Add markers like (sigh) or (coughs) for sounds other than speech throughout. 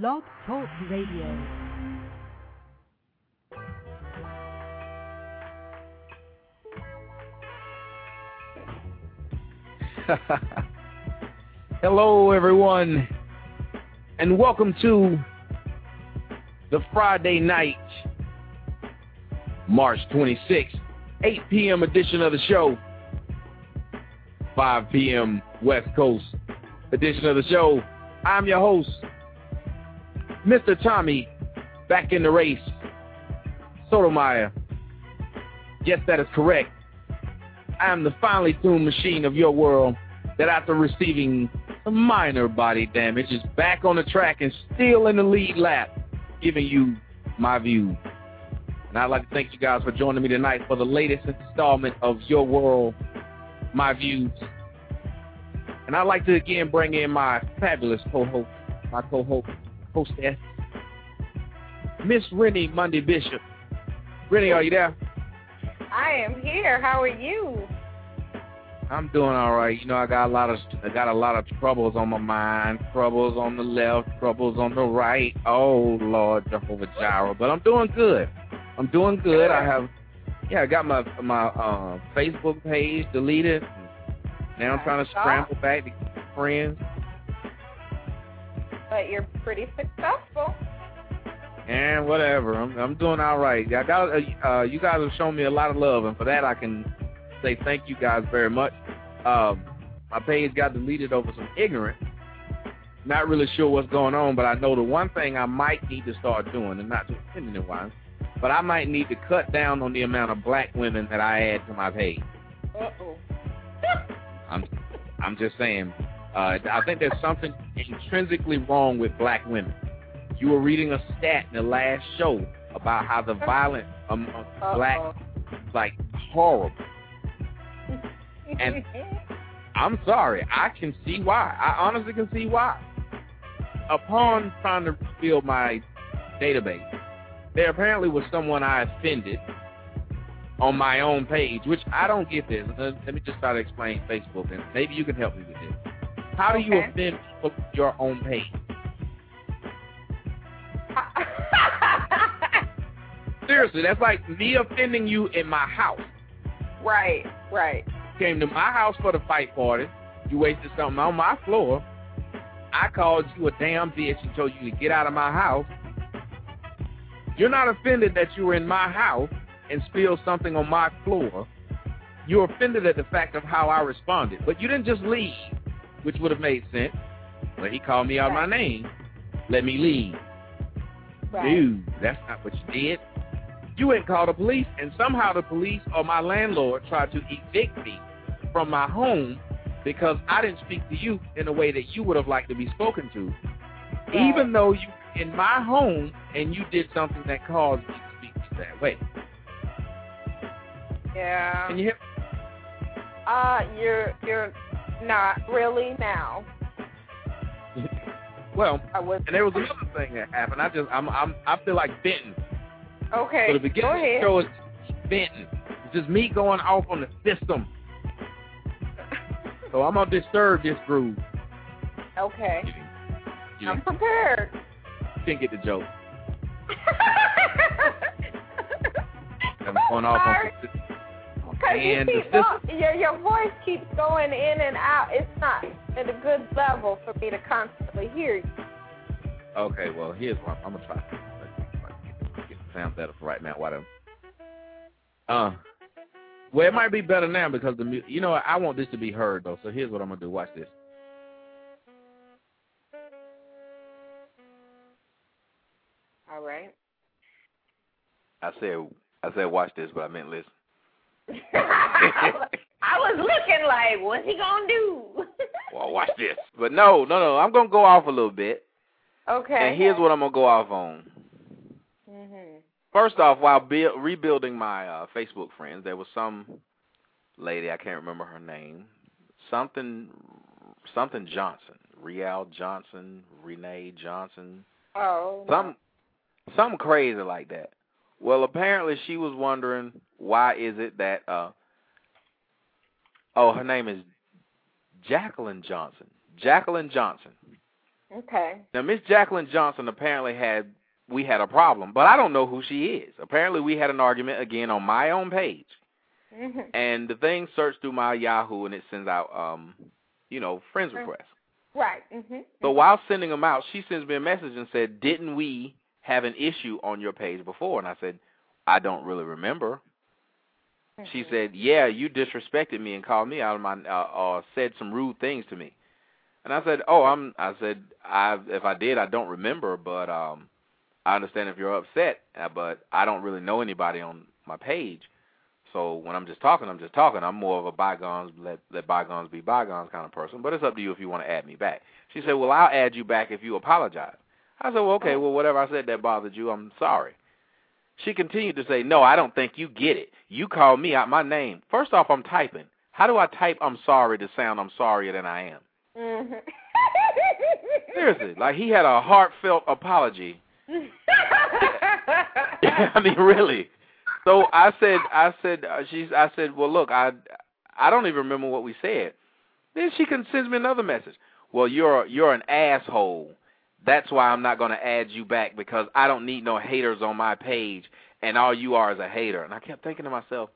Blog Talk Radio. (laughs) Hello, everyone, and welcome to the Friday night, March 26th, 8 p.m. edition of the show, 5 p.m. West Coast edition of the show. I'm your host, Mr. Tommy, back in the race, Sotomayor. Yes, that is correct. I am the finely tuned machine of your world that after receiving minor body damage is back on the track and still in the lead lap, giving you my view. And I'd like to thank you guys for joining me tonight for the latest installment of Your World, My Views. And I'd like to again bring in my fabulous co-host, my co-host, hostess, Miss Rennie Monday Bishop. Rennie, are you there? I am here. How are you? I'm doing all right. You know, I got a lot of I got a lot of troubles on my mind. Troubles on the left, troubles on the right. Oh Lord, Jehovah Jireh. But I'm doing good. I'm doing good. I have, yeah, I got my my uh, Facebook page deleted. Now I'm trying to scramble back to get friends. But you're pretty successful. And whatever, I'm I'm doing all right. I got uh, uh, you guys have shown me a lot of love, and for that I can say thank you guys very much. Um, my page got deleted over some ignorance. Not really sure what's going on, but I know the one thing I might need to start doing, and not just opinion wise, but I might need to cut down on the amount of black women that I add to my page. Uh oh. I'm I'm just saying. Uh, I think there's something intrinsically wrong with black women. You were reading a stat in the last show about how the violence among Uh-oh. black like horrible. And (laughs) I'm sorry, I can see why. I honestly can see why. Upon trying to rebuild my database, there apparently was someone I offended on my own page, which I don't get this. Let let me just try to explain Facebook, and maybe you can help me with this. How do you Okay. offend people on your own pain? (laughs) Seriously, that's like me offending you in my house. right, right. came to my house for the fight party. You wasted something on my floor. I called you a damn bitch and told you to get out of my house. You're not offended that you were in my house and spilled something on my floor. You're offended at the fact of how I responded. But you didn't just leave, which would have made sense. Well, he called me out my name. Let me leave. Right. Dude, that's not what you did. You went and called the police, and somehow the police or my landlord tried to evict me from my home because I didn't speak to you in a way that you would have liked to be spoken to, Right. even though you in my home and you did something that caused me to speak to you that way. Yeah. Can you hear? Uh, you're you're not really now. (laughs) Well, I was. and there was another thing that happened. I just I'm I'm I feel like Benton. Okay. So the beginning Go of the show is Benton. It's just me going off on the system. So I'm gonna disturb this groove. Okay. You, I'm prepared. didn't get the joke. (laughs) I'm going off on the system. Because you keep system- go- your your voice keeps going in and out. It's not at a good level for me to constantly hear you. Okay, well here's what I'm, gonna try. To get, get the sound better for right now. Why don't? Uh, well it might be better now because the you know what, I want this to be heard though. So here's what I'm gonna do. Watch this. All right. I said I said watch this, but I meant listen. (laughs) I was looking like, what's he gonna do? (laughs) Well, watch this. But no, no, no. I'm gonna go off a little bit, Okay. and here's what I'm gonna go off on. Mhm. First off, while build, rebuilding my uh, Facebook friends, there was some lady I can't remember her name, something something Johnson, Rial Johnson, Renee Johnson, Oh. some something crazy like that. Well, apparently she was wondering why is it that uh oh her name is Jacqueline Johnson. Jacqueline Johnson. Okay. Now, Miss Jacqueline Johnson apparently had we had a problem, but I don't know who she is. Apparently, we had an argument again on my own page, hmm and the thing searched through my Yahoo and it sends out, um, you know, friends requests. Right. Mhm. So while sending them out, she sends me a message and said, "Didn't we have an issue on your page before?" And I said, "I don't really remember." She Mhm. said, "Yeah, you disrespected me and called me out of my uh, or said some rude things to me." And I said, "Oh, I'm." I said, "I if I did, I don't remember, but um, I understand if you're upset, uh, but I don't really know anybody on my page. So when I'm just talking, I'm just talking. I'm more of a bygones let let bygones be bygones kind of person. But it's up to you if you want to add me back." She said, "Well, I'll add you back if you apologize." I said, "Well, okay. Well, whatever I said that bothered you, I'm sorry." She continued to say, "No, I don't think you get it. You called me out my name. First off, I'm typing. How do I type I'm sorry to sound I'm sorrier than I am? Mhm. (laughs) Seriously, like he had a heartfelt apology. (laughs) I mean, really. So I said, I said, uh, she's, I said, well, look, I, I don't even remember what we said. Then she can sends me another message. Well, you're, you're an asshole. That's why I'm not going to add you back because I don't need no haters on my page, and all you are is a hater. And I kept thinking to myself,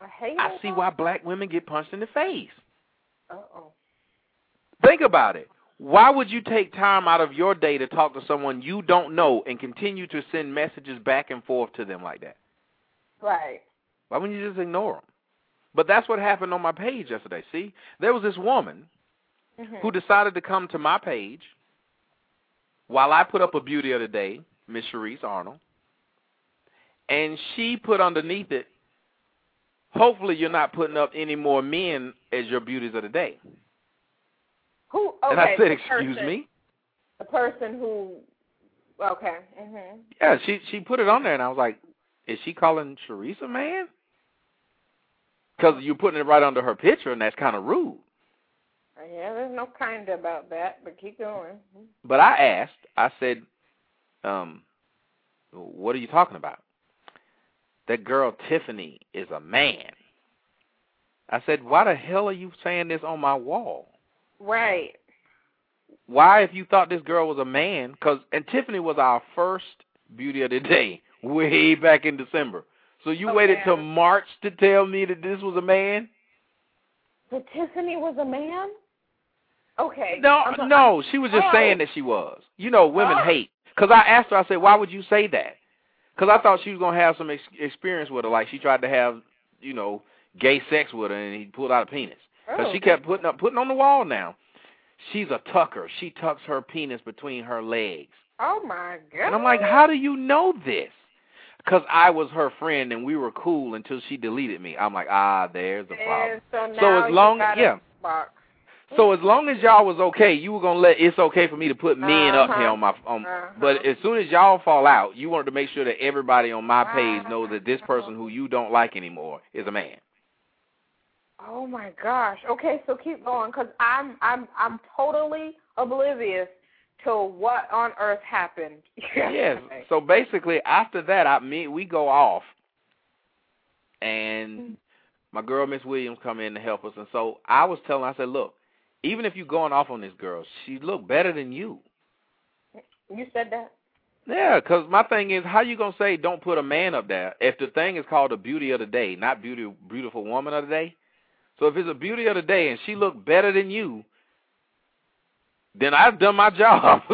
I see why black women get punched in the face. Uh oh. Think about it. Why would you take time out of your day to talk to someone you don't know and continue to send messages back and forth to them like that? Right. Why wouldn't you just ignore them? But that's what happened on my page yesterday. See, there was this woman Mhm. who decided to come to my page while I put up a beauty of the day, Miss Sharice Arnold, and she put underneath it, hopefully you're not putting up any more men as your beauties of the day. Who? Okay. and I said, excuse person- me? The person who. Okay. Mhm. Yeah, she she put it on there, and I was like, is she calling Sharice a man? Because you're putting it right under her picture, and that's kind of rude. Yeah, there's no kind about that, but keep going. But I asked, I said, um, what are you talking about? That girl Tiffany is a man. I said, why the hell are you saying this on my wall? Right. Why, if you thought this girl was a man, because and Tiffany was our first beauty of the day (laughs) way back in December. So you Oh, waited yeah. till March to tell me that this was a man? But Tiffany was a man. Okay. No, I'm- no, she was just Oh. saying that she was. You know, women Oh. hate. Because I asked her, I said, why would you say that? Because I thought she was going to have some ex- experience with her, like she tried to have, you know, gay sex with her, and he pulled out a penis. Because Oh. she kept putting up, putting on the wall now. She's a tucker. She tucks her penis between her legs. Oh my god. And I'm like, how do you know this? Because I was her friend and we were cool until she deleted me. I'm like, ah, there's the problem. And so So as long- you got a yeah. box. So as long as y'all was okay, you were gonna let it's okay for me to put men up Uh-huh. here on my on. Uh-huh. But as soon as y'all fall out, you wanted to make sure that everybody on my page Uh-huh. knows that this person who you don't like anymore is a man. Oh my gosh. Okay, so keep going because I'm I'm I'm totally oblivious to what on earth happened. (laughs) Yes. So basically, after that, I me we go off, and my girl Miss Williams come in to help us. And so I was telling, her, I said, look, even if you're going off on this girl, she look better than you. You said that. Yeah, 'cause my thing is, how you gonna say don't put a man up there if the thing is called the beauty of the day, not beauty beautiful woman of the day? So if it's a beauty of the day and she look better than you, then I've done my job. (laughs)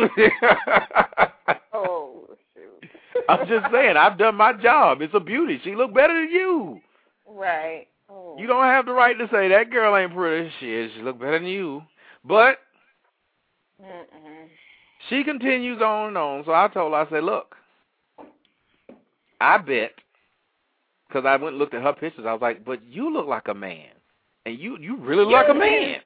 Oh shoot. I'm just saying, I've done my job. It's a beauty. She look better than you. Right. Oh. You don't have the right to say that girl ain't pretty. Shit, she look better than you. But Mm-mm. she continues on and on. So I told her, I said, look, I bet, because I went and looked at her pictures. I was like, but you look like a man, and you you really look like a man.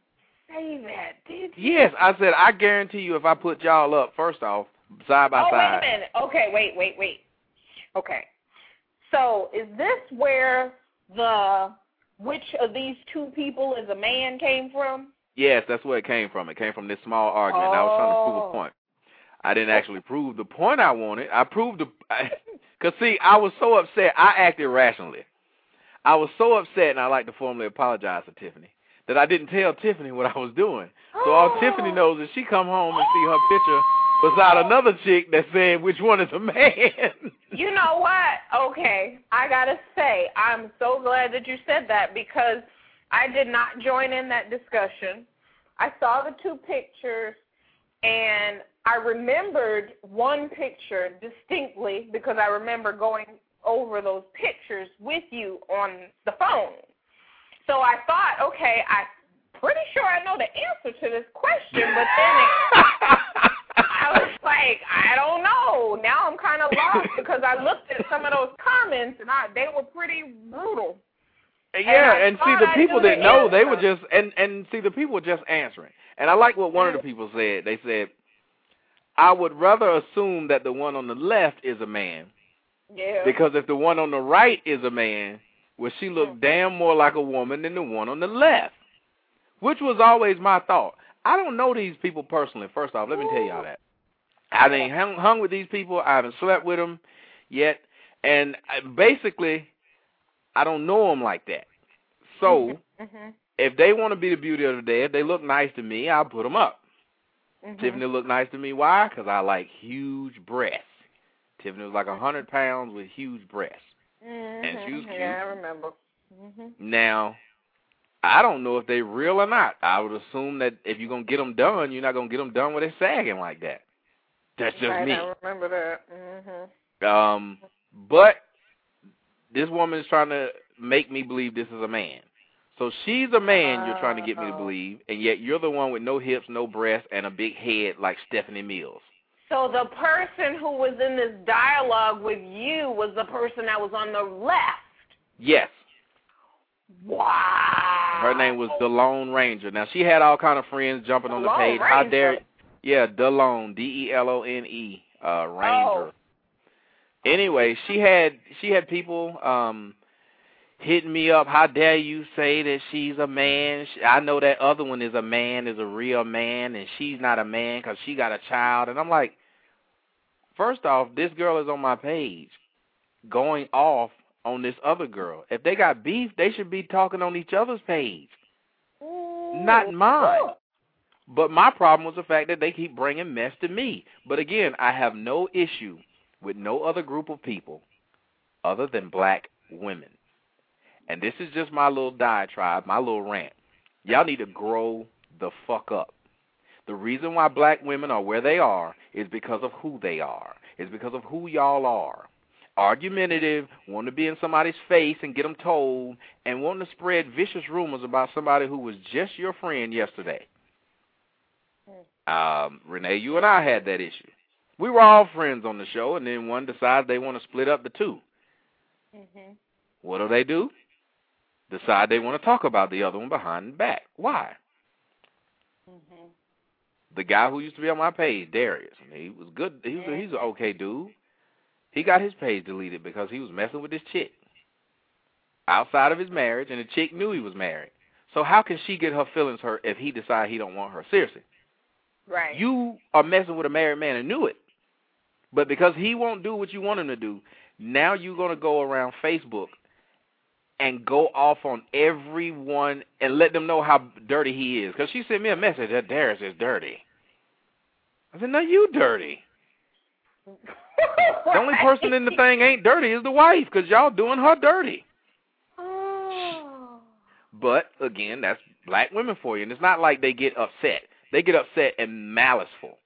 Say that, did you? Yes, I said, I guarantee you, if I put y'all up, first off, side by oh, side. wait a minute. Okay, wait, wait, wait. Okay. So is this where the which of these two people is a man came from? Yes, that's where it came from. It came from this small argument. and I was trying to prove Oh. a point. I didn't actually prove the point I wanted. I proved the (laughs) because see, I was so upset. I acted rationally. I was so upset, and I like to formally apologize to Tiffany. that I didn't tell Tiffany what I was doing. So all Tiffany oh. knows is she come home and see her picture beside another chick that said which one is a man. (laughs) You know what? Okay, I gotta say, I'm so glad that you said that because I did not join in that discussion. I saw the two pictures and I remembered one picture distinctly because I remember going over those pictures with you on the phone. So I thought, okay, I'm pretty sure I know the answer to this question, but then it, (laughs) (laughs) Like, I don't know. Now I'm kind of lost (laughs) because I looked at some of those comments and I they were pretty brutal. Yeah, And and, see the I people didn't know. They were just and and see the people were just answering. And I like what one of the people said. They said, "I would rather assume that the one on the left is a man Yeah. because if the one on the right is a man, well, she looked damn more like a woman than the one on the left." Which was always my thought. I don't know these people personally. First off, let me tell y'all that. I ain't hung, hung with these people. I haven't slept with them yet, and I, basically, I don't know them like that. So Mhm. if they want to be the beauty of the day, if they look nice to me, I'll put them up. Mhm. Tiffany looked nice to me. Why? Because I like huge breasts. Tiffany was like a hundred pounds with huge breasts. and she was cute. Yeah, I remember. Mhm. Now, I don't know if they real or not. I would assume that if you're gonna get them done, you're not gonna get them done with it sagging like that. That's just right, me. I remember that. Mhm. Um, but this woman is trying to make me believe this is a man. So she's a man you're trying to get me to Oh. believe, and yet you're the one with no hips, no breasts, and a big head like Stephanie Mills. So the person who was in this dialogue with you was the person that was on the left. Yes, Wow. her name was the Lone Ranger. Now she had all kind of friends jumping on the Lone page. How Ranger? dare? Yeah, Delone, D E L O N E, uh, Ranger. Oh. Anyway, she had she had people um hitting me up. How dare you say that she's a man? I know that other one is a man, is a real man, and she's not a man because she got a child. And I'm like, first off, this girl is on my page, going off on this other girl. If they got beef, they should be talking on each other's page, not mine. But my problem was the fact that they keep bringing mess to me. But again, I have no issue with no other group of people other than black women. And this is just my little diatribe, my little rant. Y'all need to grow the fuck up. The reason why black women are where they are is because of who they are. Is because of who y'all are. Argumentative, want to be in somebody's face and get them told, and want to spread vicious rumors about somebody who was just your friend yesterday. Um, Renee, you and I had that issue. We were all friends on the show, and then one decides they want to split up the two. Mhm. What do they do? Decide they want to talk about the other one behind the back. Why? Mhm. The guy who used to be on my page, Darius, he was good. He was, he's an okay dude. He got his page deleted because he was messing with this chick outside of his marriage, and the chick knew he was married. So how can she get her feelings hurt if he decide he don't want her? Seriously. Right. You are messing with a married man and knew it. But because he won't do what you want him to do, now you're going to go around Facebook and go off on everyone and let them know how dirty he is. Because she sent me a message that Darius is dirty. I said, no, you dirty. The only person in the (laughs) thing ain't dirty is the wife because y'all doing her dirty. Oh. But, again, that's black women for you. And it's not like they get upset. They get upset and maliceful.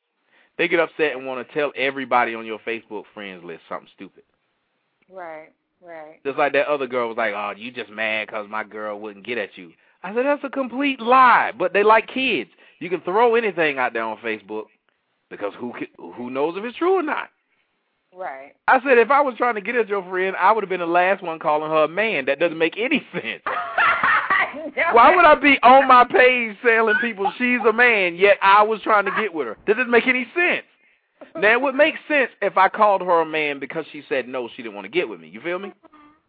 They get upset and want to tell everybody on your Facebook friends list something stupid. Right. Right. Just like that other girl was like, "Oh, you just mad because my girl wouldn't get at you." I said, "That's a complete lie." But they like kids. You can throw anything out there on Facebook because who who knows if it's true or not. Right. I said, if I was trying to get at your friend, I would have been the last one calling her a man. That doesn't make any (laughs) sense. (laughs) (laughs) Why would I be on my page telling people she's a man, yet I was trying to get with her? That doesn't make any sense. Now, it would make sense if I called her a man because she said no, she didn't want to get with me. You feel me?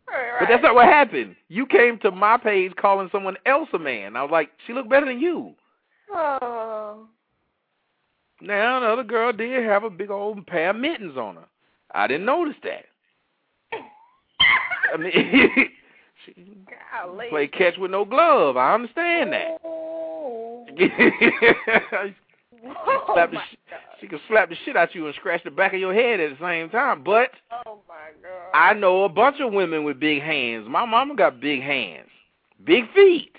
Right, But that's not what happened. You came to my page calling someone else a man. I was like, she looked better than you. Oh. Now, the other girl did have a big old pair of mittens on her. I didn't notice that. I mean, (laughs) Golly. play catch with no glove. I understand that. Oh. (laughs) slap the oh, my sh- God. she can slap the shit out you and scratch the back of your head at the same time. But Oh my God. I know a bunch of women with big hands. My mama got big hands, big feet.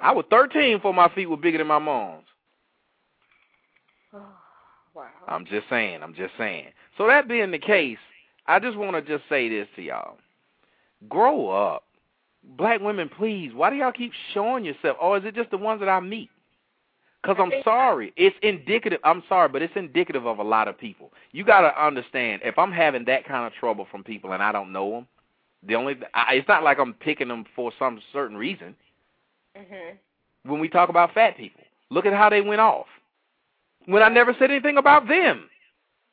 I was 13 before my feet were bigger than my mom's. (sighs) wow. I'm just saying. I'm just saying. So that being the case, I just want to just say this to y'all: grow up, black women, please. Why do y'all keep showing yourself? Or is it just the ones that I meet? Because I'm sorry, it's indicative. I'm sorry, but it's indicative of a lot of people. You got to understand, if I'm having that kind of trouble from people and I don't know them, the only I, it's not like I'm picking them for some certain reason. Mhm. When we talk about fat people, look at how they went off. When I never said anything about them.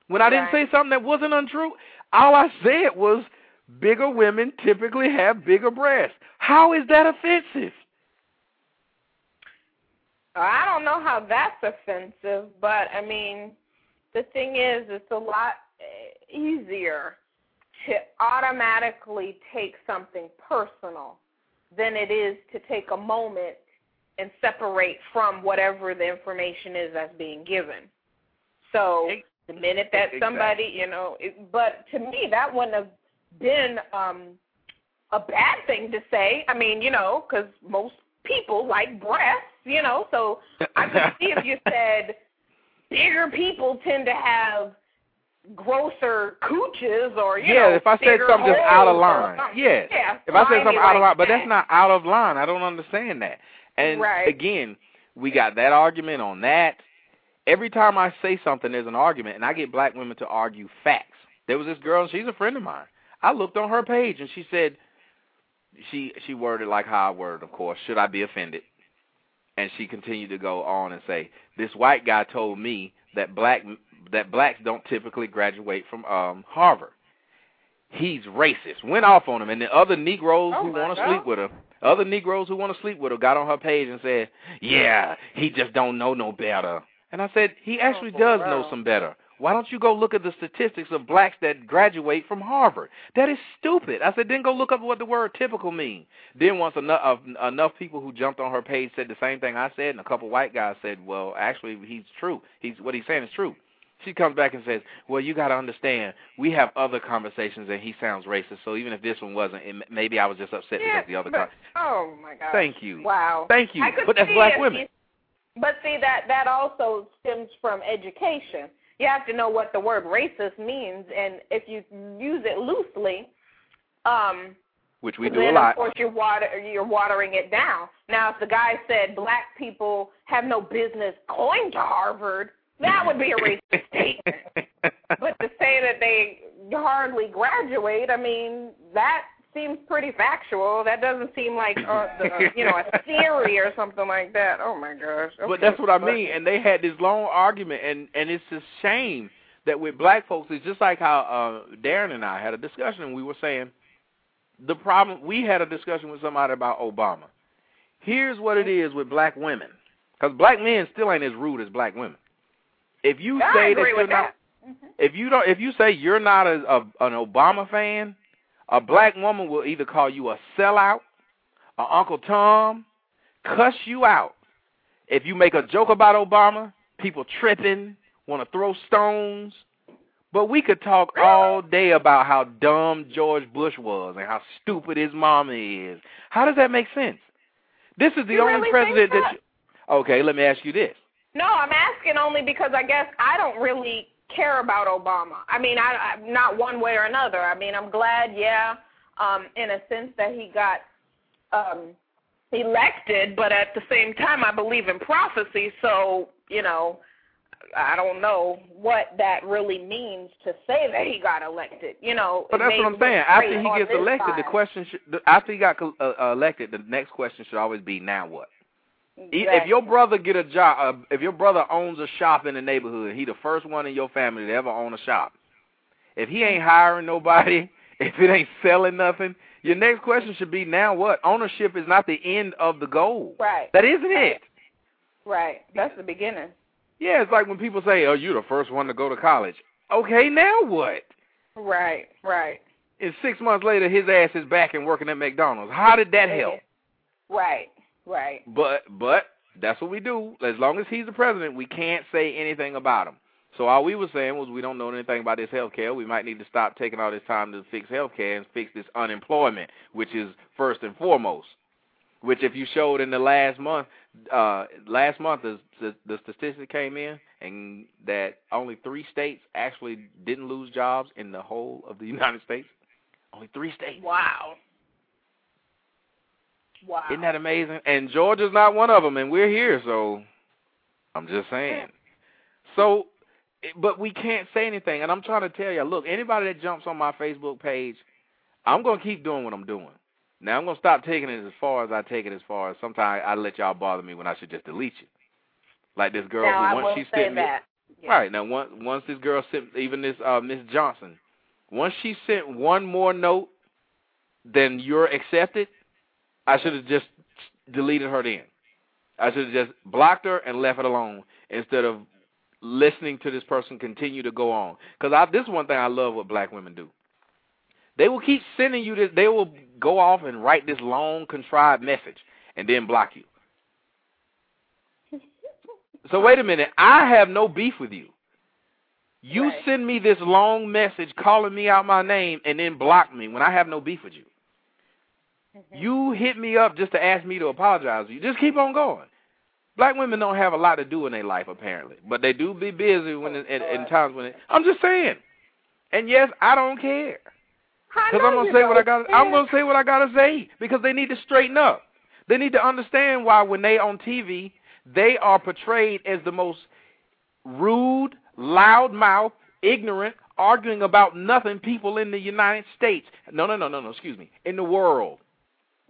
When I didn't say something that wasn't untrue, all I said was bigger women typically have bigger breasts. How is that offensive? I don't know how that's offensive, but I mean, the thing is, it's a lot easier to automatically take something personal than it is to take a moment and separate from whatever the information is that's being given. So the minute that somebody, you know, it, but to me that wouldn't have been um a bad thing to say. I mean, you know, because most people like breasts, you know, so I could (laughs) see if you said bigger people tend to have grosser cooches or you yeah, know if I said something just out of line. Yes. Yeah, If I said something out of like line, but that's not out of line. I don't understand that. And Right. again, we got that argument on that. Every time I say something, there's an argument, and I get black women to argue facts. There was this girl, and she's a friend of mine. I looked on her page, and she said, she she worded like how I worded, of course. Should I be offended? And she continued to go on and say, this white guy told me that black that blacks don't typically graduate from um Harvard. He's racist. Went off on him, and the other Negroes Oh, who want to sleep with her, other Negroes who want to sleep with her, got on her page and said, "Yeah, he just don't know no better." And I said, "He actually Oh, does wow. know some better. Why don't you go look at the statistics of blacks that graduate from Harvard? That is stupid." I said, "Then go look up what the word typical means." Then once enough of, enough people who jumped on her page said the same thing I said, and a couple white guys said, "Well, actually, he's true. He's what he's saying is true." She comes back and says, "Well, you got to understand, we have other conversations, and he sounds racist. So even if this one wasn't, it, maybe I was just upset yeah, because the other." but, oh my god. Thank you. Wow. Thank you. But that's black women. but see that that also stems from education. You have to know what the word racist means, and if you use it loosely, um, Which we do then a lot. of course you're water you're watering it down. Now, if the guy said black people have no business going to Harvard, that would be a racist (laughs) statement. But to say that they hardly graduate, I mean, that seems pretty factual. That doesn't seem like uh, the, you know a (laughs) theory or something like that. Oh my gosh. But that's what I mean. And they had this long argument, and and it's a shame that with black folks, it's just like how uh Darren and I had a discussion, and we were saying the problem. We had a discussion with somebody about Obama. Here's what it is with black women, because black men still ain't as rude as black women. If you I say that you're not, that. Mhm. if you don't, if you say you're not a, a an Obama fan, a black woman will either call you a sellout, or Uncle Tom, cuss you out. If you make a joke about Obama, people tripping, want to throw stones. But we could talk all day about how dumb George Bush was and how stupid his mama is. How does that make sense? This is the You only really president think that. You, okay, let me ask you this. No, I'm asking only because I guess I don't really care about Obama. I mean, I, I'm not one way or another. I mean, I'm glad, yeah, um, in a sense that he got um, elected, but at the same time, I believe in prophecy. So, you know, I don't know what that really means to say that he got elected. You know, But that's what I'm saying. After he gets elected, the question should, after he got uh, elected, the next question should always be now what? E- If your brother get a job, uh, if your brother owns a shop in the neighborhood, he the first one in your family to ever own a shop. If he ain't hiring nobody, (laughs) if it ain't selling nothing, your next question should be now what? Ownership is not the end of the goal. right, That isn't it. right, that's the beginning. Yeah, it's like when people say, "Oh, you're the first one to go to college." Okay, now what? Right, right. and six months later his ass is back and working at McDonald's. How did that help? Right, right. But but that's what we do. As long as he's the president, we can't say anything about him. So all we were saying was we don't know anything about this health care. We might need to stop taking all this time to fix health care and fix this unemployment, which is first and foremost. Which if you showed in the last month, uh last month the the, the statistic came in and that only three states actually didn't lose jobs in the whole of the (laughs) United States. Only three states. Wow. Wow. Isn't that amazing? And Georgia's not one of them, and we're here, so I'm just saying. So, but we can't say anything, and I'm trying to tell you, look, anybody that jumps on my Facebook page, I'm going to keep doing what I'm doing. Now, I'm going to stop taking it as far as I take it as far as sometimes I let y'all bother me when I should just delete you. Like this girl now, who once she sent me. Yeah. Right now, once once this girl sent even this uh Miss Johnson, once she sent one more note than you're accepted, I should have just deleted her then. I should have just blocked her and left it alone instead of listening to this person continue to go on. Because this is one thing I love what black women do. They will keep sending you this. They will go off and write this long contrived message and then block you. So wait a minute. I have no beef with you. You Right. send me this long message calling me out my name and then block me when I have no beef with you. You hit me up just to ask me to apologize you. Just keep on going. Black women don't have a lot to do in their life apparently, but they do be busy when it, at, in times when it, I'm just saying. And yes, I don't care. Because I'm gonna say what I got. I'm gonna say what I gotta say because they need to straighten up. They need to understand why when they on TV, they are portrayed as the most rude, loudmouth, ignorant, arguing about nothing people in the United States. No, no, no, no, no. Excuse me. In the world,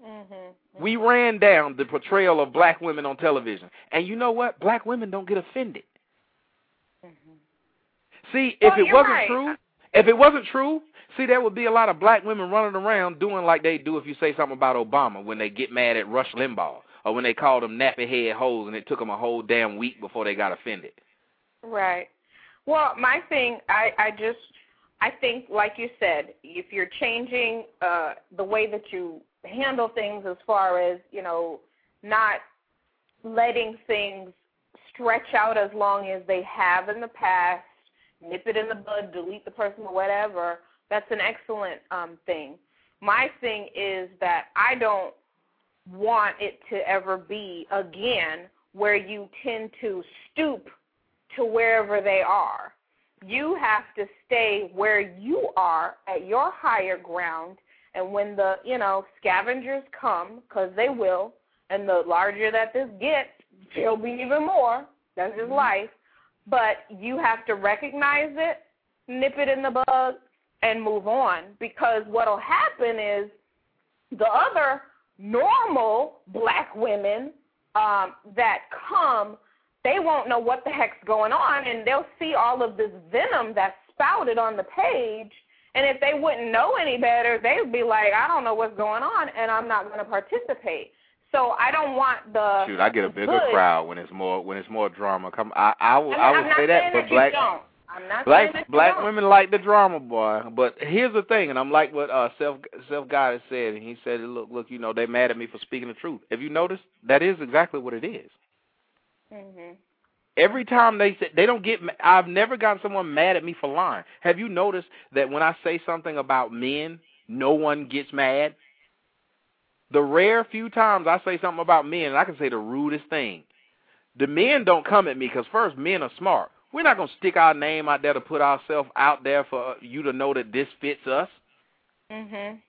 Mhm. we ran down the portrayal of black women on television, and you know what? Black women don't get offended. See, if Well, it wasn't right. true, if it wasn't true, see, there would be a lot of black women running around doing like they do if you say something about Obama when they get mad at Rush Limbaugh or when they called them nappy head hoes and it took them a whole damn week before they got offended. Right. Well, my thing, I, I just, I think, like you said, if you're changing uh, the way that you handle things, as far as you know, not letting things stretch out as long as they have in the past, nip it in the bud, delete the person or whatever. That's an excellent um, thing. My thing is that I don't want it to ever be again where you tend to stoop to wherever they are. You have to stay where you are at your higher ground. And when the, you know, scavengers come, because they will, and the larger that this gets, there'll be even more. That's just life. But you have to recognize it, nip it in the bud, and move on. Because what'll happen is the other normal black women um, that come, they won't know what the heck's going on, and they'll see all of this venom that's spouted on the page. And if they wouldn't know any better, they would be like, I don't know what's going on, and I'm not going to participate. So I don't want the Shoot, I get a bigger good. crowd when it's more when it's more drama. Come, I I would I'm, I would say that, but that black you don't. I'm not black black don't. women like the drama, boy. But here's the thing, and I'm like what uh self self guy said, and he said, look, look, you know, they mad at me for speaking the truth. Have you noticed? That is exactly what it is. Mhm. Every time they say they don't get, I've never gotten someone mad at me for lying. Have you noticed that when I say something about men, no one gets mad? The rare few times I say something about men, and I can say the rudest thing, the men don't come at me because first, men are smart. We're not gonna stick our name out there to put ourselves out there for you to know that this fits us. Mhm.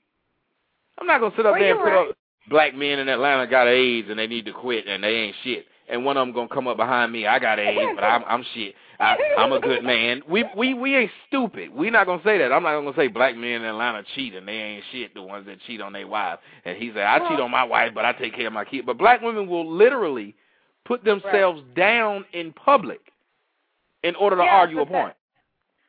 I'm not gonna sit up Well, there and put right. up black men in Atlanta got AIDS and they need to quit and they ain't shit. And one of them gonna come up behind me. I got (laughs) AIDS, but I'm I'm shit. I, I'm a good man. We we we ain't stupid. We not gonna say that. I'm not gonna say black men in Atlanta cheat and they ain't shit. The ones that cheat on their wives. And he said I cheat on my wife, but I take care of my kid. But black women will literally put themselves down in public in order to Yeah, argue a that- point.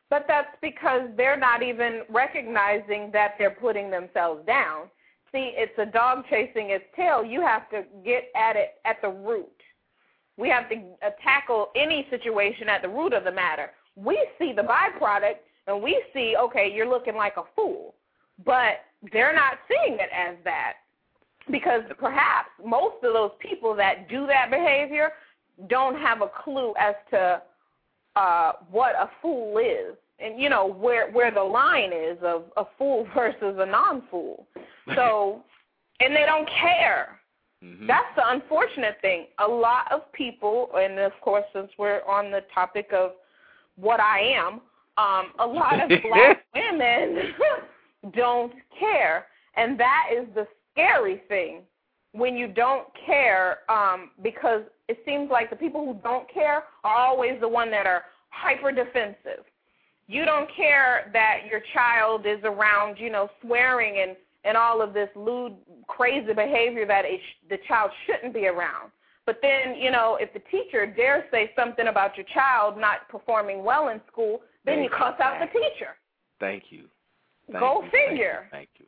But that's because they're not even recognizing that they're putting themselves down. See, it's a dog chasing its tail. You have to get at it at the root. We have to uh, tackle any situation at the root of the matter. We see the byproduct and we see, okay, you're looking like a fool. but they're not seeing it as that because perhaps most of those people that do that behavior don't have a clue as to uh what a fool is and you know where where the line is of a fool (laughs) versus a non-fool so and they don't care Mm-hmm. that's the unfortunate thing. A lot of people, and of course, since we're on the topic of what I am, um, a lot of (laughs) black women (laughs) don't care, and that is the scary thing when you don't care, um, because it seems like the people who don't care are always the one that are hyper defensive. You don't care that your child is around, you know, swearing and and all of this lewd, crazy behavior that it sh- the child shouldn't be around. But then, you know, if the teacher dares say something about your child not performing well in school, then you cuss out the teacher. Thank you. Thank Go you, thank you, figure. Thank you.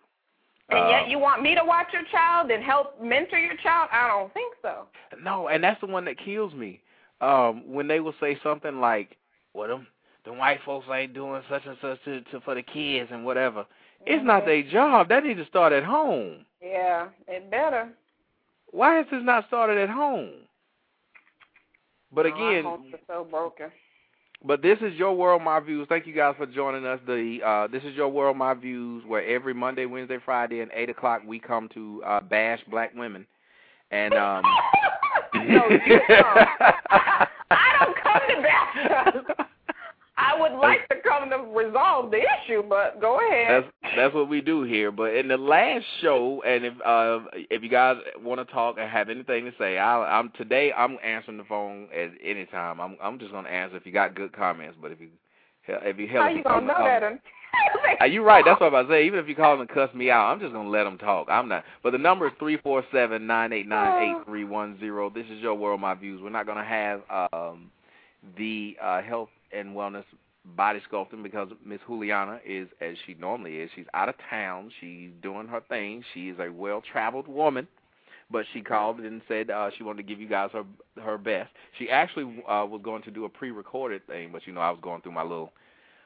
And yet Um, you want me to watch your child and help mentor your child? I don't think so. No, and that's the one that kills me. Um, when they will say something like, "Well, them, them white folks ain't doing such and such to, to for the kids and whatever." It's not their job. That needs to start at home. Yeah, it better. Why has this not started at home? But Oh, again, homes are so broken. but this is your world, my views. Thank you guys for joining us. The uh, this is your world, my views, where every Monday, Wednesday, Friday, and eight o'clock we come to uh, bash black women. And um, (laughs) no, you don't. (laughs) I don't come to bash I would like to come to resolve the issue, but go ahead. That's that's what we do here. But in the last show, and if uh, if you guys want to talk and have anything to say, I, I'm today I'm answering the phone at any time. I'm I'm just gonna answer if you got good comments. But if you if you How if you gonna know um, that? Are (laughs) you right? That's what to say. Even if you call and cuss me out, I'm just gonna let them talk. I'm not. But the number is three four seven nine eight nine eight three one zero. This is your world, my views. We're not gonna have um the uh health and wellness body sculpting because Miss Juliana is as she normally is. She's out of town. She's doing her thing. She is a well traveled woman. But she called and said uh, she wanted to give you guys her her best. She actually uh, was going to do a pre-recorded thing, but you know I was going through my little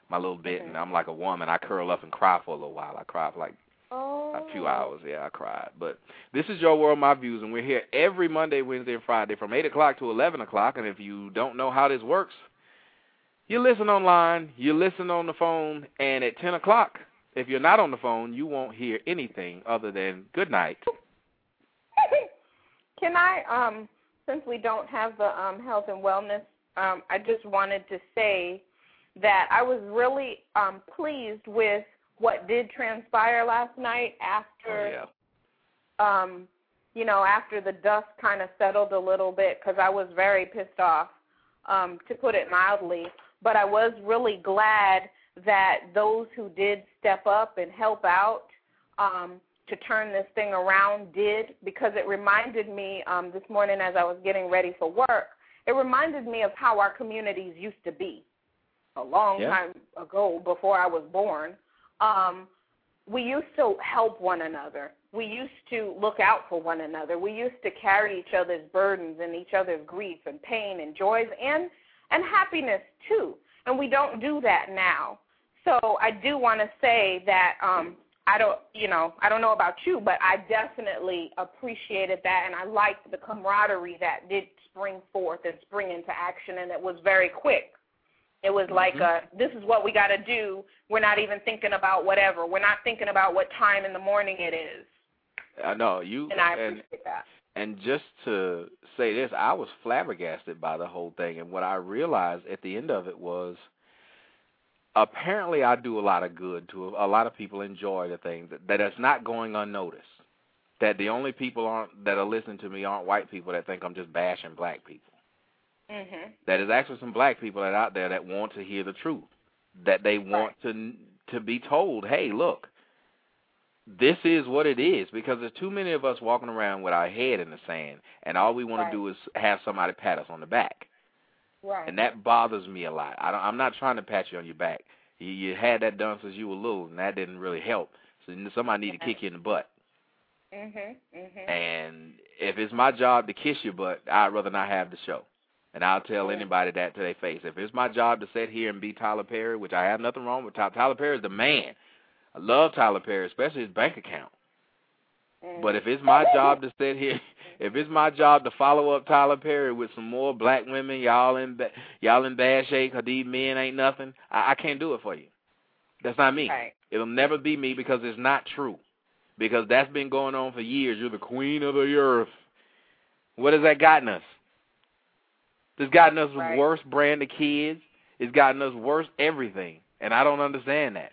my little bit, and I'm like a woman. I curl up and cry for a little while. I cry for like oh. a few hours. Yeah, I cried. But this is your world, my views, and we're here every Monday, Wednesday, and Friday from eight o'clock to eleven o'clock. And if you don't know how this works, you listen online, you listen on the phone, and at ten o'clock, if you're not on the phone, you won't hear anything other than good night. (laughs) Can I, um, since we don't have the um, health and wellness, um, I just wanted to say that I was really um, pleased with what did transpire last night after, Oh, yeah. um, you know, after the dust kind of settled a little bit because I was very pissed off, um, to put it mildly. But I was really glad that those who did step up and help out um, to turn this thing around did because it reminded me um, this morning as I was getting ready for work, it reminded me of how our communities used to be a long Yeah. time ago before I was born. Um, we used to help one another. We used to look out for one another. We used to carry each other's burdens and each other's grief and pain and joys and and happiness too. And we don't do that now. So I do want to say that um I don't, you know, I don't know about you, but I definitely appreciated that, and I liked the camaraderie that did spring forth and spring into action, and it was very quick. It was like, Mhm. uh, this is what we got to do. We're not even thinking about whatever. We're not thinking about what time in the morning it is, I know you and I and appreciate that. And just to say this, I was flabbergasted by the whole thing, and what I realized at the end of it was apparently I do a lot of good to a lot of people enjoy the thing that, that it's not going unnoticed. That the only people aren't that are listening to me aren't white people that think I'm just bashing black people. Mhm. That is actually some black people that are out there that want to hear the truth. That they want to to be told, "Hey, look, this is what it is." Because there's too many of us walking around with our head in the sand, and all we want Right. to do is have somebody pat us on the back. Right. and that bothers me a lot. I don't, I'm not trying to pat you on your back. You, you had that done since you were little, and that didn't really help. So somebody need to kick you in the butt. Mhm. Mhm. And if it's my job to kiss your butt, I'd rather not have the show. And I'll tell anybody that to their face. If it's my job to sit here and be Tyler Perry, which I have nothing wrong with, Tyler, Tyler Perry is the man. I love Tyler Perry, especially his bank account. Mm. But if it's my job to sit here, (laughs) if it's my job to follow up Tyler Perry with some more black women, y'all in y'all in bad shape, cause these men ain't nothing, I, I can't do it for you. That's not me. Right. It'll never be me because it's not true. Because that's been going on for years. You're the queen of the earth. What has that gotten us? It's gotten us Right. worse brand of kids. It's gotten us worse everything. And I don't understand that.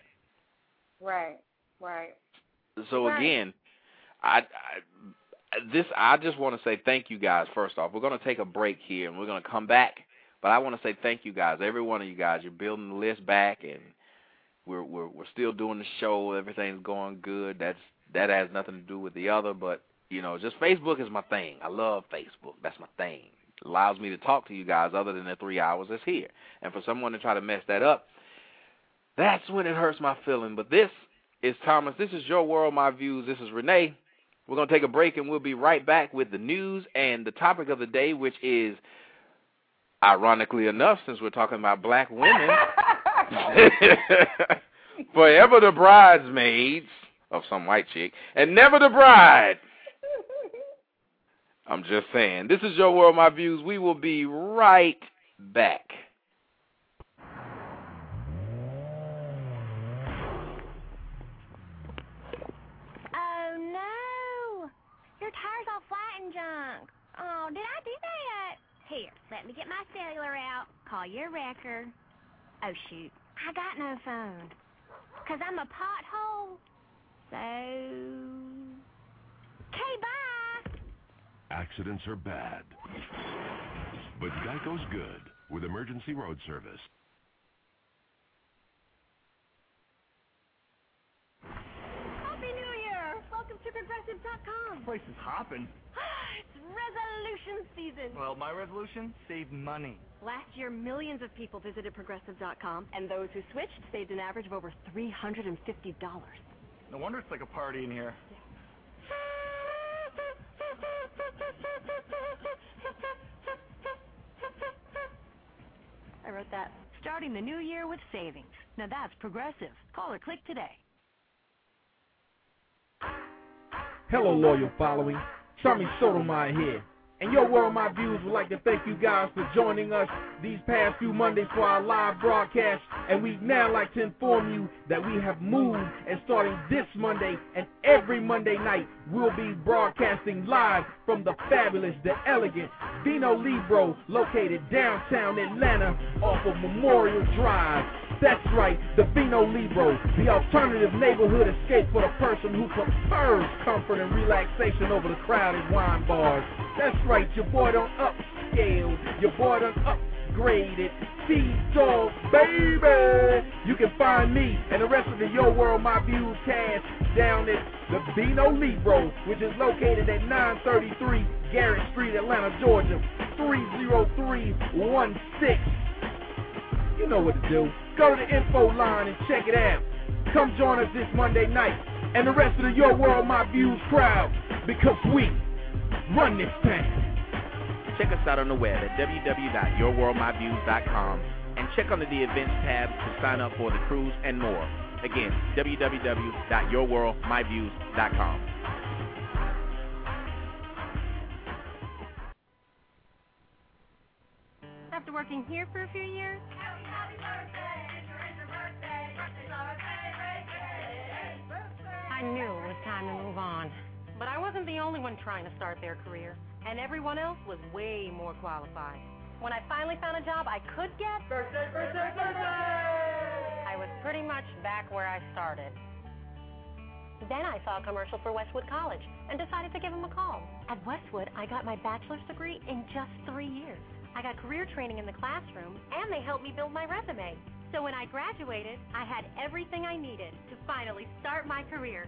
Right. Right. So Right. again, I, I this I just want to say thank you guys first off. We're going to take a break here and we're going to come back, but I want to say thank you guys. Every one of you guys, you're building the list back and we're we're we're still doing the show. Everything's going good. That's that has nothing to do with the other, but you know, just Facebook is my thing. I love Facebook. That's my thing. It allows me to talk to you guys other than the 3 hours that's here. And for someone to try to mess that up, that's when it hurts my feeling. But this is Thomas. This is your world, my views. This is Renee. We're going to take a break and we'll be right back with the news and the topic of the day, which is, ironically enough, since we're talking about black women, (laughs) forever the bridesmaids of some white chick and never the bride. I'm just saying. This is your world, my views. We will be right back. Oh no! Your tire's all flat and junk. Oh, did I do that? Here, let me get my cellular out. Call your wrecker. Oh shoot, I got no phone. Cause I'm a pothole. So. Okay, bye. Accidents are bad. But Geico's good with emergency road service. Happy New Year! Progressive.com. Place is hopping. (gasps) it's resolution season. Well, my resolution: save money. Last year, millions of people visited Progressive.com, and those who switched saved an average of over $350. No wonder it's like a party in here. I wrote that. Starting the new year with savings. Now that's Progressive. Call or click today. Hello, loyal following. Tommy Sotomayor here. And Your World My Views would like to thank you guys for joining us these past few Mondays for our live broadcast. And we'd now like to inform you that we have moved and starting this Monday and every Monday night, we'll be broadcasting live from the fabulous, the elegant Vino Libro located downtown Atlanta off of Memorial Drive. That's right, the Vino Libro, the alternative neighborhood escape for the person who prefers comfort and relaxation over the crowded wine bars. That's right, your boy done upscale, your boy done upgraded. T-Dog, baby! You can find me and the rest of the Your World My Views cast down at the Vino Libro, which is located at 933 Garrett Street, Atlanta, Georgia, 30316. You know what to do. Go to the info line and check it out. Come join us this Monday night and the rest of the Your World My Views crowd because we run this town. Check us out on the web at www.yourworldmyviews.com and check under the events tab to sign up for the cruise and more. Again, www.yourworldmyviews.com. After working here for a few years, I knew it was time to move on. But I wasn't the only one trying to start their career, and everyone else was way more qualified. When I finally found a job I could get, birthday, birthday, birthday! I was pretty much back where I started. Then I saw a commercial for Westwood College and decided to give them a call. At Westwood, I got my bachelor's degree in just three years. I got career training in the classroom, and they helped me build my resume. So when I graduated, I had everything I needed to finally start my career.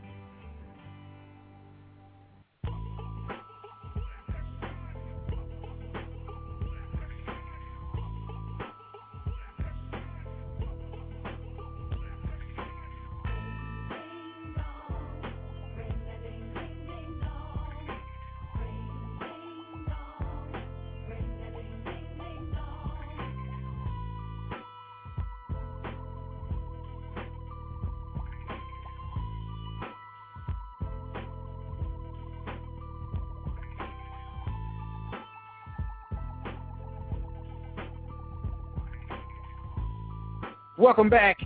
Welcome back.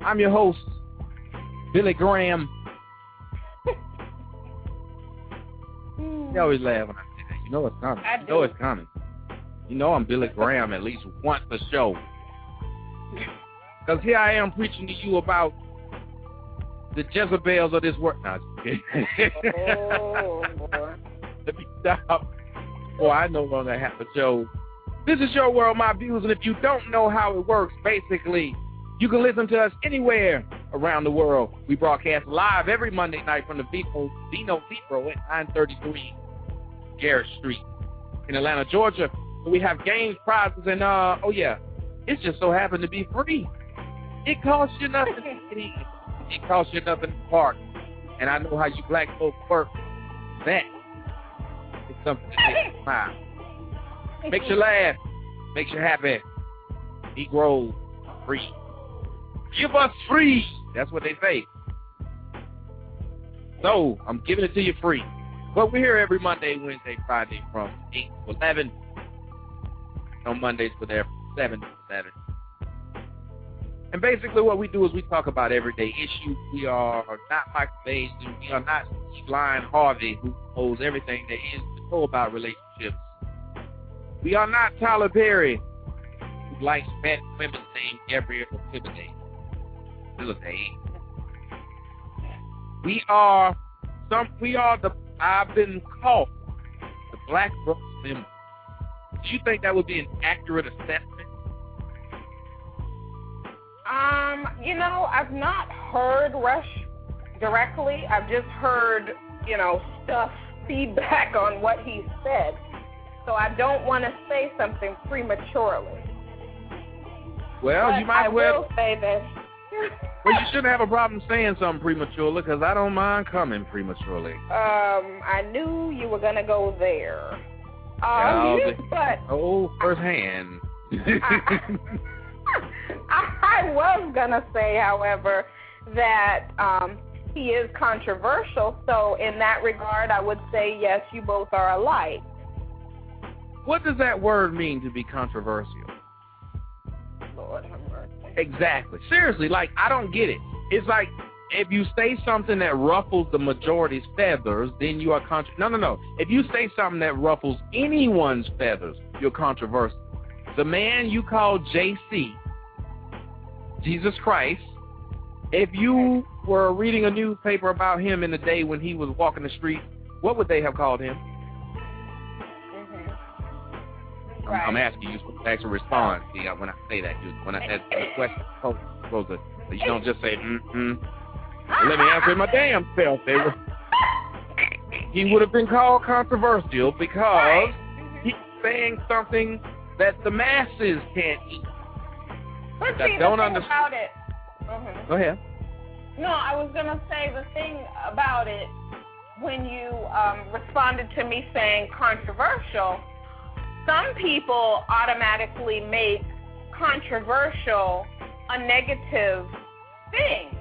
I'm your host, Billy Graham. you always laugh when I say that. You know it's coming. I you know it's coming. You know I'm Billy Graham at least once a show. Because here I am preaching to you about the Jezebels of this world. No. Oh, (laughs) boy. Let me stop. Boy, I no longer have a show. This is your world, my views, and if you don't know how it works, basically, you can listen to us anywhere around the world. We broadcast live every Monday night from the Vino, Depot at 933 Garrett Street in Atlanta, Georgia. We have games, prizes, and, uh, oh yeah, it just so happened to be free. It costs you nothing to. It costs you nothing to park. And I know how you black folks work. That is something makes you smile. Makes you laugh. Makes you happy. Negro free. Give us free. That's what they say. So, I'm giving it to you free. But we're here every Monday, Wednesday, Friday from 8 to 11. On Mondays, we're there from 7 to 7. And basically what we do is we talk about everyday issues. We are not Michael Baisden, we are not Blind Harvey, who knows everything there is to know about relationships. We are not Tyler Perry, who likes fat women named Gabrielle. Pivotay. We are some. We are the. I've been called the Black Rush Limbaugh. Do you think that would be an accurate assessment? Um, you know, I've not heard Rush directly. I've just heard, you know, stuff, feedback on what he said. So I don't want to say something prematurely. Well, but you might I well. will say that. Well, you shouldn't have a problem saying something prematurely because I don't mind coming prematurely. Um, I knew you were gonna go there. Oh, Um, the- but Oh, firsthand. (laughs) I was gonna say, however, that um, he is controversial. So in that regard, I would say yes, you both are alike. What does that word mean to be controversial? Lord have mercy. Exactly. Seriously, like I don't get it. It's like if you say something that ruffles the majority's feathers, then you are contra- No, no, no. If you say something that ruffles anyone's feathers, you're controversial. The man you call JC, Jesus Christ, if you were reading a newspaper about him in the day when he was walking the street, what would they have called him? I'm, I'm asking you to actually respond. See, uh, when I say that, you, when I ask the question, oh, supposed to, you don't just say mm-mm. Let me answer my damn self. They were, he would have been called controversial because he's saying something that the masses can't eat. But That see, don't the thing underst- about it. Mhm. Go ahead. No, I was gonna say the thing about it when you um, responded to me saying controversial. Some people automatically make controversial a negative thing.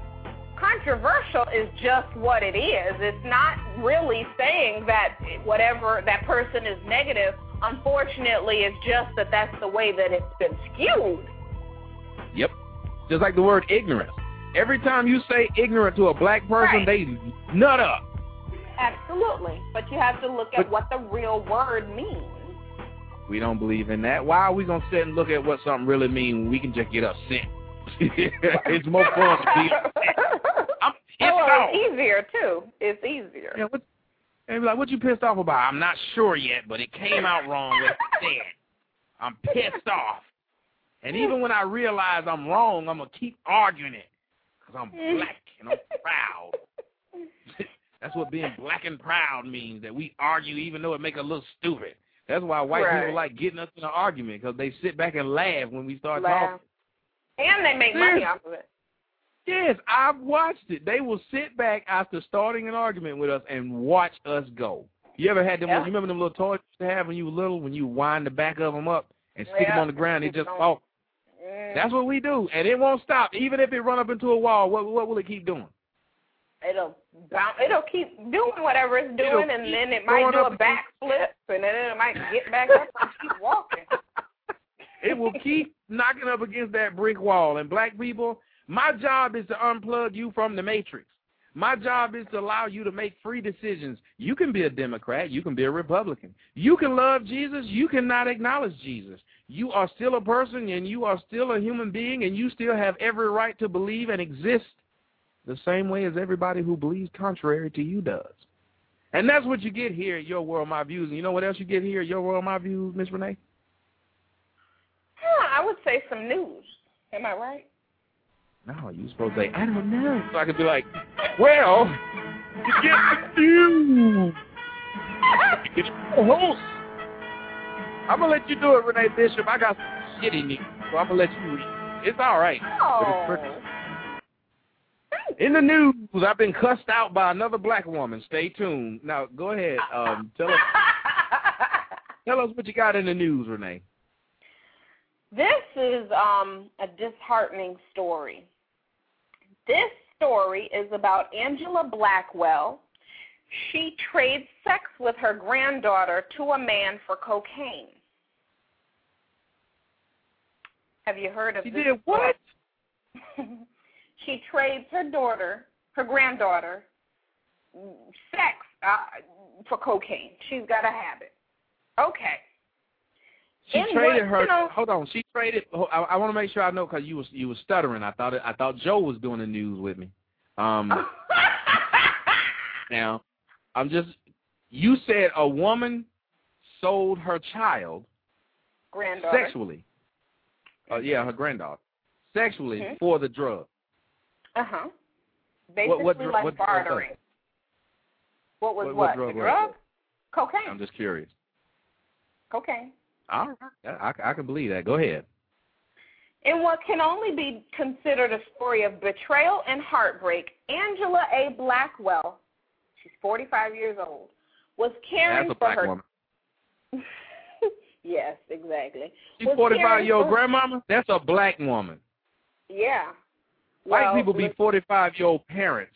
Controversial is just what it is. It's not really saying that whatever that person is negative. Unfortunately, it's just that that's the way that it's been skewed. Yep. Just like the word ignorant. Every time you say ignorant to a black person, Right. they nut up. Absolutely. But you have to look at But- what the real word means. We don't believe in that. Why are we gonna sit and look at what something really means when we can just get upset? (laughs) it's more fun to be upset. I'm pissed off. it's easier too. It's easier. Yeah, what, and be like, what you pissed off about? I'm not sure yet, but it came out wrong what said. I'm pissed off. And even when I realize I'm wrong, I'm going to keep arguing it because I'm black and I'm proud. (laughs) That's what being black and proud means, that we argue even though it make us look stupid. That's why white Right. people like getting us in an argument because they sit back and laugh when we start Laugh. talking. And they make money off of it. Yes, I've watched it. They will sit back after starting an argument with us and watch us go. You ever had them? Yeah. You remember them little toys you used to have when you were little, when you wind the back of them up and stick them on the ground, they just fall. Mm. That's what we do, and it won't stop. Even if it run up into a wall, what what will it keep doing? It'll bounce. It'll keep doing whatever it's doing, It'll and then it might do a backflip, and then it might get back up and keep (laughs) walking. It will keep knocking up against that brick wall. And black people, my job is to unplug you from the matrix. My job is to allow you to make free decisions. You can be a Democrat. You can be a Republican. You can love Jesus. You cannot acknowledge Jesus. You are still a person and you are still a human being and you still have every right to believe and exist the same way as everybody who believes contrary to you does. And that's what you get here at Your World, My Views. And you know what else you get here at Your World, My Views, Miss Renee? Huh, I would say some news. Am I right? No, you supposed to say, I don't know. So I could be like, (laughs) well, you get the news. (laughs) The host. I'm going to let you do it, Renee Bishop. I got some shitty news, so I'm going to let you read It's all right. Oh. In the news, I've been cussed out by another black woman. Stay tuned. Now, go ahead. Um, tell us, (laughs) tell us what you got in the news, Renee. This is um, a disheartening story. This story is about Angela Blackwell. She trades sex with her granddaughter to a man for cocaine. Have you heard of she this? did what? (laughs) she trades her daughter, her granddaughter, sex uh, for cocaine. She's got a habit. Okay. She In traded what, her. you know- hold on. She traded. I, I want to make sure I know because you was you was stuttering. I thought it, I thought Joe was doing the news with me. Um. (laughs) now, I'm just. You said a woman sold her child Granddaughter. sexually. Uh, yeah, her granddaughter sexually Mhm. for the drug. Uh huh. Basically what dr- like what bartering. What was What- what? what drug the drug? it? Cocaine. I'm just curious. Cocaine. All right, I, I can believe that. Go ahead. In what can only be considered a story of betrayal and heartbreak, Angela A. Blackwell, she's 45 years old, was caring That's a for black her. woman. (laughs) yes, exactly. She's 45 year old for- grandmama. That's a black woman. Yeah. White Well, people be 45 year old parents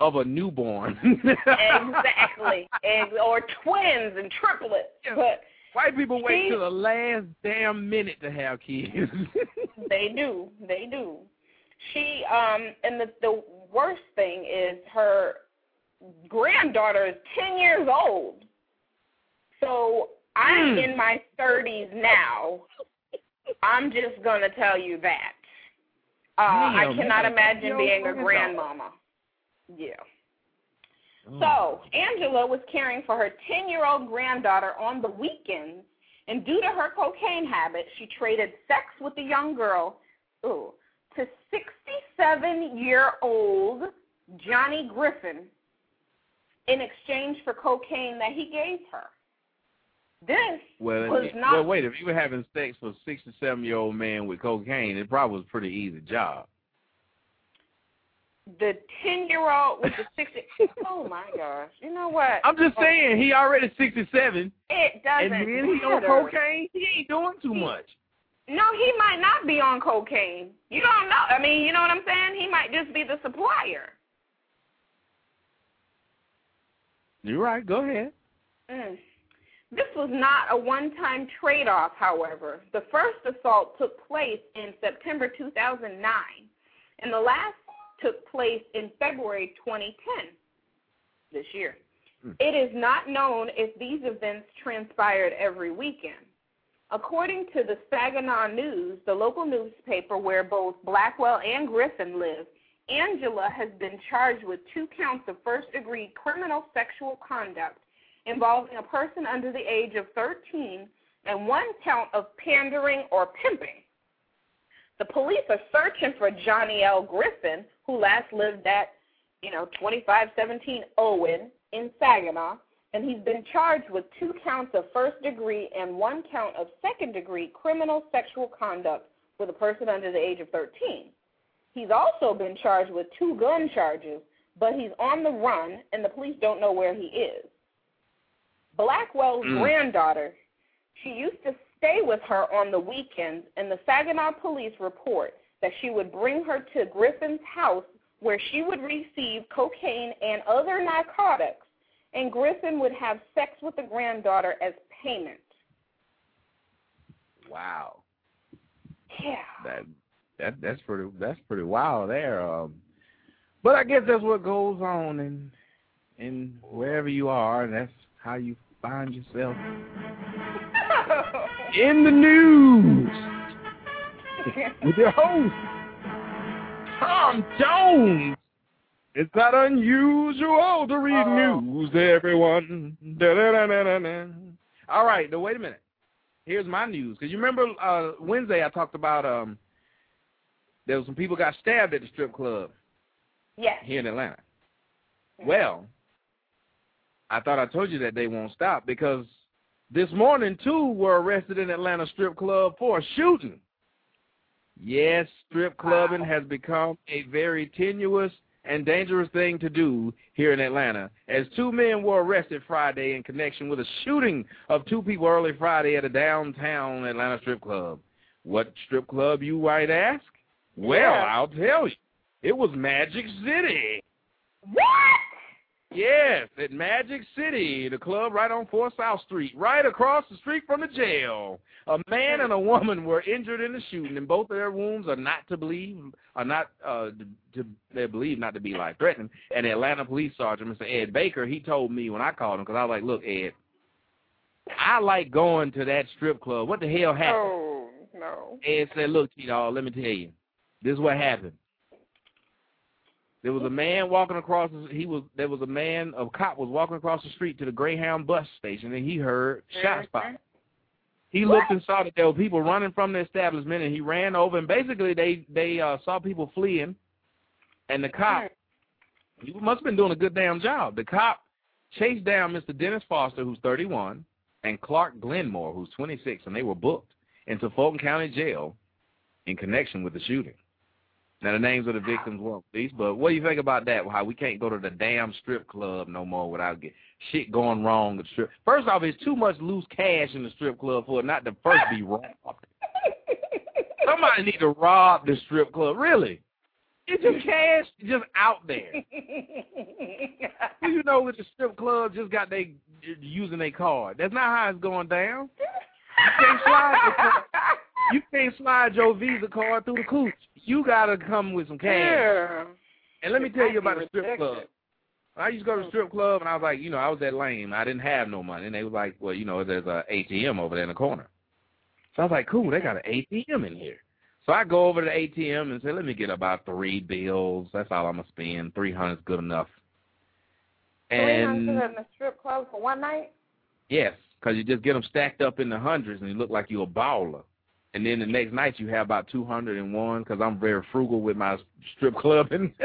of a newborn. exactly. (laughs) Ex- or twins and triplets. But White people wait till the last damn minute to have kids. (laughs) They do. They do. She um and the the worst thing is her granddaughter is 10 years old. So I'm Mm. in my 30s now. I'm just going to tell you that. Uh I cannot imagine being a grandmama. Yeah. Oh. So, Angela was caring for her 10 year old granddaughter on the weekends, and due to her cocaine habit, she traded sex with the young girl ooh, to 67 year old Johnny Griffin in exchange for cocaine that he gave her. This well, was not well, wait. If you were having sex with a 67 year old man with cocaine, it probably was a pretty easy job. the 10 year old with the 60. (laughs) oh my gosh. You know what? I'm just saying, he already 67, It doesn't and then he on cocaine. He ain't doing too much. No, he might not be on cocaine. You don't know. I mean, you know what I'm saying? He might just be the supplier. You're right. Go ahead. Mm. This was not a one-time trade-off, however. The first assault took place in September 2009, and the last took place in February 2010, this year. Hmm. It is not known if these events transpired every weekend. According to the Saginaw News, the local newspaper where both Blackwell and Griffin live, Angela has been charged with two counts of first degree criminal sexual conduct involving a person under the age of 13 and one count of pandering or pimping. The police are searching for Johnny L. Griffin, who last lived at, you know, 2517 Owen in Saginaw, and he's been charged with two counts of first degree and one count of second degree criminal sexual conduct with a person under the age of 13. He's also been charged with two gun charges, but he's on the run and the police don't know where he is. Blackwell's Mm. granddaughter, she used to stay with her on the weekends, and the Saginaw police report that she would bring her to Griffin's house where she would receive cocaine and other narcotics, and Griffin would have sex with the granddaughter as payment. Wow. Yeah. That that that's pretty that's pretty wild there. Um, but I guess that's what goes on in in wherever you are, and that's how you find yourself in the news with your host Tom Jones. It's not unusual to read Oh. news, everyone. -da -da -da. All right, now wait a minute. Here's my news. Because you remember uh, Wednesday I talked about um, there was some people got stabbed at the strip club Yes. here in Atlanta. Well, I thought I told you that they won't stop because this morning two were arrested in Atlanta strip club for a shooting. Yes, strip clubbing has become a very tenuous and dangerous thing to do here in Atlanta, as two men were arrested Friday in connection with a shooting of two people early Friday at a downtown Atlanta strip club. What strip club, you might ask? Well, Yeah. I'll tell you. It was Magic City. What? Yes, at Magic City, the club right on 4 South Street, right across the street from the jail. A man and a woman were injured in the shooting, and both of their wounds are not to believe, are not uh, to, to they're believed not to be life threatening. And the Atlanta police sergeant, Mr. Ed Baker, he told me when I called him because I was like, look, Ed, I like going to that strip club. What the hell happened? Oh, no. Ed said, look, T-Dog, let me tell you. This is what happened. There was a man walking across. the- He was there was a man, a cop was walking across the street to the Greyhound bus station, and he heard shots fired. He looked and saw that there were people running from the establishment, and he ran over. And basically, they they uh, saw people fleeing, and the cop he must have been doing a good damn job. The cop chased down Mr. Dennis Foster, who's 31, and Clark Glenmore, who's 26, and they were booked into Fulton County Jail in connection with the shooting. Now, the names of the victims weren't released, but what do you think about that? How we can't go to the damn strip club no more without get shit going wrong at strip. First off, it's too much loose cash in the strip club for it not to first be robbed. Somebody need to rob the strip club. Really? It's just cash just out there. you know with the strip club just got they using their card. That's not how it's going down. You can't slide. You can't slide your Visa card through the cooch. You gotta come with some cash. Yeah. And let me tell you about the strip club. I used to go to the strip mm-hmm. club and I was like, you know, I was that lame. I didn't have no money. And they was like, well, you know, there's a ATM over there in the corner. So I was like, cool, they got an ATM in here. So I go over to the ATM and say, let me get about three bills. That's all I'm going to spend. 300 is good enough. And 300 in the strip club for one night? yes, because you just get them stacked up in the hundreds and you look like you're a baller. And then the next night you have about 201 because I'm very frugal with my strip clubbing. (laughs)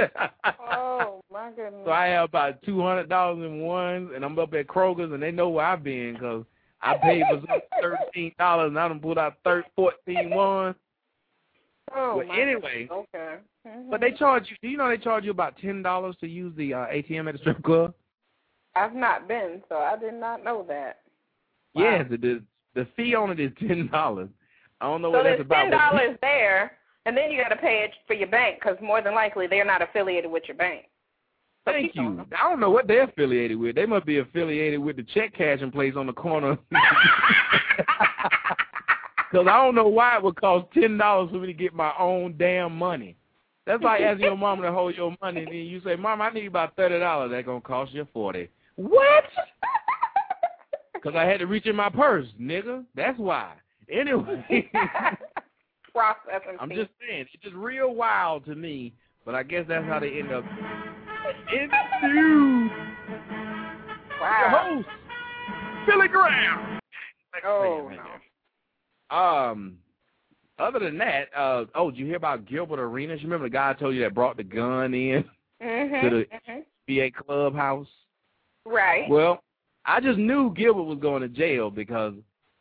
Oh, my goodness. (laughs) So I have about two hundred dollars in ones, and I'm up at Kroger's, and they know where I've been because I paid for (laughs) thirteen dollars, and I done pulled out thir fourteen ones. oh, But my anyway, goodness. Okay. Mhm. but they charge you. Do you know they charge you about ten dollars to use the uh, ATM at the strip club? I've not been, so I did not know that. Wow. Yes, the the the fee on it is ten dollars. I don't know So what that's there's ten dollars there, and then you got to pay it for your bank because more than likely they're not affiliated with your bank. So Thank you. I don't know what they're affiliated with. They must be affiliated with the check cashing place on the corner. (laughs) (laughs) Because I don't know why it would cost ten dollars for me to get my own damn money. That's like asking your mama to hold your money, and then you say, "Mom, I need about thirty dollars." That's gonna cost you forty. What? (laughs) Because I had to reach in my purse, nigga. That's why. Anyway, (laughs) Processing I'm just saying, it's just real wild to me. But I guess that's how they end up in the news. Your host, Billy Graham. Oh Man, no. Um, other than that, uh, oh, did you hear about Gilbert Arenas? You remember the guy I told you that brought the gun in Mhm. to the mhm. BA clubhouse? Right. Well, I just knew Gilbert was going to jail because,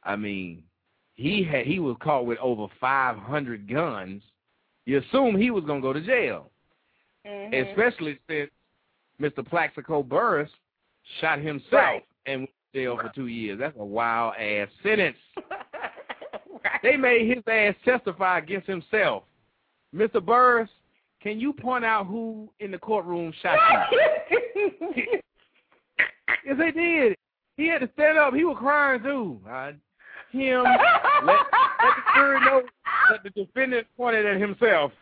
I mean, he had he was caught with over 500 guns. You assume he was going to go to jail, Mhm. especially since Mr. Plaxico Burress shot himself Right. and went to jail for two years. That's a wild ass sentence. (laughs) right. They made his ass testify against himself. Mr. Burress, can you point out who in the courtroom shot you? (laughs) yes, they did. He had to stand up. He was crying too. Uh, him, (laughs) let, let the jury know, that the defendant pointed at himself.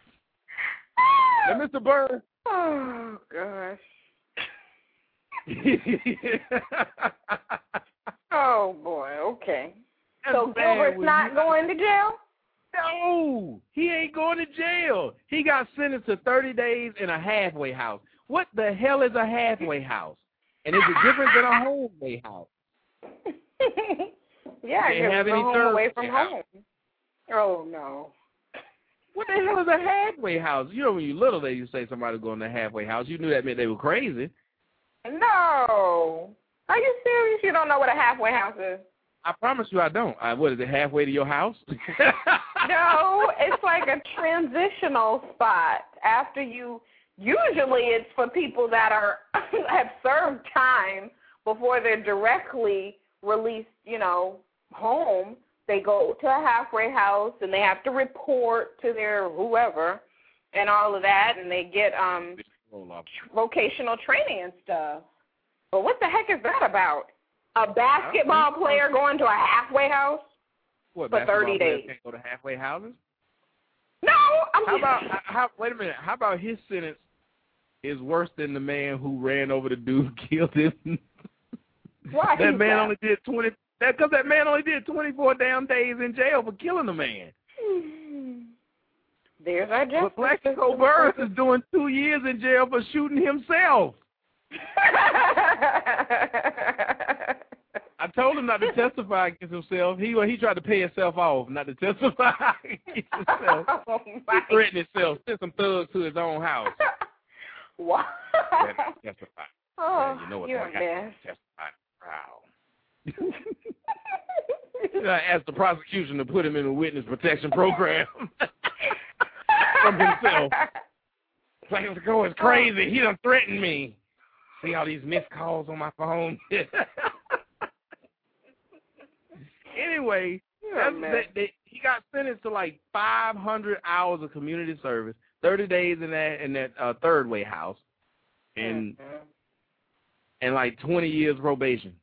now, (sighs) Mr. Burr. Oh gosh. (laughs) oh boy. Okay. So Gilbert's not going to jail. No, he ain't going to jail. He got sentenced to 30 days in a halfway house. What the hell is a halfway house? And is it different than a (laughs) homeway house? Yeah, Can't have you're any third away from house. home. Oh no. What the hell is a halfway house? You know, when you little, they used to say somebody going to a halfway house. You knew that meant they were crazy. No. Are you serious? You don't know what a halfway house is? I promise you I don't. I, what is it, halfway to your house? (laughs) No, it's like a transitional spot after you. Usually, it's for people that are (laughs) have served time before they're directly released. You know, home. They go to a halfway house and they have to report to their whoever and all of that, and they get um vocational training and stuff. But what the heck is that about? A basketball player going to a halfway house? What, For 30 basketball players days. Can't go to halfway houses? No, I'm How about how, wait a minute? How about his sentence is worse than the man who ran over the dude (laughs) killed him? Why that man that? only did twenty. That because that man only did twenty four damn days in jail for killing a man. (sighs) There's our justice. But Plaxico Burress is doing two years in jail for shooting himself. (laughs) I told him not to testify against himself. He he tried to pay himself off, not to testify (laughs) against himself. (laughs) oh He threatened himself, sent some thugs to his own house. What? Testify. Oh, you know what you're a mess. testify proud. I asked the prosecution to put him in a witness protection program (laughs) from himself. Plaxico is crazy. He done threatened me. See all these missed calls on my phone. (laughs) anyway, that's, they, they, he got sentenced to like 500 hours of community service, 30 days in that in that uh, third way house, and Mhm. and like 20 years probation.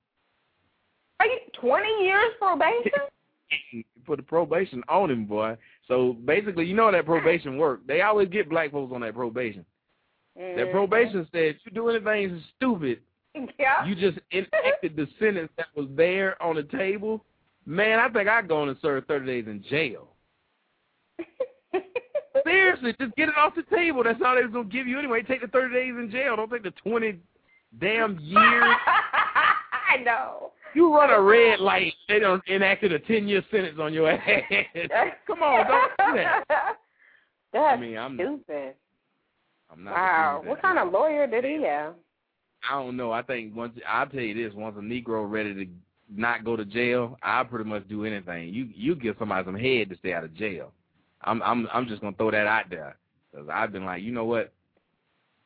Are you 20 years probation? (laughs) Put the probation on him, boy. So basically, you know that probation work. They always get black folks on that probation. That Mhm. probation said, you do anything stupid, Yeah. you just enacted the (laughs) sentence that was there on the table. Man, I think I'd go on and serve 30 days in jail. Seriously, just get it off the table. That's all they was going to give you anyway. Take the 30 days in jail. Don't take the 20 damn years. (laughs) I know. You run a red light, they don't enacted a 10-year sentence on your (laughs) ass. Come on, don't do that. (laughs) That's I mean, I'm- stupid. I'm not Wow. What kind of lawyer did he have? I don't know. I think once I'll tell you this: once a Negro ready to not go to jail, I'll pretty much do anything. You you give somebody some head to stay out of jail. I'm I'm I'm just gonna throw that out there because I've been like, you know what?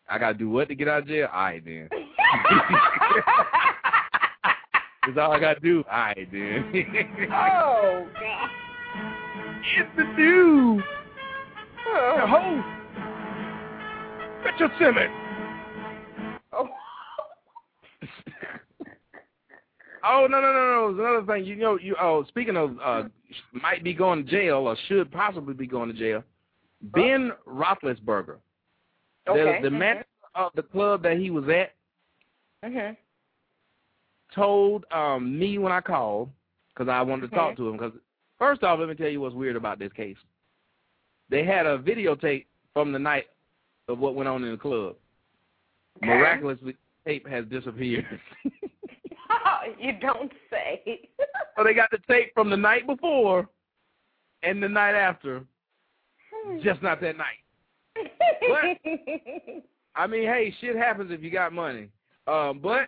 I gotta do what to get out of jail? All right then. (laughs) That's all I gotta do. All right then. oh, God. it's the dude, the Oh. host, Richard Simmons. Oh. Oh no no no no! It's another thing. You know you oh speaking of uh might be going to jail or should possibly be going to jail. Ben Roethlisberger, Okay. the the manager of the club that he was at, Mhm. Told um me when I called because I wanted to talk to him. Because first off, let me tell you what's weird about this case. They had a videotape from the night of what went on in the club. Okay. Miraculously, tape has disappeared. (laughs) (laughs) you don't say. (laughs) So they got the tape from the night before and the night after, just not that night. But, I mean, hey, shit happens if you got money. Um, but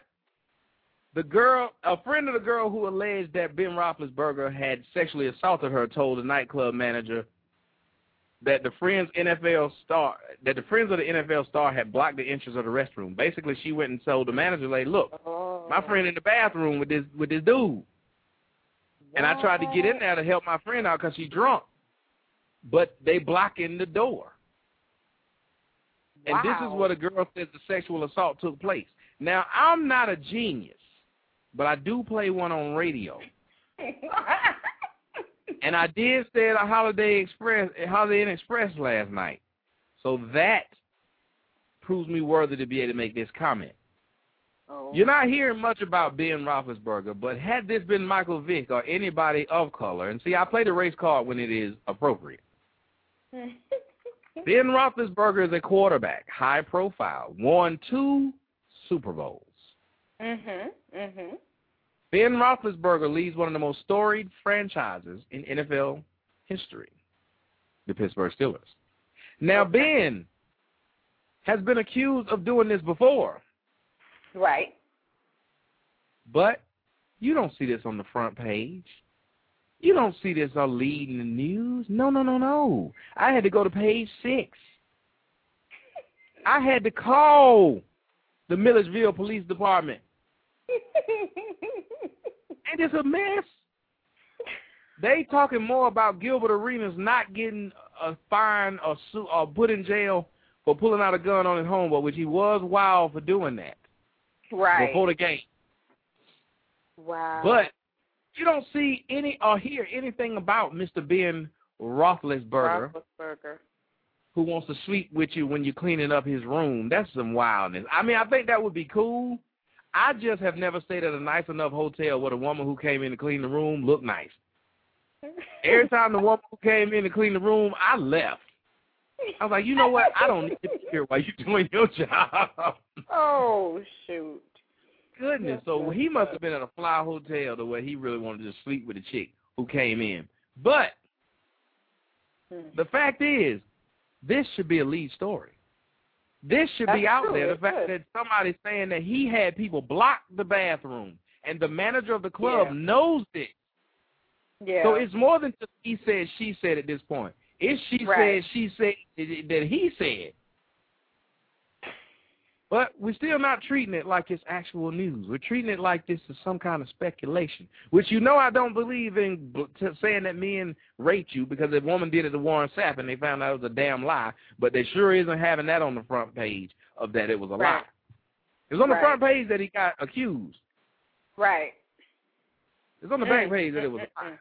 the girl, a friend of the girl who alleged that Ben Roethlisberger had sexually assaulted her, told the nightclub manager that the friends NFL star, that the friends of the NFL star had blocked the entrance of the restroom. Basically, she went and told the manager, like, look, oh. my friend in the bathroom with this with this dude. And I tried to get in there to help my friend out because she's drunk. But they blocking the door. And this is Wow. what a girl says the sexual assault took place. Now, I'm not a genius, but I do play one on radio. (laughs) And I did say at a Holiday Express, a Holiday Inn Express last night. So that proves me worthy to be able to make this comment. Oh. You're not hearing much about Ben Roethlisberger, but had this been Michael Vick or anybody of color, and see, I play the race card when it is appropriate. (laughs) ben Roethlisberger is a quarterback, high profile, won two Super Bowls. Mhm. Mhm. Ben Roethlisberger leads one of the most storied franchises in NFL history, the Pittsburgh Steelers. Now, Ben has been accused of doing this before. Right. But you don't see this on the front page. You don't see this on leading the news. No, no, no, no. I had to go to page six. I had to call the Milledgeville Police Department. And it's a mess. They talking more about Gilbert Arenas not getting a fine or, su or put in jail for pulling out a gun on his homeboy, which he was wild for doing that. Right. Before the game. Wow. But you don't see any or hear anything about Mr. Ben Roethlisberger, Roethlisberger. who wants to sleep with you when you're cleaning up his room. That's some wildness. I mean, I think that would be cool. I just have never stayed at a nice enough hotel where the woman who came in to clean the room looked nice. (laughs) Every time the woman who came in to clean the room, I left. I was like, you know what? I don't need to be here while you're doing your (laughs) job. Oh shoot. Goodness. So he must have been at a fly hotel the way he really wanted to sleep with a chick who came in. But Hmm. the fact is, this should be a lead story. This should be out true, there. The fact that somebody's saying that he had people block the bathroom, and the manager of the club Yeah. knows this. Yeah. So it's more than just he said, she said at this point. It's she Right. said, she said that he said. But we're still not treating it like it's actual news. We're treating it like this is some kind of speculation, which you know I don't believe in saying that men raped you because a woman did it to Warren Sapp and they found out it was a damn lie, but they sure isn't having that on the front page of that it was a lie. It was on the Right. front page that he got accused. right. It's on the back Mm, page that it was a lie.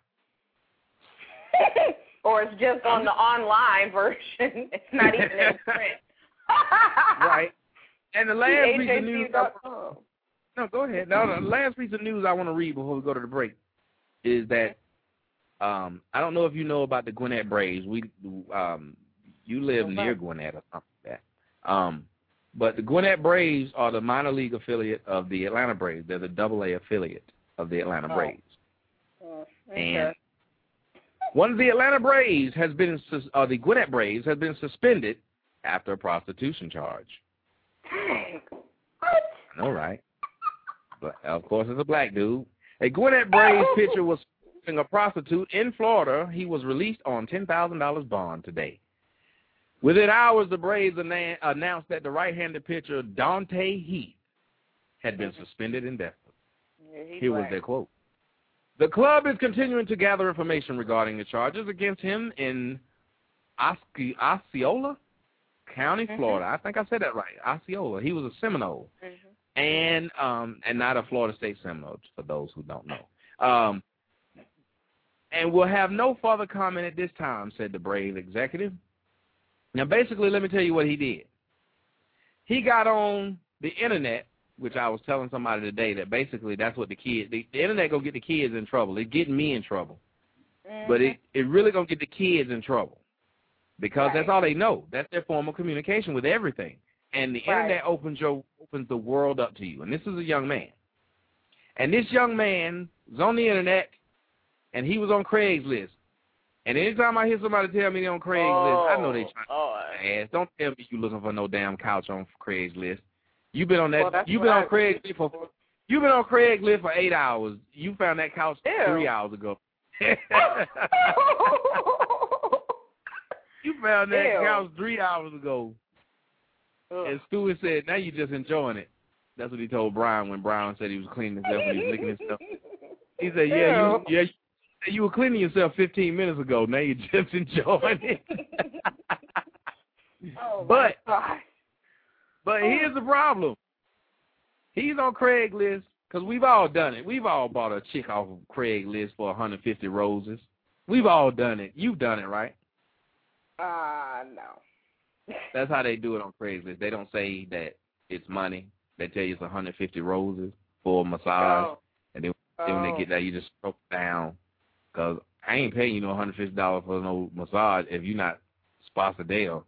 (laughs) or it's just on the online version. (laughs) It's not even in print. (laughs) Right. And the last piece of news I. No, go ahead. Now, the last piece of news I want to read before we go to the break is that um I don't know if you know about the Gwinnett Braves. We um you live Okay. near Gwinnett or something like that. Um but the Gwinnett Braves are the minor league affiliate of the Atlanta Braves. They're the double A affiliate of the Atlanta Oh. Braves. Oh, And one of the Atlanta Braves has been sus- uh, the Gwinnett Braves has been suspended after a prostitution charge. Dang. What? I know, right? But of course, it's a black dude. A Gwinnett Braves pitcher was a prostitute in Florida. He was released on ten thousand dollars bond today. Within hours, the Braves anna- announced that the right-handed pitcher Dante Heath had been suspended indefinitely. Yeah, Here was their quote. The club is continuing to gather information regarding the charges against him in Osce- Osceola County, Mhm. Florida. I think I said that right. Osceola. He was a Seminole Mhm. And um and not a Florida State Seminole for those who don't know. Um and we'll have no further comment at this time, said the Brave executive. Now basically let me tell you what he did. He got on the internet, which I was telling somebody today that basically that's what the kids the, the internet gonna get the kids in trouble. It's getting me in trouble. But it it really gonna get the kids in trouble. Because that's all they know. That's their form of communication with everything. And the Right. internet opens your opens the world up to you. And this is a young man. And this young man was on the internet and he was on Craigslist. And anytime I hear somebody tell me they're on Craigslist, I know they trying oh, to ass. Don't tell me you looking for no damn couch on Craigslist. You've been on that Well, you've been on I- Craigslist for you've been on Craigslist for eight hours. You found that couch Ew. three hours ago. (laughs) (laughs) you found that Ew. couch three hours ago. And Stewie said, now you're just enjoying it. That's what he told Brian when Brian said he was cleaning himself and he was licking himself. He said, yeah, you, yeah, you, were cleaning yourself 15 minutes ago. Now you're just (laughs) enjoying it. (laughs) oh, But-. But here's the problem. He's on Craigslist because we've all done it. We've all bought a chick off of Craigslist for 150 roses. We've all done it. You've done it, right? Uh, no. That's how they do it on Craigslist. They don't say that it's money. They tell you it's 150 roses for a massage, Oh. and then, then when Oh. they get there, you just stroke down. Cause I ain't paying you no 150 dollars for no massage if you're not Sposadale.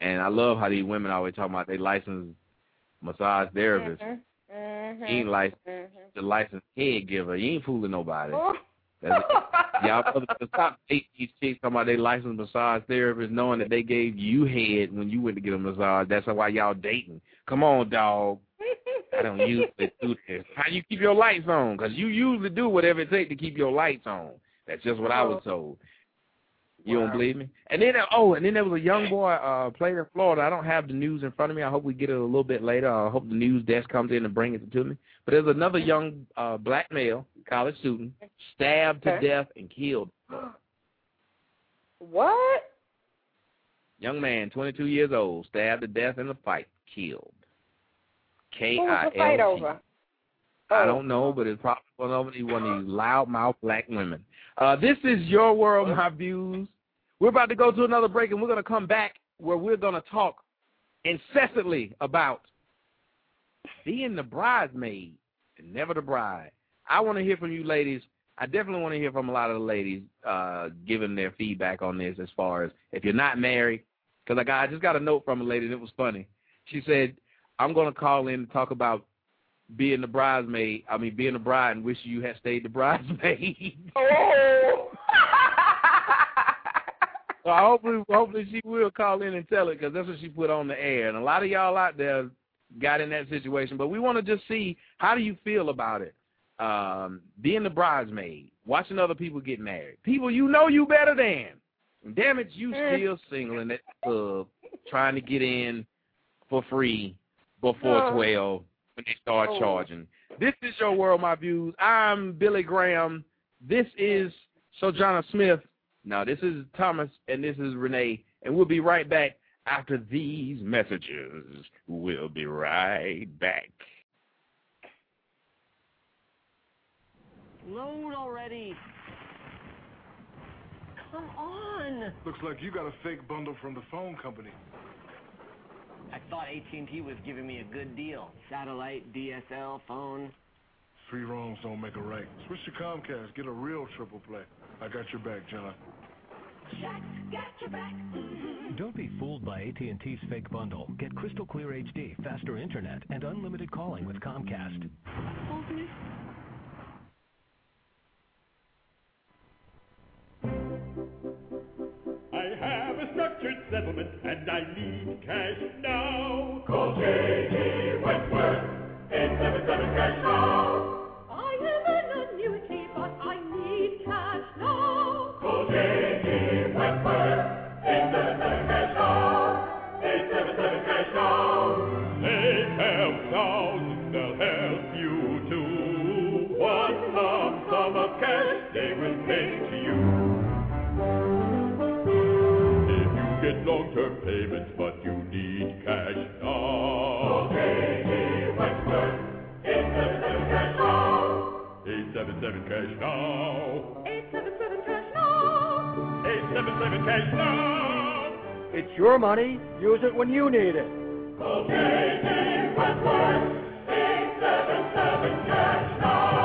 And I love how these women always talking about they licensed massage therapists. Mhm. Mhm. You ain't licensed Mhm. the licensed head giver. You ain't fooling nobody. (laughs) Y'all brothers to stop dating these chicks talking about they licensed massage therapists knowing that they gave you head when you went to get a massage. That's why y'all dating. Come on, dog. I don't usually do this. How you keep your lights on? Because you usually do whatever it takes to keep your lights on. That's just what I was told. You don't believe me? And then oh, and then there was a young boy uh played in Florida. I don't have the news in front of me. I hope we get it a little bit later. I hope the news desk comes in and brings it to me. But there's another young uh black male, college student, stabbed to death and killed. what? Young man, 22 years old, stabbed to death in a fight, killed. K I fight L T. over? I Oh. don't know, but it's probably one of these one of these loudmouth black women. Uh, this is your world, my views. We're about to go to another break, and we're going to come back where we're going to talk incessantly about being the bridesmaid and never the bride. I want to hear from you ladies. I definitely want to hear from a lot of the ladies uh, giving their feedback on this as far as if you're not married. Because I, got, I just got a note from a lady, and it was funny. She said, I'm going to call in and talk about being the bridesmaid, I mean, being the bride and wish you had stayed the (laughs) bridesmaid. Oh. So hopefully, hopefully she will call in and tell it because that's what she put on the air. And a lot of y'all out there got in that situation. But we want to just see how do you feel about it? Um, being the bridesmaid, watching other people get married, people you know you better than. Damn it, you Mm. still single in that club, trying to get in for free before Oh. twelve when they start Oh. charging. This is your world, my views. I'm Billy Graham. This is Sojourner Smith. Now this is Thomas, and this is Renee, and we'll be right back after these messages. We'll be right back. Load already. Come on. Looks like you got a fake bundle from the phone company. I thought AT&T was giving me a good deal. Satellite, DSL, phone. Three wrongs don't make a right. Switch to Comcast. Get a real triple play. I got your back, John. Don't be fooled by AT&T's fake bundle. Get crystal clear HD, faster internet, and unlimited calling with Comcast. I have a structured settlement and I need cash now. Call J.G. Wentworth, 877 cash now. 877 cash now. 877 cash now. 877 cash now. It's your money. Use it when you need it. Okay, Wentworth, 877 cash now.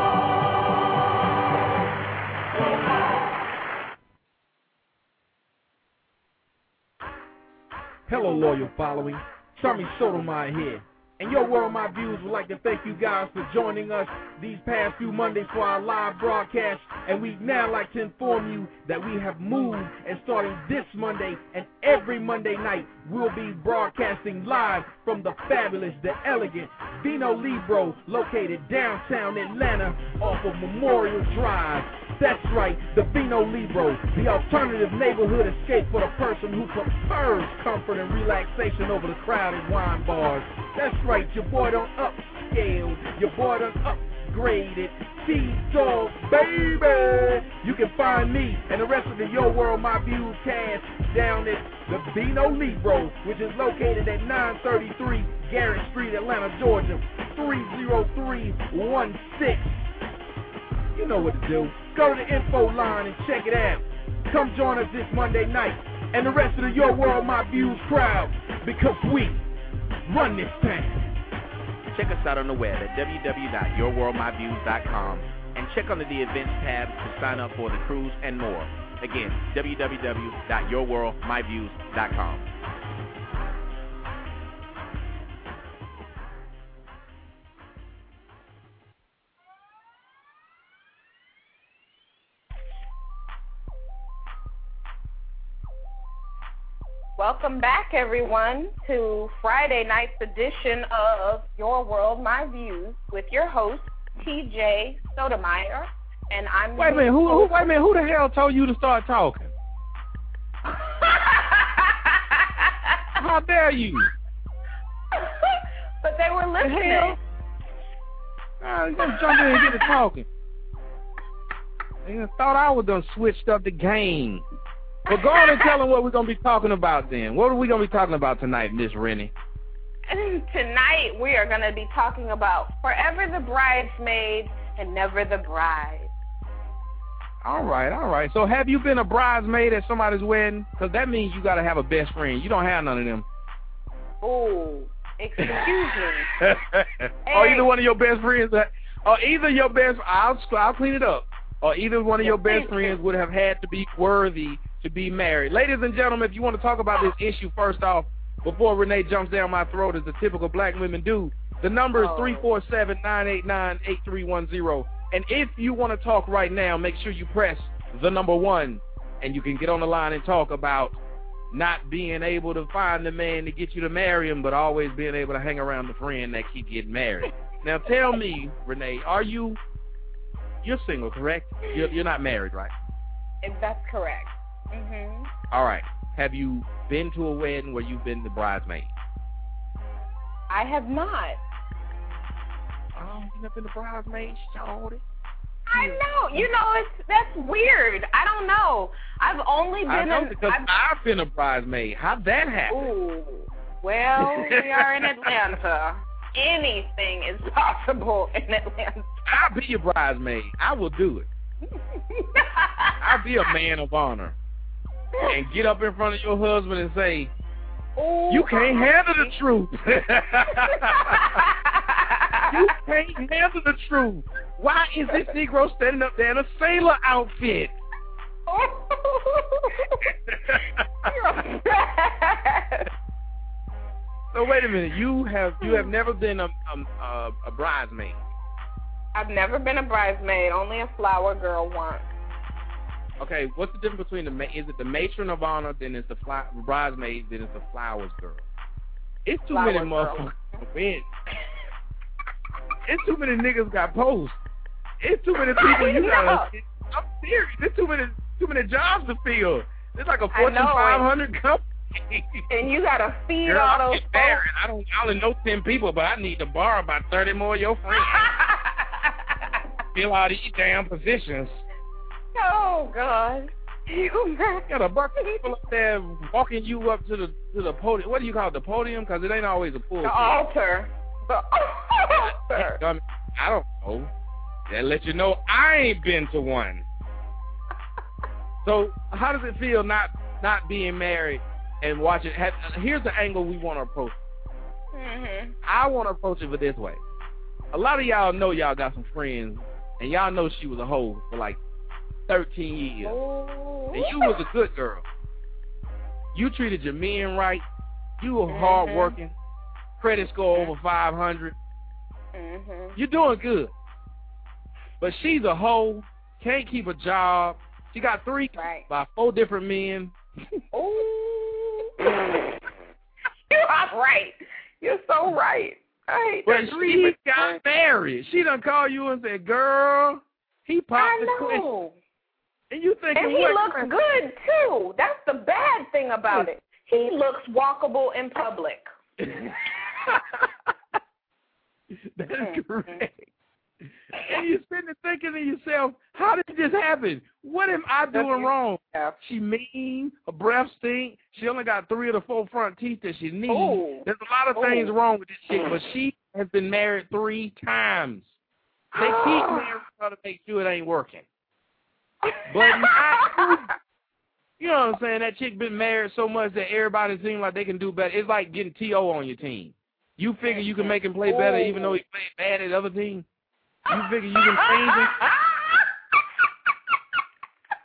Hello, loyal following. Tommy Sotomayor here. And your world, my views would like to thank you guys for joining us these past few Mondays for our live broadcast. And we'd now like to inform you that we have moved and starting this Monday and every Monday night, we'll be broadcasting live from the fabulous, the elegant Vino Libro located downtown Atlanta off of Memorial Drive. That's right, the Vino Libro, the alternative neighborhood escape for the person who prefers comfort and relaxation over the crowded wine bars. That's right, your boy done upscale, your boy done upgraded. T-Dog, baby! You can find me and the rest of the Yo World My Views cast down at the Vino Libro, which is located at 933 Garrett Street, Atlanta, Georgia, 30316. You know what to do. Go to the info line and check it out. Come join us this Monday night and the rest of the Your World My Views crowd because we run this thing. Check us out on the web at www.yourworldmyviews.com and check under the events tab to sign up for the cruise and more. Again, www.yourworldmyviews.com. Welcome back, everyone, to Friday night's edition of Your World, My Views with your host, TJ Sotomayor. And I'm Wait a minute, who, who wait a minute, who the hell told you to start talking? (laughs) How dare you? but they were listening. hell? Uh, gotta jump in and get to talking. They thought I was done switched up the game. But go on and tell them what we're gonna be talking about then. What are we gonna be talking about tonight, Miss Rennie? (clears throat) Tonight we are going to be talking about Forever the Bridesmaid and Never the Bride. All right, all right. So have you been a bridesmaid at somebody's wedding? Because that means you got to have a best friend. You don't have none of them. Oh, excuse me. (laughs) or either one of your best friends, or either your best, I'll, I'll clean it up, or either one of your best friends would have had to be worthy to be married. Ladies and gentlemen, if you want to talk about this issue first off, before Renee jumps down my throat as the typical black women do, the number is 347-989-8310. And if you want to talk right now, make sure you press the number one, and you can get on the line and talk about not being able to find the man to get you to marry him, but always being able to hang around the friend that keep getting married. now tell me, Renee, are you, you're single, correct? You're, you're not married, right? If that's correct. Hmm All right. Have you been to a wedding where you've been the bridesmaid? I have not. Oh, you never been the bridesmaid, shorty? I know. You know, it's that's weird. I don't know. I've only been I know in. because I've, I've been a bridesmaid. How'd that happen? Ooh. Well, we are in (laughs) Atlanta. Anything is possible in Atlanta. I'll be your bridesmaid. I will do it. (laughs) I'll be a man of honor. And get up in front of your husband and say, Ooh, you can't handle the truth. (laughs) you can't handle the truth. Why is this Negro standing up there in a sailor outfit? (laughs) so wait a minute. You have you have hmm. never been a a, a, a bridesmaid. I've never been a bridesmaid. Only a flower girl once. Okay, what's the difference between the ma- is it the matron of honor, then it's the fly, bridesmaid, then it's the flowers girl? It's too Flower many motherfuckers. It's too many niggas got posts. It's too many (laughs) people you gotta. I'm serious. There's too many too many jobs to fill. It's like a Fortune know it. 500 company. (laughs) And you gotta feed Girl, all I'm those getting. I don't. I only know ten people, but I need to borrow about thirty more of your friends. (laughs) Fill all these damn positions. Oh God. You got a bunch of people up there walking you up to the to the podium. What do you call it? The podium? Because it ain't always a pulpit. The altar. The (laughs) altar. I, mean, I don't know. That let you know I ain't been to one. (laughs) So how does it feel not not being married and watching? Have, here's the angle we want to approach. Mhm. I want to approach it this way. A lot of y'all know y'all got some friends, and y'all know she was a hoe for like 13 years. And you was a good girl. You treated your men right. You were Mhm. hard working. Credit score over 500. Mhm. You're doing good. But she's a hoe. Can't keep a job. She got three Right. by four different men. (laughs) You are right. You're so right. I But she got married. She done called you and said, "Girl, he popped I the question." know. And you thinking, And he what? looks good too. That's the bad thing about it. He looks walkable in public. That is correct. And you're sitting there thinking to yourself, how did this happen? What am I doing wrong? She mean, her breath stink, she only got three of the four front teeth that she needs. There's a lot of things wrong with this chick, but she has been married three times. They keep ah. marrying her to make sure it ain't working. But (laughs) you. Know what I'm saying? That chick been married so much that everybody seems like they can do better. It's like getting T.O. on your team. You figure you can make him play better even though he played bad at other teams? You figure you can change him?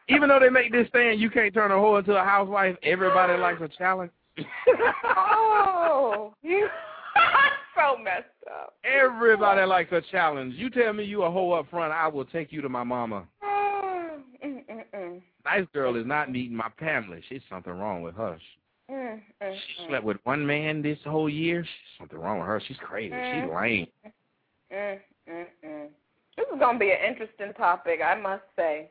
Even though they make this stand, you can't turn a whore into a housewife. Everybody likes a challenge. oh, you (laughs) so messed up. Everybody likes a challenge. You tell me you a hoe up front, I will take you to my mama. Oh, Nice girl is not meeting my family. She's something wrong with her. Mm, mm, She slept with one man this whole year. She's something wrong with her. She's crazy. She's lame. mm, mm, mm. This is gonna be an interesting topic, I must say.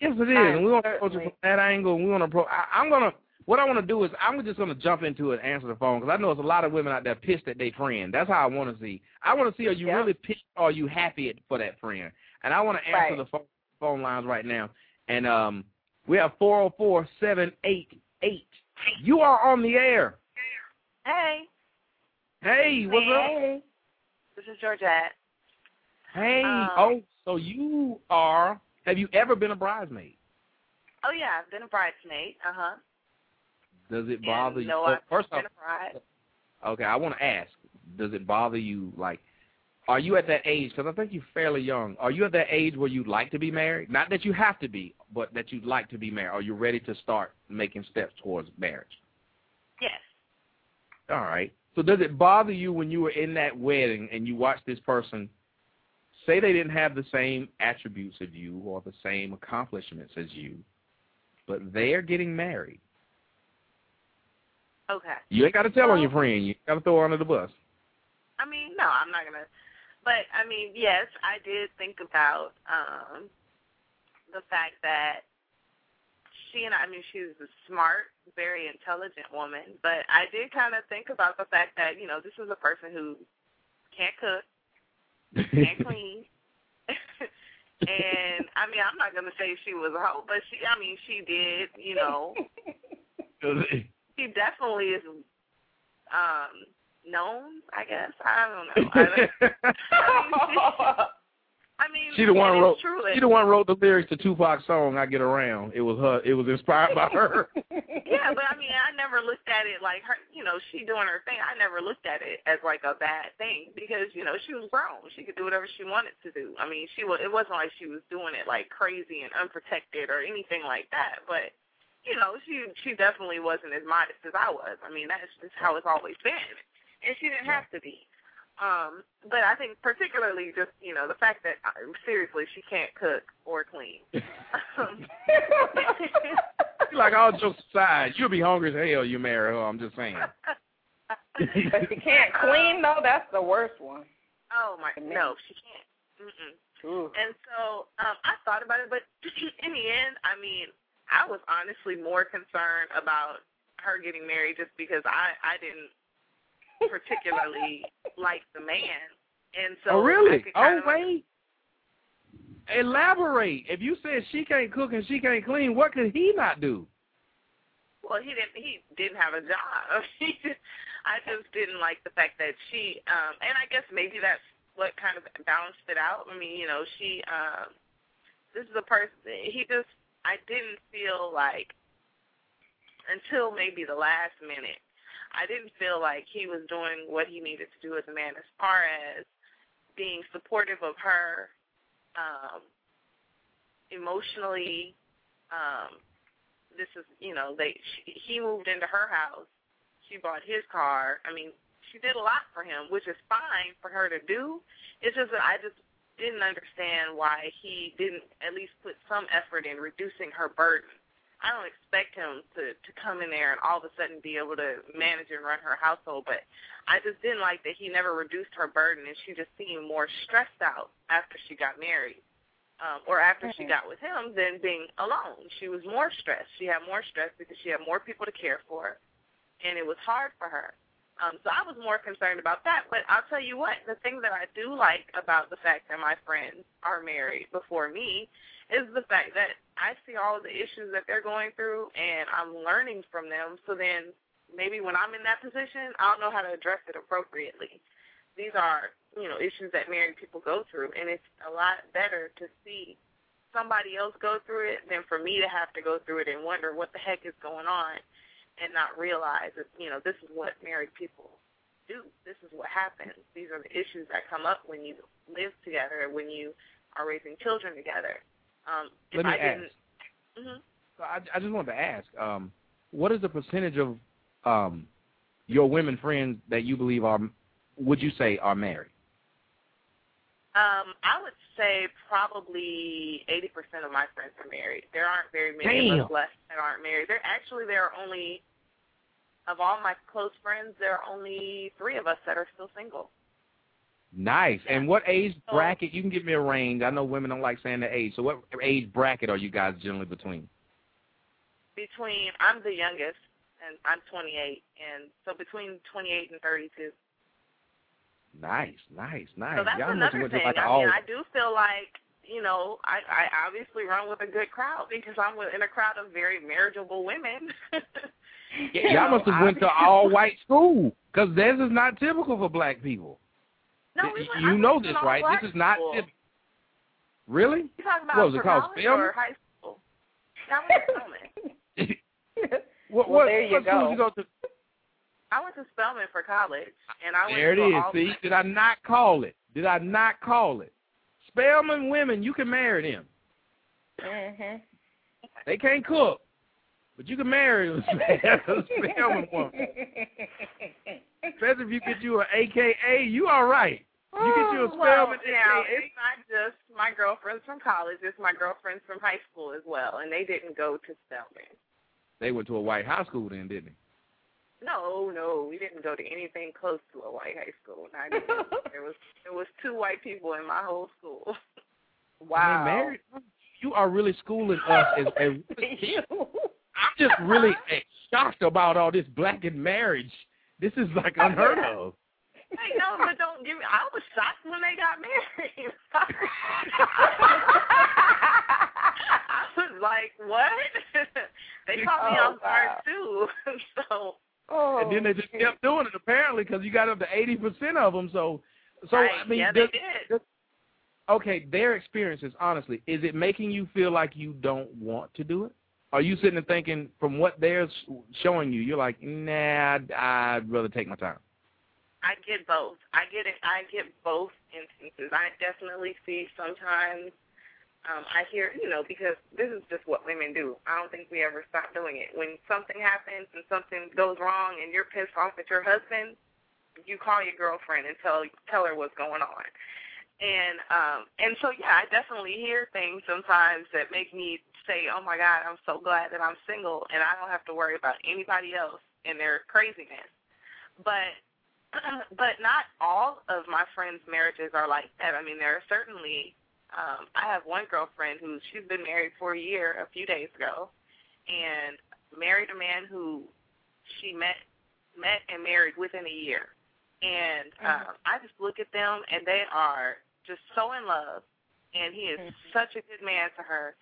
Yes, it is. I'm and we want to approach it from that angle. We want to approach. I, I'm gonna. What I want to do is I'm just gonna jump into it and answer the phone because I know there's a lot of women out there pissed at their friend. That's how I want to see. I want to see are you Yeah. really pissed or are you happy for that friend? And I want to answer Right. the phone, phone lines right now. And um, we have four zero four seven eight eight. You are on the air. Hey. Hey, what's up? Hey. This is Georgette. Hey. Um, oh, so you are. Have you ever been a bridesmaid? Oh yeah, I've been a bridesmaid. Uh huh. Does it bother you? No, well, I've first been off, a bride. Okay, I want to ask, does it bother you, like, are you at that age, because I think you're fairly young, are you at that age where you'd like to be married? Not that you have to be, but that you'd like to be married. Are you ready to start making steps towards marriage? Yes. All right. So does it bother you when you were in that wedding and you watched this person, say they didn't have the same attributes of you or the same accomplishments as you, but they're getting married? Okay. You ain't got to tell on your friend. You got to throw her under the bus. I mean, no, I'm not gonna. But I mean, yes, I did think about um the fact that she and I, I mean, she was a smart, very intelligent woman, but I did kind of think about the fact that you know this is a person who can't cook, can't (laughs) clean. (laughs) and I mean, I'm not gonna say she was a hoe, but she, I mean, she did, you know, (laughs) she definitely is um known, I guess. I don't know. I, (laughs) I mean, She the one wrote. She the one wrote the lyrics to Tupac's song "I Get Around." It was her. It was inspired by her. (laughs) yeah, but I mean, I never looked at it like her. You know, she doing her thing. I never looked at it as like a bad thing because you know she was grown. She could do whatever she wanted to do. I mean, she was. It wasn't like she was doing it like crazy and unprotected or anything like that. But you know, she she definitely wasn't as modest as I was. I mean, that's just how it's always been, and she didn't have to be. Um, but I think particularly just you know the fact that uh, seriously she can't cook or clean. (laughs) Um, (laughs) like all jokes aside, you'll be hungry as hell. You marry her. I'm just saying. But (laughs) she can't clean though. That's the worst one. Oh my, no, she can't. Mm-mm. And so um, I thought about it, but (clears throat) in the end, I mean, I was honestly more concerned about her getting married just because I I didn't particularly like the man, and so oh really? Oh wait. Elaborate. If you said she can't cook and she can't clean, what could he not do? Well, he didn't. He didn't have a job. (laughs) I just didn't like the fact that she. um And I guess maybe that's what kind of balanced it out. I mean, you know, she. um This is a person. He just. I didn't feel like until maybe the last minute. I didn't feel like he was doing what he needed to do as a man, as far as being supportive of her, um, emotionally. Um, this is you know they she, he moved into her house. She bought his car. I mean she did a lot for him which is fine for her to do. It's just that i just didn't understand why he didn't at least put some effort in reducing her burden i don't expect him to to come in there and all of a sudden be able to manage and run her household but i just didn't like that he never reduced her burden and she just seemed more stressed out after she got married um, or after she got with him than being alone. She was more stressed. She had more stress because she had more people to care for, and it was hard for her. Um, so I was more concerned about that. But I'll tell you what, the thing that I do like about the fact that my friends are married before me is the fact that I see all the issues that they're going through, and I'm learning from them. So then maybe when I'm in that position, I'll know how to address it appropriately these are, you know, issues that married people go through, and it's a lot better to see somebody else go through it than for me to have to go through it and wonder what the heck is going on and not realize that, you know, this is what married people do. This is what happens. These are the issues that come up when you live together, when you are raising children together. Um, Let me I ask. didn't, hmm So I, I just wanted to ask, um, what is the percentage of um, your women friends that you believe are, would you say, are married? Um, I would say probably 80% of my friends are married. There aren't very many of us left that aren't married. There actually there are only of all my close friends, there are only three of us that are still single. Nice. And what age bracket? You can give me a range. I know women don't like saying the age. So what age bracket are you guys generally between? Between I'm the youngest and I'm 28, and so between 28 and 32. Nice, nice, nice. So that's Y'all another thing. like I mean, I do feel like you know I I obviously run with a good crowd because I'm in a crowd of very marriageable women. (laughs) Y'all must have went to all white school because this is not typical for black people. No, we went, you know this, right? This is not school. Really? You talking about What was it called, college Spelman? or high school? Yeah, I went to Spelman. What, Well, what, there you what school go. you go to? I went to Spelman for college, and I went There it to is. all See, did I not call it? Did I not call it? Spelman women, you can marry them. Mhm. They can't cook, but you can marry them. (laughs) Spelman woman. (laughs) Especially if you get you an AKA, you all right. You get you a well, Spelman now AKA. it's not just my girlfriends from college; it's my girlfriends from high school as well, and they didn't go to Spelman. They went to a white high school then, didn't they? No, no, we didn't go to anything close to a white high school. Even. (laughs) there was there was two white people in my whole school. Wow. married, you are really schooling us as, (laughs) I'm just really shocked about all this black and marriage. This is like unheard of. Hey, no, but don't give me. I was shocked when they got married. (laughs) I was like, what? (laughs) they caught me Oh, off guard too. (laughs) so. Oh. And then they just kept doing it apparently because you got up to eighty percent of them. So, so Right, I mean, yeah, they did. does- okay, their experiences. Honestly, is it making you feel like you don't want to do it? Are you sitting and thinking from what they're showing you, you're like, nah, I'd, rather take my time. I get both. I get it. I get both instances. I definitely see sometimes. Um, I hear, you know, because this is just what women do. I don't think we ever stop doing it. When something happens and something goes wrong and you're pissed off at your husband, you call your girlfriend and tell tell her what's going on. And um and so yeah, I definitely hear things sometimes that make me say, "Oh my god, I'm so glad that I'm single and I don't have to worry about anybody else and their craziness." But (clears throat) but not all of my friends' marriages are like that. I mean, there are certainly. Um, I have one girlfriend who she's been married for a year a few days ago, and married a man who she met met and married within a year. And um, I just look at them, and they are just so in love. And he is mm-hmm. such a good man to her.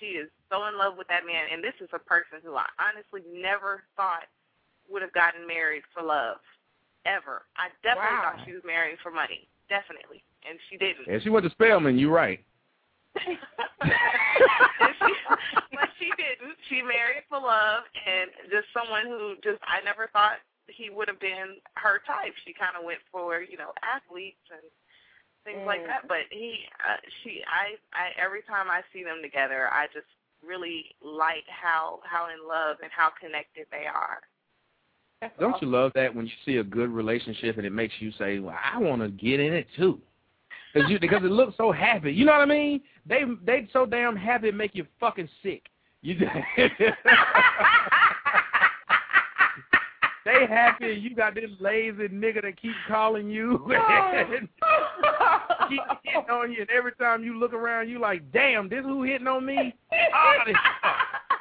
She is so in love with that man. And this is a person who I honestly never thought would have gotten married for love ever. I definitely Wow. thought she was married for money, definitely, and she didn't. And she went to Spelman. You're right. She, (laughs) (laughs) but she didn't. She married for love, and just someone who just I never thought he would have been her type. She kind of went for you know athletes and things like Mm. that. But he, uh, she, I, I every time I see them together, I just really like how how in love and how connected they are. Don't you love that when you see a good relationship and it makes you say, "Well, I want to get in it too," because you because it looks so happy. You know what I mean? They they so damn happy it make you fucking sick. You (laughs) they happy you got this lazy nigga that keep calling you and (laughs) (laughs) keep hitting on you, and every time you look around, you like, "Damn, this who hitting on me?" Oh, this (laughs)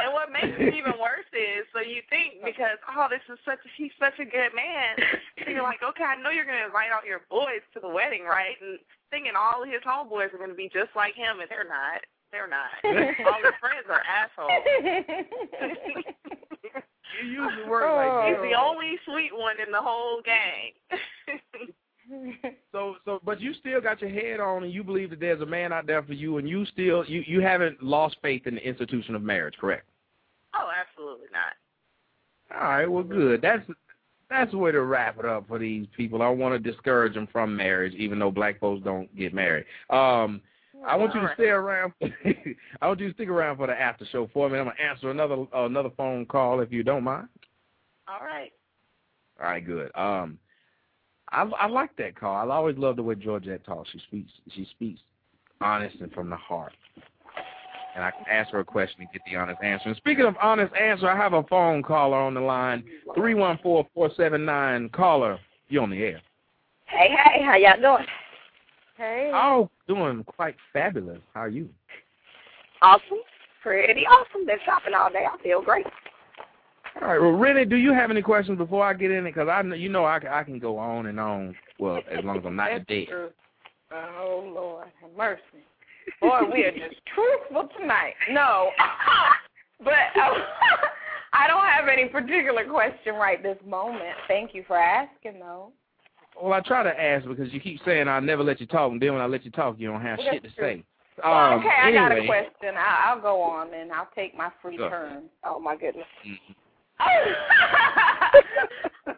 And what makes it even worse is, so you think because oh, this is such he's such a good man, and you're like, okay, I know you're gonna invite all your boys to the wedding, right? And thinking all his homeboys are gonna be just like him, and they're not. They're not. (laughs) all his friends are assholes. you use the word like He's the only sweet one in the whole gang. (laughs) (laughs) So So but you still got your head on and you believe that there's a man out there for you and you still you you haven't lost faith in the institution of marriage, correct? Oh, absolutely not. All right, well good. That's that's the way to wrap it up for these people. I want to discourage them from marriage, even though black folks don't get married. Um, I want you to stay around. (laughs) I want you to stick around for the after show for me. I'm gonna answer another uh, another phone call if you don't mind. All right. All right, good. Um, I I like that call. I always love the way Georgette talks. She speaks she speaks honest and from the heart. And I can ask her a question and get the honest answer. And speaking of honest answer, I have a phone caller on the line. Three one four four seven nine. Caller, you on the air. Hey, hey, how y'all doing? Hey. Oh, doing quite fabulous. How are you? Awesome. Pretty awesome. Been shopping all day. I feel great. All right. Well, Rennie, do you have any questions before I get in it? Because I, know, you know, I, I can go on and on. Well, as long as I'm not dead. true. Oh Lord, have mercy. Boy, we are just truthful tonight. No, (laughs) but uh, (laughs) I don't have any particular question right this moment. Thank you for asking, though. Well, I try to ask because you keep saying I'll never let you talk, and then when I let you talk, you don't have Well, shit to true. say. Well, Um, okay, I got a question. I'll, I'll go on and I'll take my free Go. turn. Oh my goodness. Mhm. (laughs)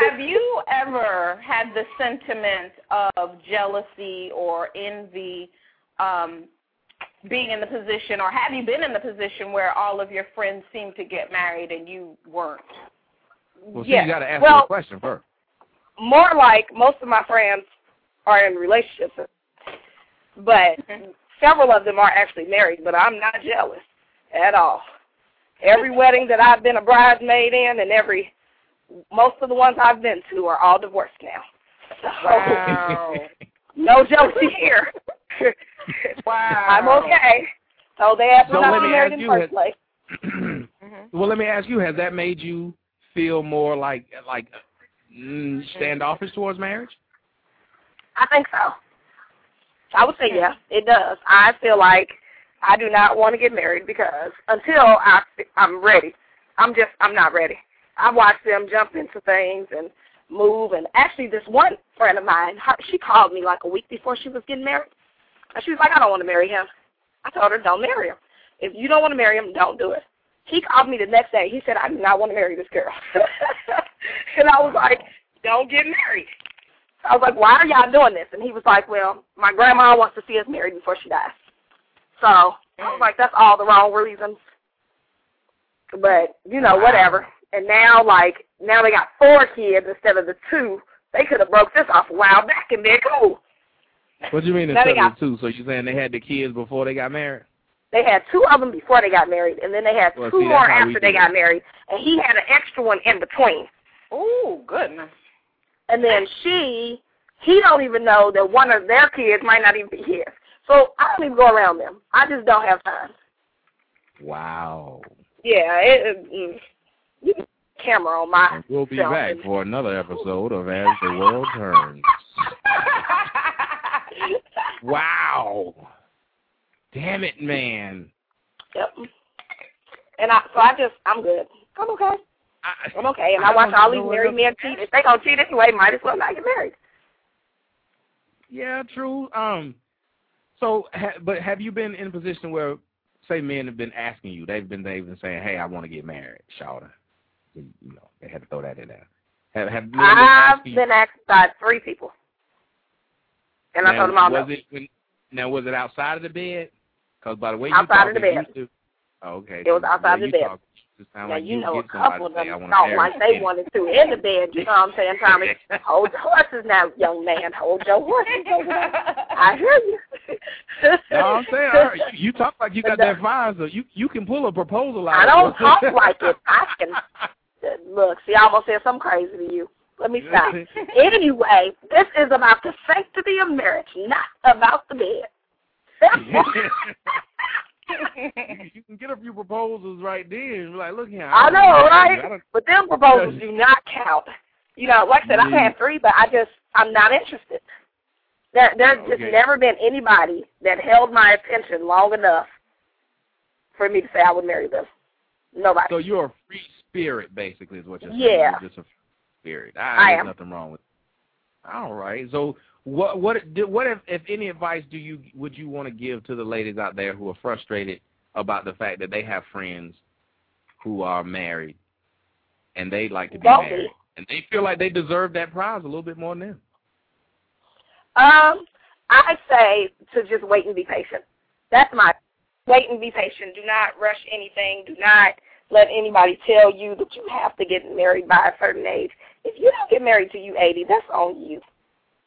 Have you ever had the sentiment of jealousy or envy um, being in the position, or have you been in the position where all of your friends seem to get married and you weren't? Well, see, Yes. you got to ask Well- me a question first. More like most of my friends are in relationships, but several of them are actually married. But I'm not jealous at all. Every wedding that I've been a bridesmaid in, and every most of the ones I've been to are all divorced now. So Wow. no jealousy here. (laughs) wow. I'm okay. So they asked me So to be me married in the first place. Mm-hmm. (clears throat) well, let me ask you: Has that made you feel more like like mm, standoffish towards marriage? I think so. I would say yeah, it does. I feel like I do not want to get married because until I I'm ready, I'm just I'm not ready. I watch them jump into things and move, and actually this one friend of mine, her, she called me like a week before she was getting married, and she was like, I don't want to marry him. I told her, don't marry him. If you don't want to marry him, don't do it. He called me the next day. He said, I do not want to marry this girl. (laughs) and I was like, don't get married. I was like, why are y'all doing this? And he was like, well, my grandma wants to see us married before she dies. So I was like, that's all the wrong reasons. But, you know, whatever. And now, like, now they got four kids instead of the two. They could have broke this off a while back and been cool. What do you mean instead of got- the two? So you're saying they had the kids before they got married? They had two of them before they got married, and then they had Well, two see, more after they got married, and he had an extra one in between. Oh, goodness. And then she, he don't even know that one of their kids might not even be his. So I don't even go around them. I just don't have time. Wow. Yeah, it, it, mm, you can camera on my. And we'll be back and- for another episode of As the World Turns. (laughs) Wow. Damn it, man. Yep. And I, so I just, I'm good. I'm okay. I, I'm okay. And I I watch all these married men cheat. If they gonna cheat anyway, might as well not get married. Yeah, true. Um, so, ha, but have you been in a position where, say, men have been asking you? They've been they've been saying, "Hey, I want to get married, Shawty." You know, they had to throw that in there. Have have been I've been asked by three people, and I now, told them all was no. it when, now was it outside of the bed? Because by the way Outside you of the bed. to- oh, okay. It was the outside way the bed. talk, it sound Now like you you know a couple of them thought like they wanted to in the bed. You know what I'm saying, Tommy? (laughs) Hold your horses now, young man. Hold your horses over. I hear you. No, I'm saying right, you, talk like you got that fire, so you you can pull a proposal out. I don't talk like it. I (laughs) can look. See, I almost said something crazy to you. Let me stop. anyway, this is about the sanctity of marriage, not about the bed. (laughs) you, can get a few proposals right then. Like, look here. I know, I right? don't- But them proposals do not count. You know, like I said, I've had three, but I just I'm not interested. There, there's just never been anybody that held my attention long enough for me to say I would marry them. Nobody. So you're a free spirit, basically, is what you're saying. Yeah. You're just a free spirit. I, I there's am. nothing wrong with. All right. So what what what if, if any advice do you would you want to give to the ladies out there who are frustrated about the fact that they have friends who are married and they like to be Don't married be. and they feel like they deserve that prize a little bit more than them? Um, I say to just wait and be patient. That's my wait and be patient. Do not rush anything. Do not let anybody tell you that you have to get married by a certain age. If you don't get married till you 80, that's on you.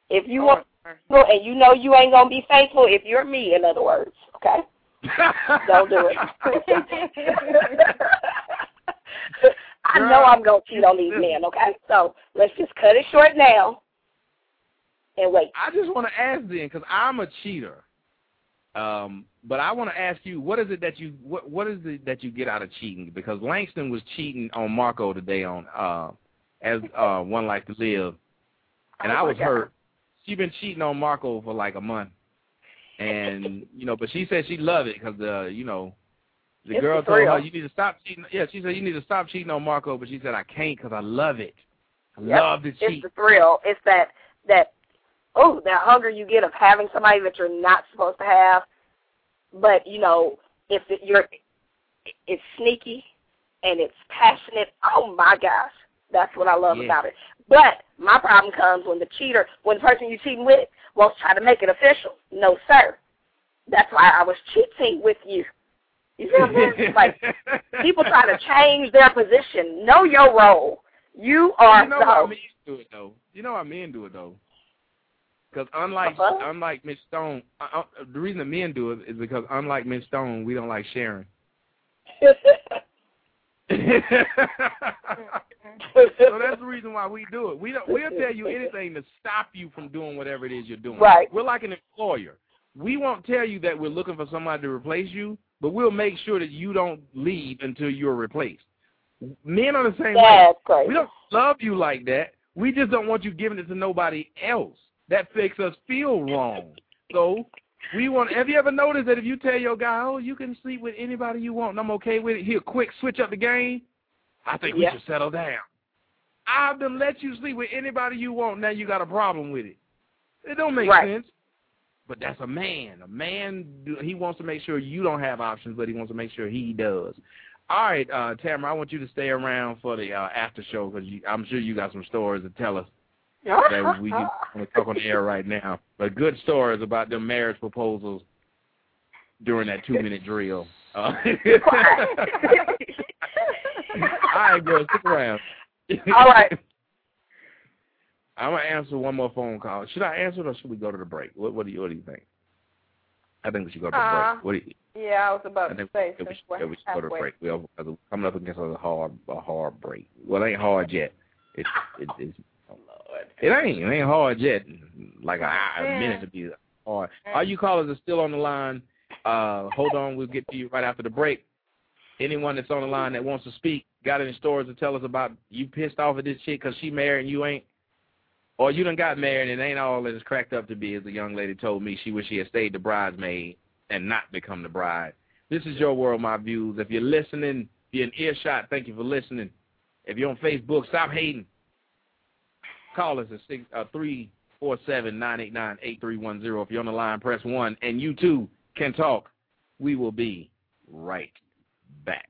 If you want and you know you ain't gonna be faithful, if you're me, in other words, okay, (laughs) don't do it. (laughs) I know I'm gonna cheat on these men, okay? So let's just cut it short now and wait. I just want to ask then, because I'm a cheater. Um, but I want to ask you, what is it that you what what is it that you get out of cheating? Because Langston was cheating on Markko today on uh as uh One Life to Live, and Oh I was God. hurt. She been cheating on Markko for like a month, and you know, but she said she loved it because the uh, you know the It's girl told her you need to stop cheating. Yeah, she said you need to stop cheating on Markko, but she said I can't because I love it. I Yep. love to cheat. It's the thrill. It's that that oh, that hunger you get of having somebody that you're not supposed to have. But you know, if it, you're, it's sneaky and it's passionate. Oh my gosh, that's what I love Yeah. about it. But my problem comes when the cheater, when the person you're cheating with wants to try to make it official. No, sir. That's why I was cheating with you. You see what I'm saying? like people try to change their position. Know your role. You are you know the host. men do it though. You know how men do it though. Because unlike Uh-huh. unlike Miss Stone, uh, uh, the reason the men do it is because unlike Miss Stone, we don't like sharing. (laughs) (laughs) so that's the reason why we do it. We don't. We'll tell you anything to stop you from doing whatever it is you're doing. Right. We're like an employer. We won't tell you that we're looking for somebody to replace you, but we'll make sure that you don't leave until you're replaced. Men are the same way. That's crazy. We don't love you like that. We just don't want you giving it to nobody else. That makes us feel wrong. So we want. Have you ever noticed that if you tell your guy, "Oh, you can sleep with anybody you want, and I'm okay with it," he'll quick switch up the game. I think Yeah. we should settle down. I've done let you sleep with anybody you want. Now you got a problem with it. It don't make Right. sense. But that's a man. A man, he wants to make sure you don't have options, but he wants to make sure he does. All right, uh, Tamara, I want you to stay around for the uh, after show because I'm sure you got some stories to tell us that we can (laughs) to talk on the air right now. But good stories about the marriage proposals during that two minute drill. Uh, (laughs) (laughs) all right, girl, stick around. All right. I'm gonna answer one more phone call. Should I answer it or should we go to the break? What, what do you What do you think? I think we should go to the Uh, break. What do you, Yeah, I was about I to say we since should, we're yeah, we should go to the break. We are coming up against a hard a hard break. Well, it ain't hard yet. It, it, it's, it ain't it ain't hard yet. Like a, a minute to be hard. All you callers are still on the line. Uh, hold on, we'll get to you right after the break. Anyone that's on the line that wants to speak, got any stories to tell us about you pissed off at this chick because she married and you ain't? Or you done got married and it ain't all that it's cracked up to be, as the young lady told me. She wish she had stayed the bridesmaid and not become the bride. This is your world, my views. If you're listening, if you're in earshot, thank you for listening. If you're on Facebook, stop hating. Call us at six uh three four seven nine eight nine eight three one zero. If you're on the line, press one. And you too can talk. We will be right back.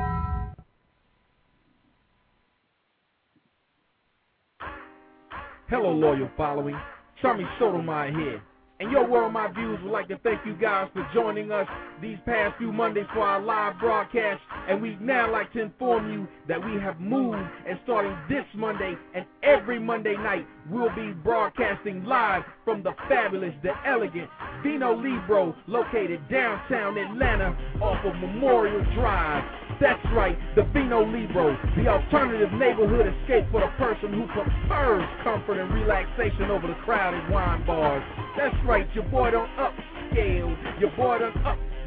Hello, loyal following. Tommy Sotomayor here. And your world, my views would like to thank you guys for joining us these past few Mondays for our live broadcast. And we'd now like to inform you that we have moved and starting this Monday and every Monday night, we'll be broadcasting live from the fabulous, the elegant Vino Libro located downtown Atlanta off of Memorial Drive. That's right, the Vino Libro, the alternative neighborhood escape for the person who prefers comfort and relaxation over the crowded wine bars. That's right, your boy done upscale, your boy done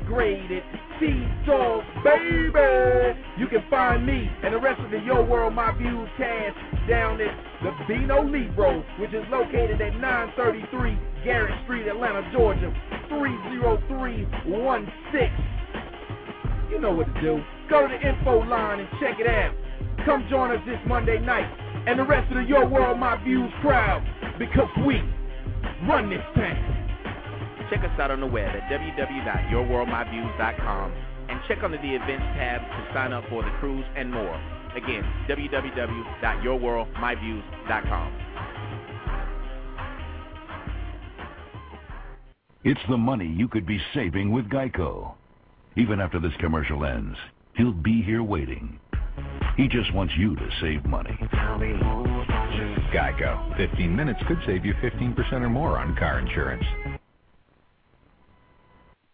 upgraded. T-Dog, baby! You can find me and the rest of the Yo World My Views cast down at the Vino Libro, which is located at 933 Garrett Street, Atlanta, Georgia, 30316. You know what to do. Go to the info line and check it out. Come join us this Monday night and the rest of the Your World My Views crowd because we run this town. Check us out on the web at www.yourworldmyviews.com and check under the events tab to sign up for the cruise and more. Again, www.yourworldmyviews.com. It's the money you could be saving with Geico. Even after this commercial ends, he'll be here waiting. He just wants you to save money. Geico. 15 minutes could save you 15% or more on car insurance.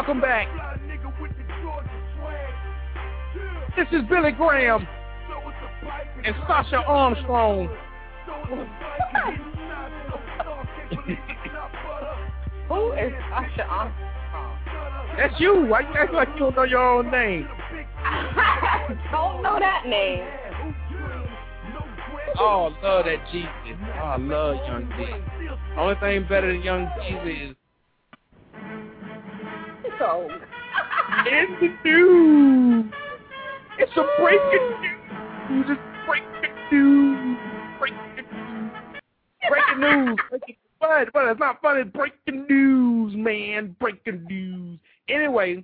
Welcome back. Fly nigga with the Georgia swag. Yeah. This is Billy Graham So it's a pipe and Sasha Armstrong. So it's a bike and hit shots. No star, can't believe it's not butter. Who is Sasha Armstrong? That's you. Why you act like you don't know your own name? (laughs) Don't know that name. Oh, I love that Jesus. Oh, I love Young Jesus. Only thing better than Young Jesus is So, in the news. It's a breaking news. It's breaking news. Breaking news. Breaking news. Breaking but but it's not funny. Breaking news, man. Breaking news. Anyway,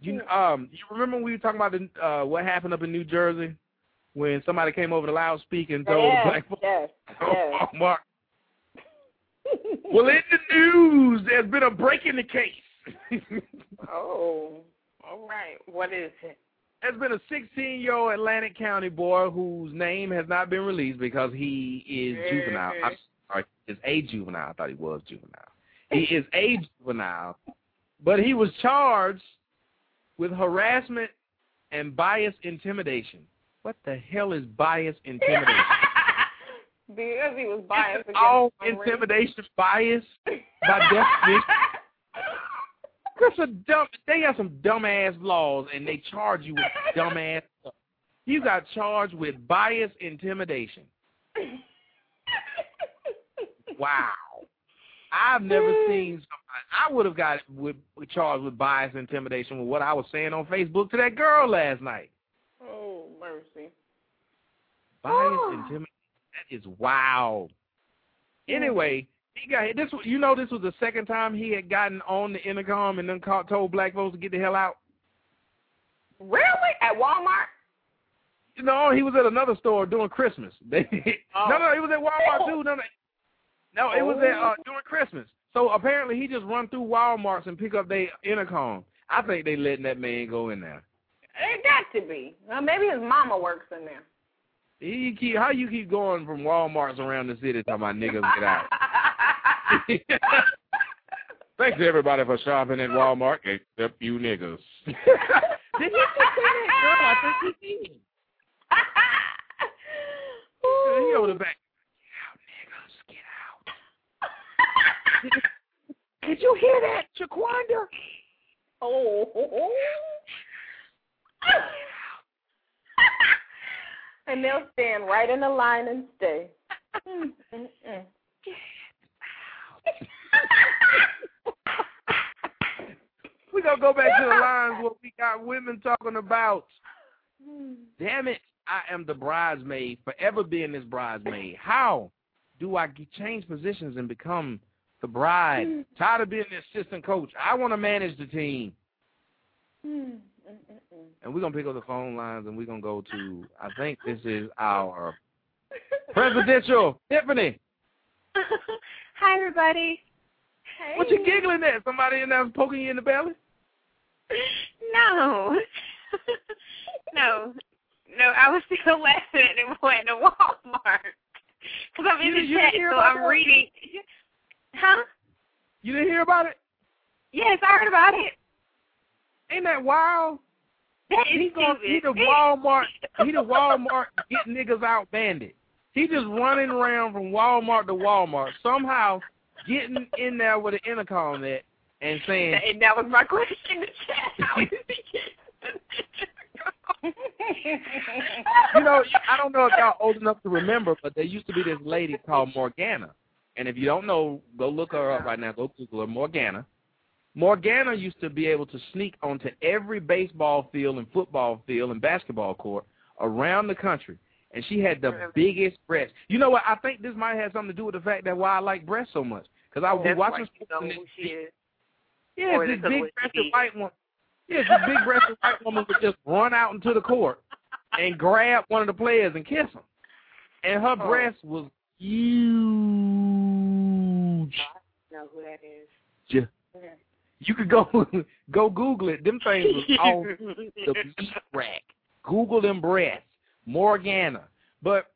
you um you remember when we were talking about the, uh what happened up in New Jersey when somebody came over the loudspeaker and told yes, black folks yes, (laughs) yes. Walmart. (laughs) well, in the news, there's been a break in the case. (laughs) Oh, all right. What is it? There's been a 16-year-old Atlantic County boy whose name has not been released because he is juvenile. I'm sorry, is a juvenile. I thought he was juvenile. He is a juvenile, but he was charged with harassment and bias intimidation. What the hell is bias intimidation? (laughs) Because he was biased All my race. intimidation bias by (laughs) definition. That's a dumb. They have some dumbass laws, and they charge you with (laughs) dumbass stuff. You got charged with bias intimidation. Wow. I've never (laughs) seen somebody. I would have got with, with charged with bias intimidation with what I was saying on Facebook to that girl last night. Oh, mercy. Bias (sighs) intimidation. That is wow. Anyway, he got this. You know, this was the second time he had gotten on the intercom and then called, told black folks to get the hell out. Really? At Walmart? No, he was at another store doing Christmas. They, (laughs) No, no, he was at Walmart too. No, no, no it was at uh, during Christmas. So apparently he just run through Walmarts and pick up their intercom. I think they letting that man go in there. It got to be. Well, maybe his mama works in there. He keep how you keep going from Walmarts around the city talking about niggas get out. (laughs) Thanks everybody for shopping at Walmart except you niggas. (laughs) did he just say that, girl? I think he did. he over the back. Get out, niggas, get out. (laughs) Did you hear that, Shaquanda? Oh. And they'll stand right in the line and stay. Mm, mm, mm. we gonna go back to the lines where we got women talking about. Damn it! I am the bridesmaid, forever being this bridesmaid. How do I change positions and become the bride? Tired of being the assistant coach. I want to manage the team. And we're going to pick up the phone lines and we're going to go to, I think this is our (laughs) presidential Tiffany. (laughs) Hi, everybody. Hey. What you giggling at? Somebody in there poking you in the belly? No. (laughs) no. No, I was still laughing at him going to Walmart. Because I'm in the chat, so I'm reading. Huh? You didn't hear about it? Yes, I heard about it. Ain't that wild? That he is he the. Walmart he the (laughs) Walmart get niggas out bandit. He just running around from Walmart to Walmart, somehow getting in there with an intercom at and saying And that was my question in the chat. How is he you know, I don't know if y'all old enough to remember, but there used to be this lady called Morganna. And if you don't know, go look her up right now. Go Google her, Morganna. Morganna used to be able to sneak onto every baseball field and football field and basketball court around the country. And she had the biggest breasts. You know what? I think this might have something to do with the fact that why I like breasts so much. Because I would be watching sports and this, she is. yeah, this big breasted white woman. Yeah, this big breasted white woman would just run out into the court and grab one of the players and kiss him. And her Oh. breast was huge. know who that is. Ju- You could go (laughs) go Google it. Them things was (laughs) off the meat rack. Google them breasts. Morganna. But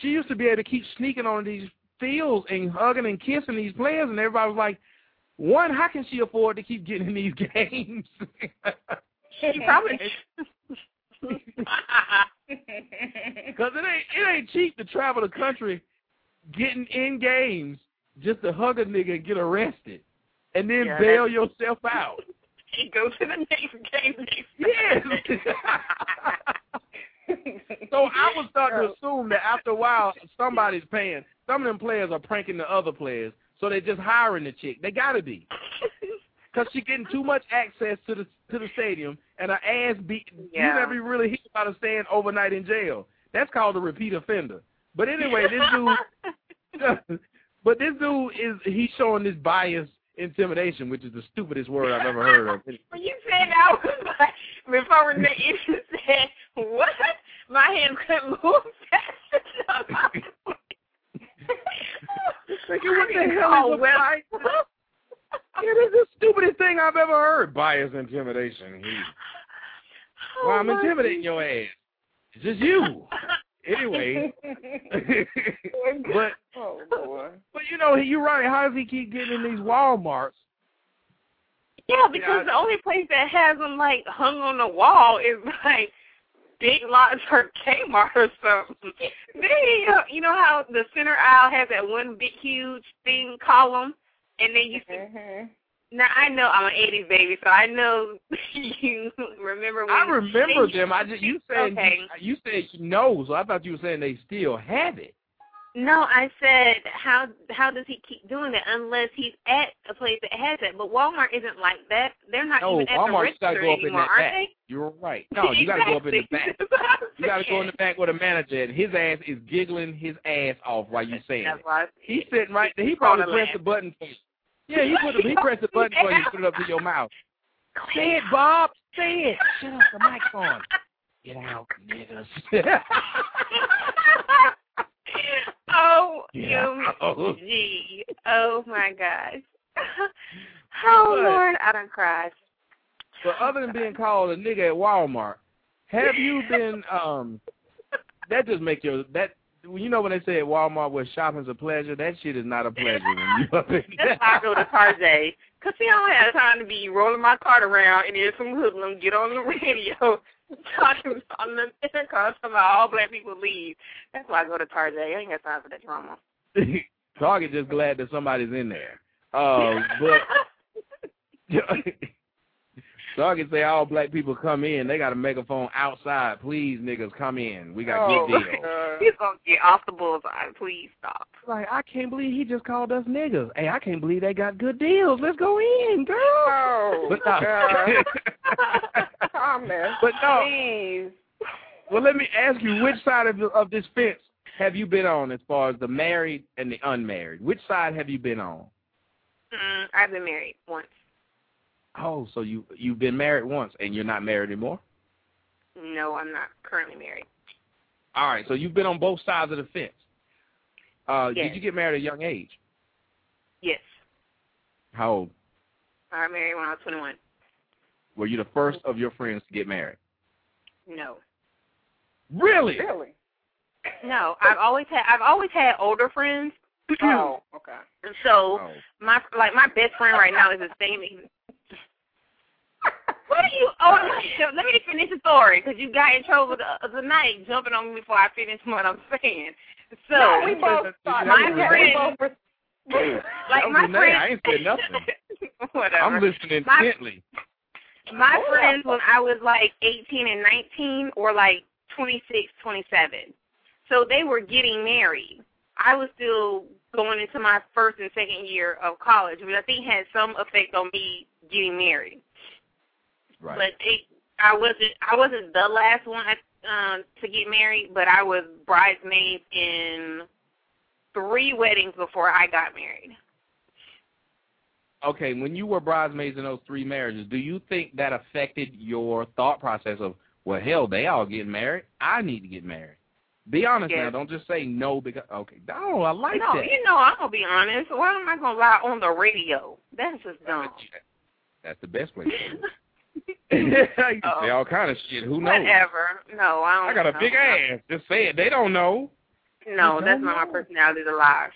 she used to be able to keep sneaking on these fields and hugging and kissing these players and everybody was like, one, how can she afford to keep getting in these (laughs) games? She probably Because it ain't it ain't cheap to travel the country getting in games just to hug a nigga and get arrested. And then Yeah, bail yourself out. (laughs) Goes to the next game next. Yes. (laughs) so I would start to oh. assume that after a while somebody's paying. Some of them players are pranking the other players, so they're just hiring the chick. They gotta be. (laughs) Cause she's getting too much access to the to the stadium and her ass beat. Yeah. You never be really hear about her staying overnight in jail. That's called a repeat offender. But anyway, this dude. but this dude is he's showing this bias intimidation, which is the stupidest word I've ever heard of. (laughs) When you said that, I was like, before the idiot said, what? My hands couldn't move fast enough. (laughs) Thinking, what the hell is a bias? (laughs) Yeah, this is the stupidest thing I've ever heard. Bias intimidation. Oh, well, I'm intimidating your ass. It's just you. Anyway. (laughs) (laughs) but oh boy. but you know, you're right. How does he keep getting in these Walmarts? Yeah, because Yeah, the only place that has them like hung on the wall is (laughs) like Big Lots or Kmart or something. They, uh, you know how the center aisle has that one big huge thing column, and then you. Mm-hmm. Now I know I'm an '80s baby, so I know (laughs) you remember when. I remember they- them. I just you said Okay. you, you said no, so I thought you were saying they still have it. No, I said how how does he keep doing that unless he's at a place that has it? But Walmart isn't like that. They're not No, even at the Walmart, you gotta register go up in anymore, that aren't back. they? You're right. (laughs) No, you gotta go up in the back. Exactly. That's (laughs) what I'm You gotta go in the back with a manager, and his ass is giggling his ass off while you saying That's it. He's sitting right there. He probably pressed the button for you. Yeah, he put the, he pressed the button for you, put it up to your mouth. Say it, Bob. Say it. Shut up. The mic's on. Get out, niggas. (laughs) oh, Yeah. gee. Oh my gosh. (laughs) oh But- Lord, I done cried. but other than being called a nigga at Walmart, have you been um that just make your that you know when they say at Walmart where shopping's a pleasure, that shit is not a (laughs) pleasure when you up in That's why I go to Tarjay. Cause see, I don't have time to be rolling my cart around and then some hoodlum get on the (laughs) radio talking on the intercom about all black people leave. That's why I go to Tarjay. I ain't got time for that drama. (laughs) Target just glad that somebody's in there. Uh, but So I can say all black people come in. They got a megaphone outside. Please, niggas, come in. We got oh, good deals. (laughs) He's gonna get off the bullseye. Please stop. Like I can't believe he just called us niggas. Hey, I can't believe they got good deals. Let's go in, girl. Oh, (laughs) But no. God. (laughs) Thomas, But no. please. Well, let me ask you, which side of of this fence have you been on as far as the married and the unmarried? Which side have you been on? Mm, I've been married once. Oh, so you you've been married once and you're not married anymore? No, I'm not currently married. All right, so you've been on both sides of the fence. Uh, Yes. Did you get married at a young age? Yes, How old? I got married when I was 21. Were you the first of your friends to get married? No. Really? Really? No, I've always had I've always had older friends. Oh, okay. (clears throat) So Oh. my like my best friend right now is the same. What are you? Oh, let me finish the story because you got in trouble the other night jumping on me before I finish what I'm saying. So No, we both thought my we friend, both Hey, (laughs) (laughs) like my Renee. friend, I ain't said nothing. (laughs) whatever. I'm listening My- intently. My friends when I was like 18 and 19 or like 26, 27. So they were getting married. I was still going into my first and second year of college, which I think had some effect on me getting married. Right. But they, I wasn't I wasn't the last one um, to get married, but I was bridesmaid in three weddings before I got married. Okay, when you were bridesmaids in those three marriages, do you think that affected your thought process of, well, hell, they all getting married. I need to get married. Be honest now. Don't just say no because okay. No, I like no, that. you know I'm gonna be honest. Why am I gonna lie on the radio? That's just dumb. That's the best place. (laughs) (laughs) you can say all kind of shit. Who knows? Whatever. No, I don't. I got a know. big ass. Just say it. They don't know. No, that's not my personality to lie.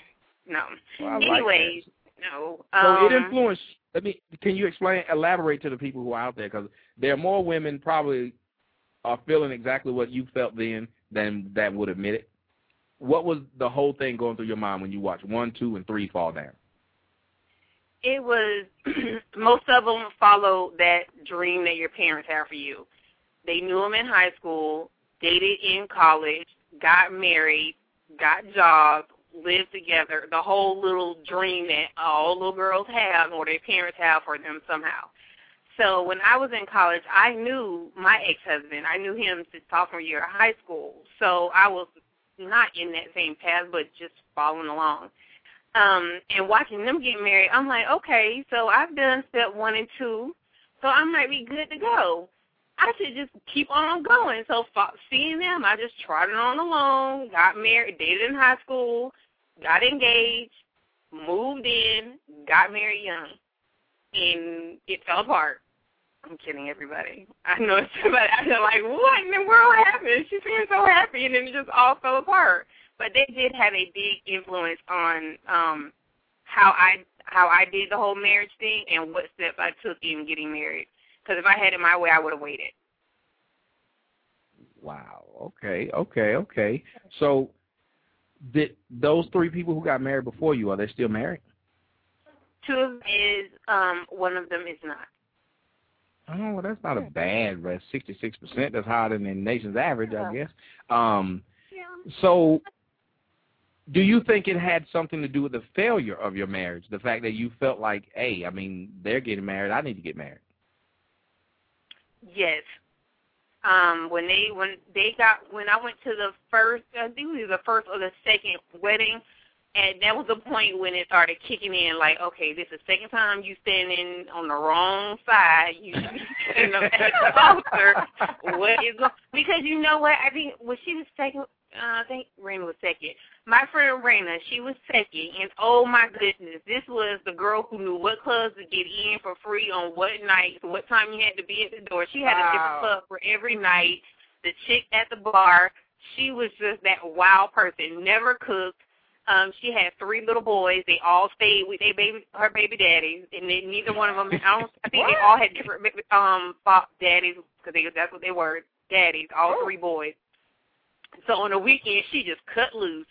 No. Well, I like Anyways, no. So Um, it influenced. Let me. Can you explain, elaborate to the people who are out there, because there are more women probably are feeling exactly what you felt then than that would admit it. What was the whole thing going through your mind when you watched one, two, and three fall down? It was (clears throat) most of them follow that dream that your parents have for you. They knew them in high school, dated in college, got married, got jobs, lived together. The whole little dream that all little girls have or their parents have for them somehow. So when I was in college, I knew my ex-husband. I knew him since sophomore year of high school. So I was not in that same path, but just following along um and watching them get married i'm like okay so i've done step one and two so i might be good to go. I should just keep on going. So seeing them i just trotted on along got married dated in high school got engaged moved in got married young and it fell apart. I'm kidding everybody. I know (laughs) somebody i feel like what in the world happened? She seemed so happy and then it just all fell apart but they did have a big influence on um how I how I did the whole marriage thing and what steps I took in getting married. Because if I had it my way, I would have waited. Wow. Okay. Okay. Okay. So, did those three people who got married before you are they still married? Two of them is um one of them is not. Oh, well, that's not a bad rest. Sixty-six percent. That's higher than the nation's average, I guess. Um, so, do you think it had something to do with the failure of your marriage? The fact that you felt like, hey, I mean, they're getting married, I need to get married. Yes. Um, when they when they got when I went to the first I think it was the first or the second wedding and that was the point when it started kicking in like, okay, this is the second time you standing on the wrong side, you (laughs) standing the altar. What is because you know what, I think was she was second uh, I think Raina was second. My friend Raina, she was second, and oh my goodness, this was the girl who knew what clubs to get in for free on what nights, what time you had to be at the door. She had a different Wow. club for every night. The chick at the bar, she was just that wild person. Never cooked. Um, she had three little boys. They all stayed with their baby, her baby daddies, and they, neither one of them. I don't. I think they all had different um daddies because they that's what they were, daddies. All three boys. So on the weekend, she just cut loose.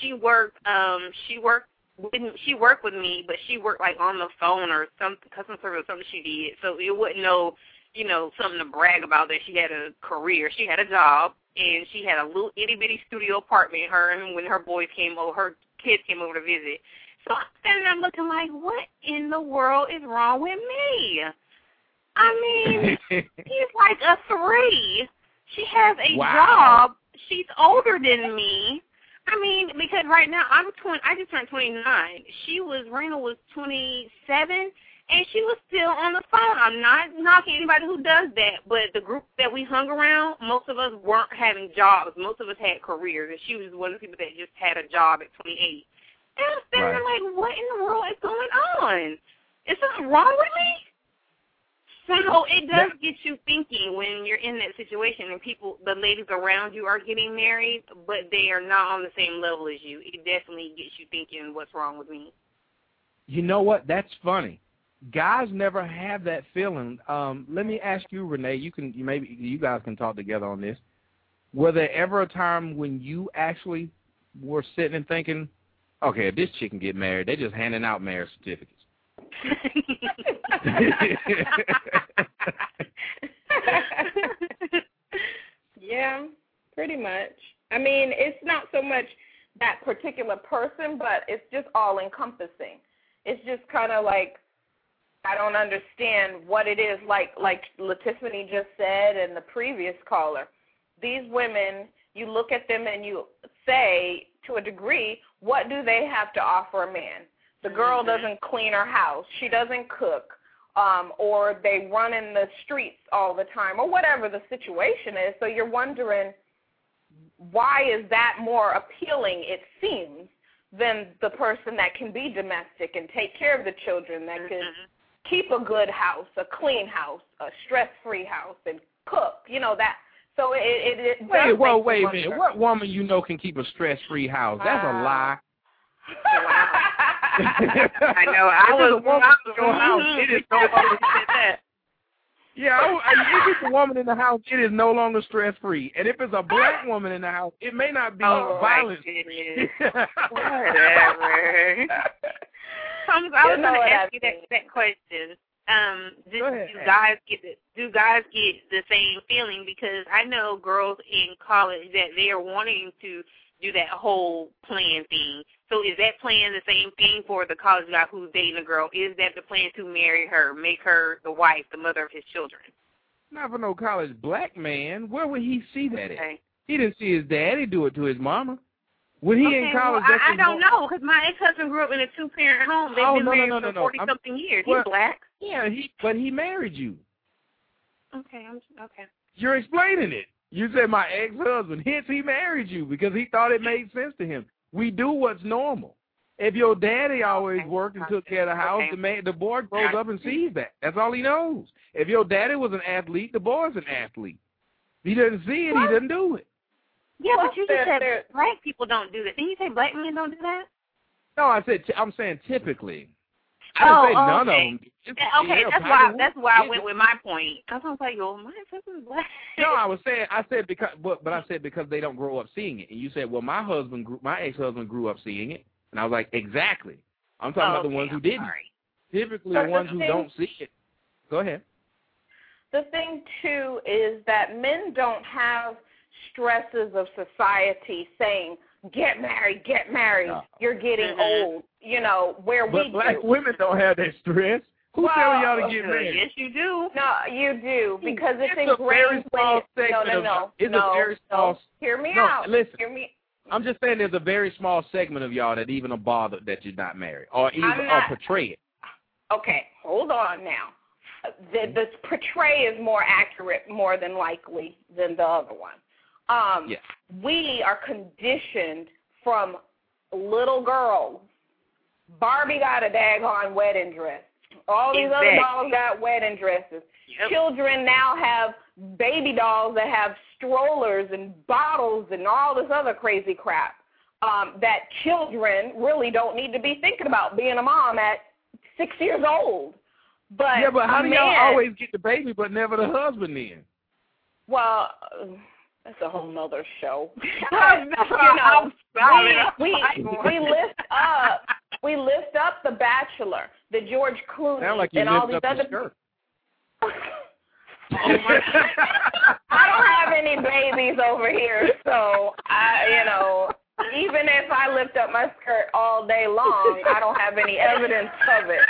She worked. Um, she worked. With, she worked with me, but she worked like on the phone or some customer service or something she did. So it wouldn't know you know, something to brag about that she had a career. She had a job and she had a little itty bitty studio apartment. Her and when her boys came over, her kids came over to visit. So I'm standing there looking like, what in the world is wrong with me? I mean, (laughs) he's like a three. She has a Wow. job. She's older than me. I mean, because right now I'm twenty. I just turned twenty nine. She was Rena was twenty seven, and she was still on the phone. I'm not knocking anybody who does that, but the group that we hung around, most of us weren't having jobs. Most of us had careers, and she was one of the people that just had a job at 28. And I'm standing there like, what in the world is going on? Is something wrong with me? So it does get you thinking when you're in that situation and people, the ladies around you are getting married, but they are not on the same level as you. It definitely gets you thinking, what's wrong with me? You know what? That's funny. Guys never have that feeling. Um, let me ask you, Renee. You can you maybe you guys can talk together on this. Were there ever a time when you actually were sitting and thinking, okay, if this chick can get married, they're just handing out marriage certificates. (laughs) yeah, pretty much. I mean, it's not so much that particular person, but it's just all encompassing. It's just kind of like I don't understand what it is like like Latiffany just said and the previous caller. These women, you look at them and you say to a degree, what do they have to offer a man? The girl doesn't clean her house. She doesn't cook. Um, or they run in the streets all the time, or whatever the situation is. So you're wondering, why is that more appealing, it seems, than the person that can be domestic and take care of the children, that can keep a good house, a clean house, a stress-free house, and cook, you know, that. So it, it, it Wait, well, wait a minute. What woman you know can keep a stress-free house? That's a lie. (laughs) I know. I was it's a woman in your house, it is no longer that. Yeah, I, I, if it's a woman in the house, it is no longer stress-free. And if it's a black woman in the house, it may not be Oh, my violence-free. (laughs) Whatever. Thomas, I was going what to I ask you that, that question. Um, do, do guys get the, do guys get the same feeling? Because I know girls in college that they are wanting to do that whole plan thing. So is that plan the same thing for the college guy who's dating a girl? Is that the plan to marry her, make her the wife, the mother of his children? Not for no college black man. Where would he see that at? He didn't see his daddy do it to his mama. When he okay, in college, well, I, I don't know because my ex-husband grew up in a two-parent home. They've Oh, been no, married no, no, for no. forty I'm- something years. well, He's black. Yeah, he but he married you. Okay, I'm okay. You're explaining it. You said my ex-husband. Hence, he married you because he thought it made sense to him. We do what's normal. If your daddy always worked and took care of the house, the man, the boy grows up and sees that. That's all he knows. If your daddy was an athlete, the boy's an athlete. He doesn't see it. He doesn't do it. Yeah, Well, but you just said they're- black people don't do that. Didn't you say black men don't do that? No, I said I'm saying typically. I didn't oh, say none okay. of them. It's- Okay, yeah, that's why Woods that's why I went with my point. Cause I was like, oh, my husband's black. No, I was saying I said because but but I said because they don't grow up seeing it. And you said, well, my husband, grew, my ex-husband grew up seeing it, and I was like, exactly. I'm talking about the Okay, ones who I'm didn't. sorry. Typically, But the the ones who thing- don't see it. Go ahead. the thing too is that men don't have stresses of society saying get married get married No. you're getting old you know where But we black do. women don't have that stress. Who's Well, telling y'all to get married? Yes, you do. no you do because it's, It's a very ingrained small when you, no segment no of- no a no, very no. hear me No, out listen. hear me I'm just saying there's a very small segment of y'all that even are bothered that you're not married, or even I'm or not- portray it. okay hold on now the the portray is more accurate more than likely than the other one um Yes. we are conditioned from little girls. Barbie got a daggone wedding dress. All these Exactly. other dolls got wedding dresses. Yep. Children now have baby dolls that have strollers and bottles and all this other crazy crap. Um, that children really don't need to be thinking about being a mom at six years old. But yeah, but how a do y'all always get the baby but never the husband then? Well, uh, that's a whole nother show. (laughs) You know, we, we (laughs) we lift up we lift up the Bachelor, the George Clooney, like and all these other. skirt. Oh (laughs) I don't have any babies over here, so I, you know, even if I lift up my skirt all day long, I don't have any evidence of it.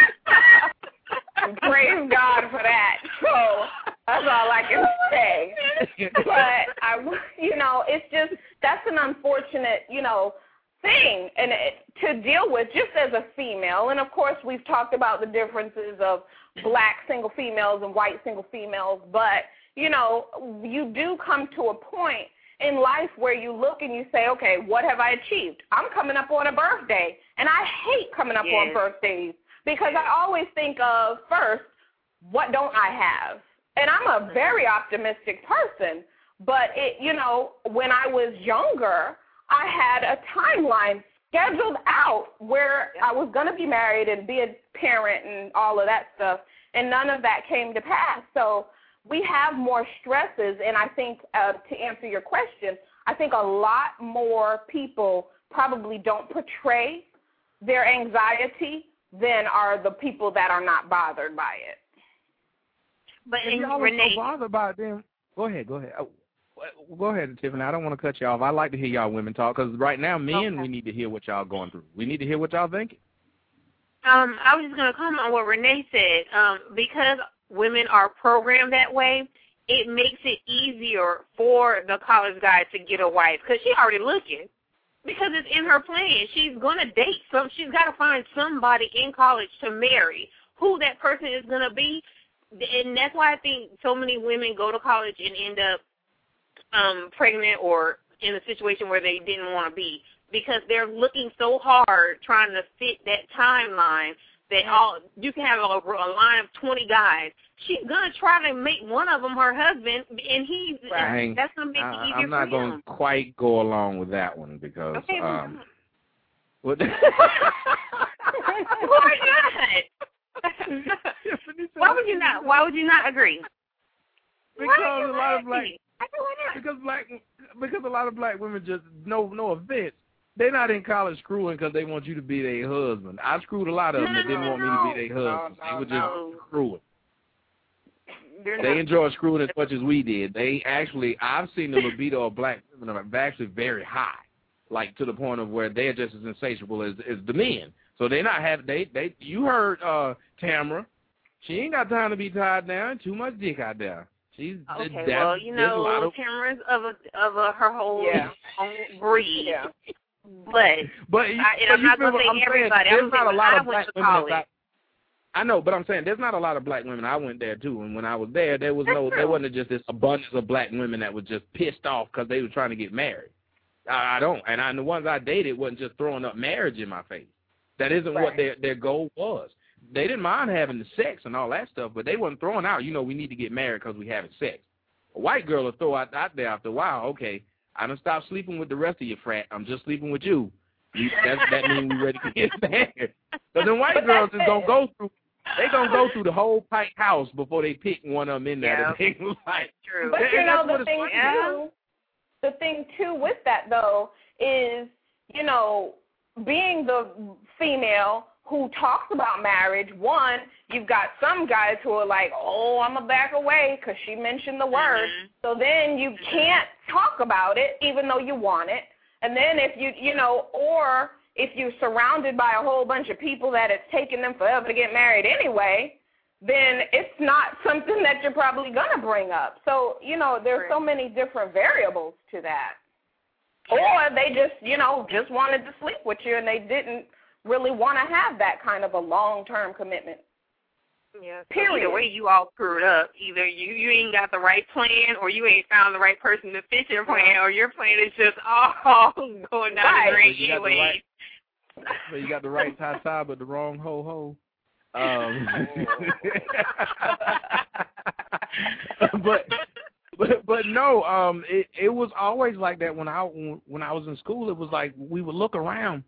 Praise God for that. So that's all I can (laughs) say. But (laughs) I, you know, it's just that's an unfortunate, you know, thing and it, to deal with just as a female. And of course, we've talked about the differences of black single females and white single females, but you know, you do come to a point in life where you look and you say, okay, what have I achieved? I'm coming up on a birthday, and I hate coming up Yes. on birthdays because I always think of first, what don't I have? And I'm a very optimistic person, but it, you know, when I was younger, I had a timeline scheduled out where I was going to be married and be a parent and all of that stuff, and none of that came to pass. So we have more stresses, and I think uh, to answer your question, I think a lot more people probably don't portray their anxiety than are the people that are not bothered by it. But If y'all are Renee, so bothered by it, then go ahead, go ahead. Oh, Go ahead, Tiffany. I don't want to cut you off. I like to hear y'all women talk because right now, men, we need to hear what y'all going through. We need to hear what y'all thinking. um, I was just gonna comment on what Renee said. Um, because women are programmed that way, it makes it easier for the college guy to get a wife because she already looking. Because it's in her plan. She's gonna date some. She's got to find somebody in college to marry. Who that person is gonna be, and that's why I think so many women go to college and end up um pregnant or in a situation where they didn't want to be because they're looking so hard trying to fit that timeline that all you can have a, a line of 20 guys. She's gonna try to make one of them her husband, and he's Dang. that's gonna make it I, easier I'm not gonna quite go along with that one because Okay, well, um, (laughs) what, Why not? (laughs) why would you not? Why would you not agree? because a lot of black laughing? I said, why not? because black because a lot of black women just no no offense they're not in college screwing because they want you to be their husband. I screwed a lot of them that didn't want me to be their husband. they were just screwing. They're They enjoy screwing as much as we did. They actually, I've seen the libido of black women are actually very high, like to the point of where they're just as insatiable as as the men. So they're not have they they. You heard uh Tamara, she ain't got time to be tied down. Too much dick out there. She's Okay, that's- well, you there's a lot know, of- Tamara's of a of a her whole Yeah. own breed. Yeah. But But, you- I, and but I'm not gonna say I'm saying? everybody. There's I'm not saying a lot I of went black women college. I know, but I'm saying there's not a lot of black women. I went there too, and when I was there, there was That's no, true. there wasn't just this abundance of black women that was just pissed off because they were trying to get married. I, I don't, and I, the ones I dated wasn't just throwing up marriage in my face. That isn't what their their goal was. They didn't mind having the sex and all that stuff, but they wasn't throwing out. You know, we need to get married because we having sex. A white girl will throw out out there after a while. Okay, I done stopped sleeping with the rest of your frat. I'm just sleeping with you. you that that means we ready to get (laughs) married. Because then white girls that's is gonna go through. They gonna go through the whole pike house before they pick one of them in there. that they like. (laughs) True. But you know that's what the thing too, the thing too with that though is you know being the female who talks about marriage. One, you've got some guys who are like, "Oh, I'm gonna back away because she mentioned the word." Mhm. So then you can't talk about it even though you want it. And then if you you know, or if you're surrounded by a whole bunch of people that it's taking them forever to get married anyway, then it's not (laughs) something that you're probably going to bring up. So, you know, there's so many different variables to that. Or they just, you know, just wanted to sleep with you and they didn't really want to have that kind of a long-term commitment. Yeah. Period. Either way, you all screwed up. Either you you ain't got the right plan, or you ain't found the right person to fit your plan, or your plan is just all (laughs) going down Right. the drain So you got the anyway. right- So you got the right tie tie, but the wrong ho ho. Um, (laughs) (laughs) but but but no, um, it it was always like that when I when I was in school. It was like we would look around,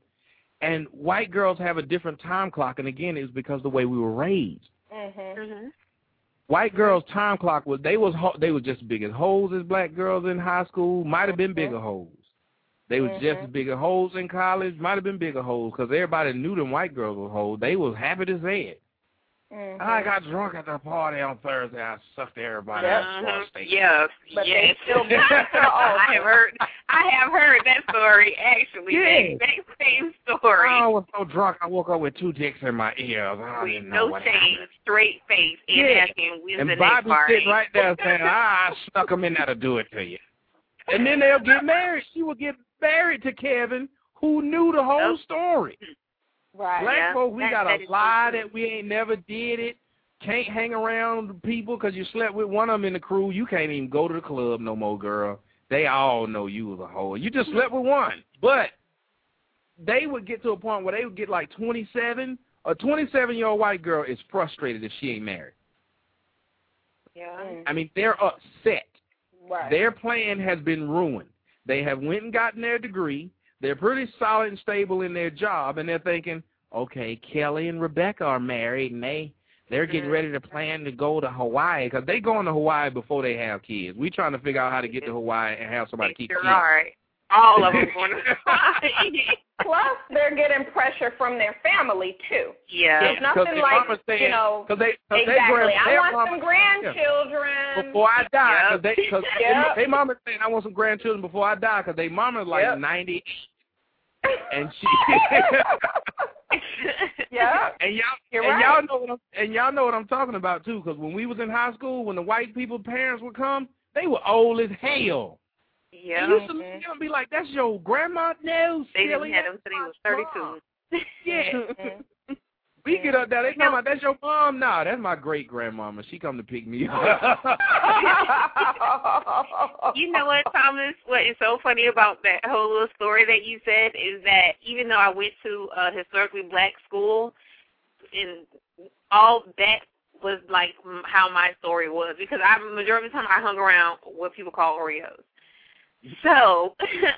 and white girls have a different time clock, and again, it was because the way we were raised. Mhm. Mhm. White girls' time clock was they was they was just as big as hoes as black girls in high school. Might have been bigger holes. They was just as big as hoes in college. Might have been bigger holes because everybody knew them white girls were holes. They was happy to say it. Mhm. I got drunk at the party on Thursday. I sucked everybody Yep. out for a. Yes, But yes. they still back to (laughs) I have heard. I have heard that story actually. Yeah. That, that same story. I was so drunk I woke up with two dicks in my ears. I with didn't know no what shame, happened. straight face, and Yeah. asking when's And the Bobby next party. sitting right there (laughs) saying, ah, I snuck them in there to do it to you. And then they'll get married. She will get married to Kevin, who knew the whole story. Right. Black Yeah, folks, we that- got that to lie true. that we ain't never did it. Can't hang around people because you slept with one of them in the crew. You can't even go to the club no more, girl. They all know you was a hoe. You just slept with one. But they would get to a point where they would get like 27. A 27-year-old white girl is frustrated if she ain't married. Yeah. Mm. I mean, they're upset. Right. Their plan has been ruined. They have went and gotten their degree. They're pretty solid and stable in their job, and they're thinking, okay, Kelly and Rebecca are married, and they they're getting ready to plan to go to Hawaii because they going to Hawaii before they have kids. We're trying to figure out how to get to Hawaii and have somebody keep You're kids. right. All of them going to (laughs) Hawaii. Plus, they're getting pressure from their family too. Yeah. There's nothing like saying- you know. 'cause they, 'cause they exactly. grand- I want mama- some yeah. grandchildren. Before I die, because they, cause (laughs) Yep. they, they mama saying I want some grandchildren before I die, because they mama like Yep. 98, and she (laughs) yeah. And y'all, You're and right. y'all know what I'm, and y'all know what I'm talking about too. Because when we was in high school, when the white people parents would come, they were old as hell. Yeah. And you used to look at be like, "That's your grandma." No, They silly. didn't have them until he was 32. Yeah. (laughs) Mm-hmm. We get up there, they talking about that's your mom. Nah, that's my great grandmama. She come to pick me up. (laughs) you know what, Thomas? What is so funny about that whole little story that you said is that even though I went to a historically black school, and all that was like how my story was because I majority of the time I hung around what people call Oreos. So (laughs)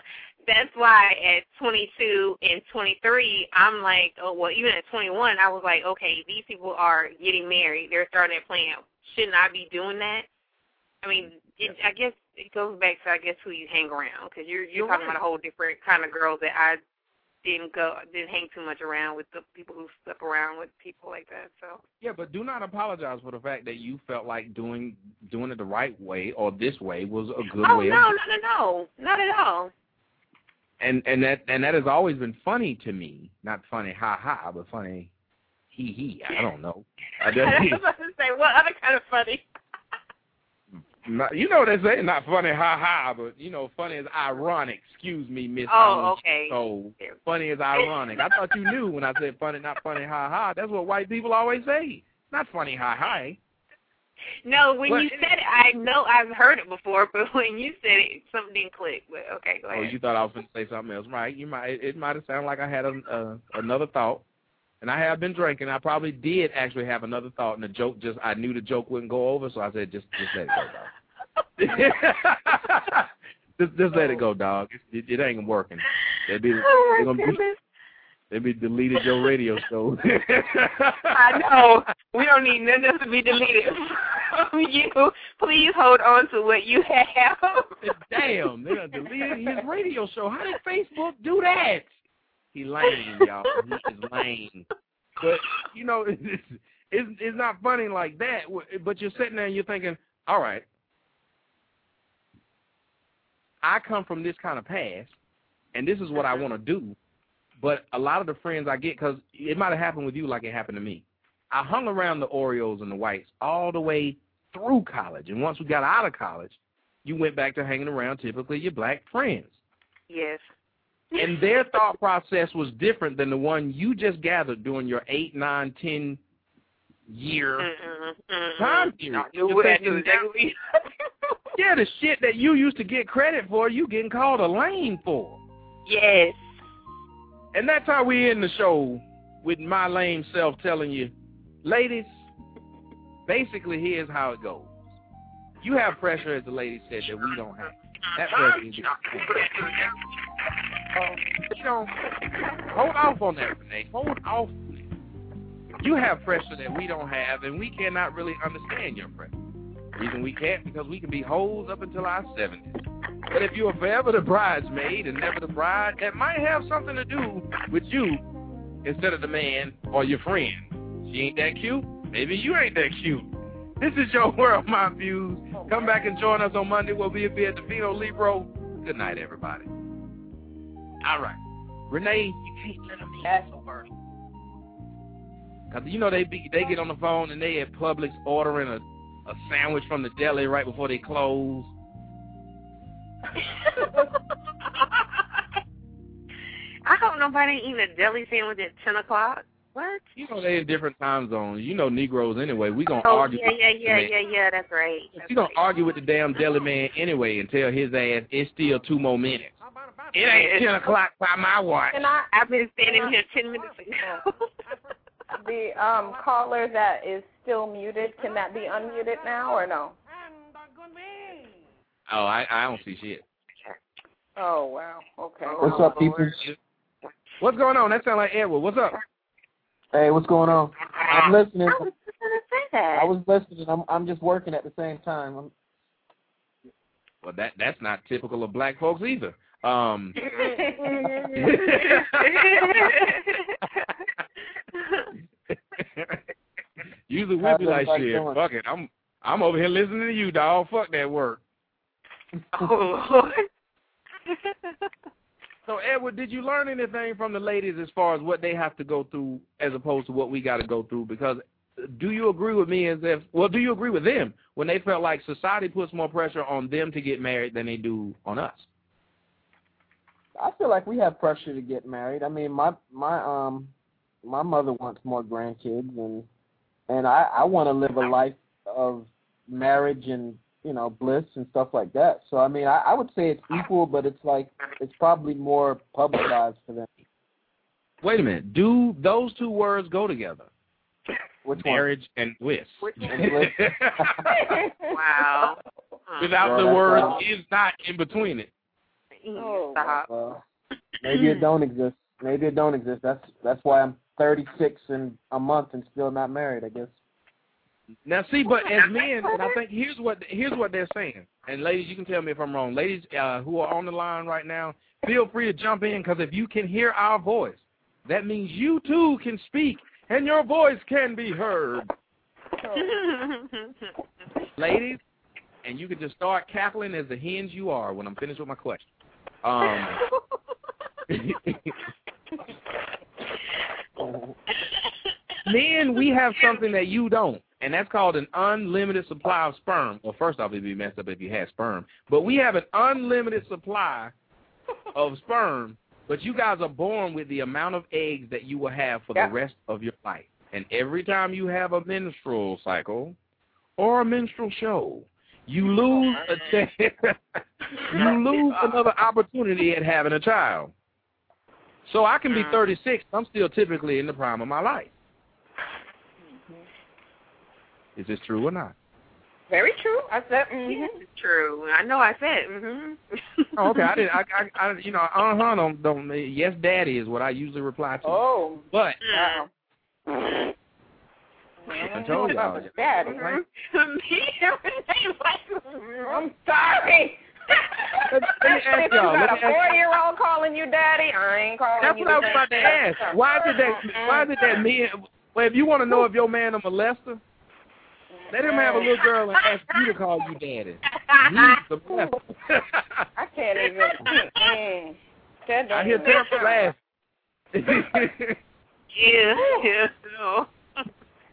that's why at 22 and 23, I'm like, oh well, even at 21, I was like, okay, these people are getting married. They're starting their plan. Shouldn't I be doing that? I mean, it, I guess it goes back to I guess who you hang around because you're you're You're talking right. about a whole different kind of girls that I didn't go didn't hang too much around with the people who slept around with people like that. So yeah, but do not apologize for the fact that you felt like doing doing it the right way or this way was a good oh way. no of no no no not at all. And and that and that has always been funny to me. Not funny, ha ha, but funny, he he. I don't know. I (laughs) I was about to say what other kind of funny. not, you know what they say, not funny, ha ha, but you know, funny is ironic. Excuse me, Miss. Oh, okay. So funny is ironic. I thought you knew when I said funny, not funny, ha ha. That's what white people always say. Not funny, ha ha. No, when What? you said it, I know I've heard it before, (laughs) but when you said it, something didn't click. But okay, go ahead. Oh, ahead. you thought I was going to say something else, right? You might. It, it might have sounded like I had a, uh, another thought, and I have been drinking. I probably did actually have another thought, and the joke just I knew the joke wouldn't go over, so I said just just let it go, dog. (laughs) just just let it go, dog. It, it, ain't working. They'd be (laughs) Oh, my gonna be. They be deleted your radio show. (laughs) I know. We don't need none of this to be deleted from (laughs) you. Please hold on to what you have. (laughs) Damn, they done deleted his radio show. How did Facebook do that? He lame, y'all. He is lame. But you know, it's, it's it's not funny like that. But you're sitting there and you're thinking, all right, I come from this kind of past, and this is what I mm-hmm. want to do. But a lot of the friends I get, because it might have happened with you like it happened to me. I hung around the Oreos and the Whites all the way through college, and once we got out of college, you went back to hanging around typically your black friends. Yes. And (laughs) their thought process was different than the one you just gathered during your eight, nine, ten year Mm-mm, mm-mm. time period. You You're would thinking, do exactly. (laughs) yeah, the shit that you used to get credit for, you getting called a lame for. Yes. And that's how we end the show with my lame self telling you, ladies, basically here's how it goes. You have pressure, as the lady said, that we don't have. That pressure is But um, you know, hold off on that, Renee. Hold off. You have pressure that we don't have, and we cannot really understand your pressure. Reason we can't because we can be hoes up until our 70s. But if you are forever the bridesmaid and never the bride, that might have something to do with you instead of the man or your friend. She ain't that cute? Maybe you ain't that cute. This is your (laughs) world, my views. Come back and join us on Monday. We'll be at the Vino Libro. Good night, everybody. All right. Renee, you can't let them so early. Cause you know they be they get on the phone and they at Publix ordering a a sandwich from the deli right before they close. (laughs) I hope nobody eating a deli sandwich at 10 o'clock. What? You know they in different time zones. You know Negroes anyway. We gonna Oh, argue. yeah, yeah, yeah, yeah, yeah, that's right. You gonna argue with the damn deli man anyway and tell his ass it's still two more minutes. It ain't ten o'clock by my watch. Can I? I've been standing here 10 minutes ago. (laughs) The um caller that is still muted, can that be unmuted now or no? Oh, I I don't see shit. Oh wow. Okay. What's up, people? What's going on? That sound like Edward. What's up? Hey, what's going on? I'm listening. I was just gonna say that. I was listening. I'm I'm just working at the same time. I'm, Well, that that's not typical of black folks either. Um, (laughs) (laughs) (laughs) (laughs) usually we be like, shit, doing? fuck it. I'm I'm over here listening to you, dog. Fuck that work. (laughs) oh, Lord. (laughs) So, Edward, did you learn anything from the ladies as far as what they have to go through as opposed to what we got to go through? Because uh, do you agree with me as if, well, do you agree with them when they felt like society puts more pressure on them to get married than they do on us? I feel like we have pressure to get married. I mean, my my um my mother wants more grandkids, and and I I want to live a life of marriage and you know bliss and stuff like that. So I mean, I, I would say it's equal, but it's like it's probably more publicized for them. Wait a minute. Do those two words go together? Which one? Marriage and bliss. And bliss. (laughs) wow. Without Well, the that's, word is not in between it. Oh, Stop. Well, maybe it don't exist. Maybe it don't exist. That's that's why I'm 36 in a month and still not married. I guess. Now, see, but as men, and I think here's what here's what they're saying. And ladies, you can tell me if I'm wrong. Ladies uh, who are on the line right now, feel free to jump in because if you can hear our voice, that means you too can speak and your voice can be heard. (laughs) Ladies, and you can just start cackling as the hens you are when I'm finished with my question. Um, (laughs) men, we have something that you don't, and that's called an unlimited supply of sperm. Well, first off, it'd be messed up if you had sperm, but we have an unlimited supply of sperm. But you guys are born with the amount of eggs that you will have for Yeah. the rest of your life. And every time you have a menstrual cycle or a menstrual show, you lose a chance. (laughs) you lose another opportunity at having a child. So I can be 36. I'm still typically in the prime of my life. Is this true or not? Very true. I said, mm-hmm. Yes, it's true. I know I said, mm-hmm. Oh, okay, I didn't. I, I, I you know, uh huh. Don't, don't. Yes, daddy is what I usually reply to. Oh. But Wow. I told y'all. Daddy. Right? (laughs) I'm sorry. Let me ask y'all, You let got me a four-year-old calling you daddy? I ain't calling That's you what I was daddy. about to ask. Why did that? Why did that men? Well, if you want to know if your man a molester, let him have a little girl and ask you to call you daddy. He's the molester. I can't even. Mm-mm. I hear even Terrence sound- laugh. (laughs) yeah, yeah, no.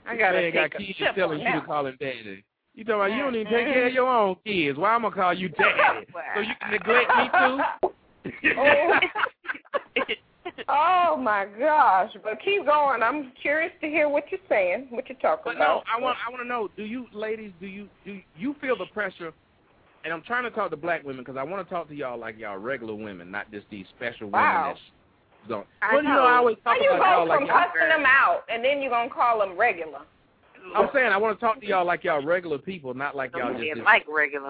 I gotta man got take a kids telling you to call him daddy. You talking about you don't even take care of mm-hmm. your own kids. Why I'm gonna call you daddy? (laughs) So you can neglect me too? Oh. (laughs) oh my gosh! But keep going. I'm curious to hear what you're saying. What you're talking But no, about. I want I want to know. Do you ladies? Do you do you feel the pressure? And I'm trying to talk to black women because I want to talk to y'all like y'all regular women, not just these special Wow. women. That's don't. I well, you know, I always How talk you about go y'all like from y'all. cussing them out and then you're gonna call them regular? I'm saying I want to talk to y'all like y'all regular people, not like y'all just like regular.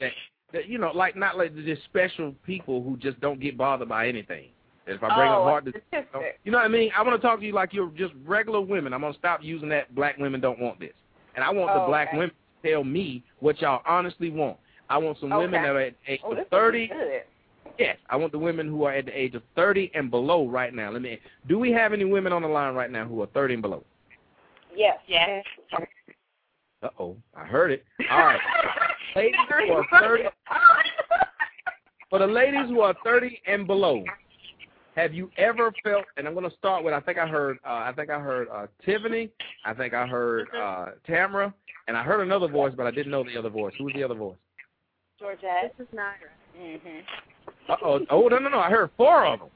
that, that you know, like not like just special people who just don't get bothered by anything. If I bring oh, up hard, statistic. (laughs) you know what I mean. I want to talk to you like you're just regular women. I'm gonna stop using that. Black women don't want this, and I want the Oh, black okay. women to tell me what y'all honestly want. I want some women that are at the age Oh, of 30. Yes, I want the women who are at the age of 30 and below right now. Let me. Do we have any women on the line right now who are 30 and below? Yes. Yes. Uh-oh, I heard it. (laughs) All right. ladies who are 30, for the ladies who are 30 and below, have you ever felt, and I'm going to start with, I think I heard, uh, I think I heard uh, Tiffany, I think I heard uh, Tamara, and I heard another voice, but I didn't know the other voice. Who was the other voice? Georgette. This is Naira. Mm-hmm. Uh-oh. Oh, no, no, no. I heard four of them.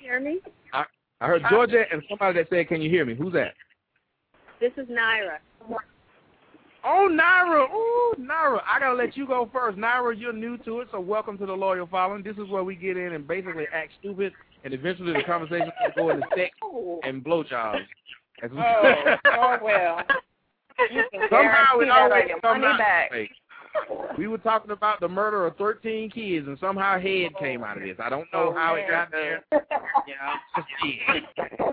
Hear me? I, I heard Georgia and somebody that said, can you hear me? Who's that? This is Naira. Oh, Naira. Oh, Naira. I got to let you go first. Naira, you're new to it, so welcome to the Loyal Following. This is where we get in and basically act stupid, and eventually the conversation will go into sex and blowjobs. Oh, oh well. (laughs) Somehow it guarantee that on always comes money out back. This way. We were talking about the murder of 13 kids, and somehow head came out of this. I don't know Oh, how it got there. Yeah, just. (laughs)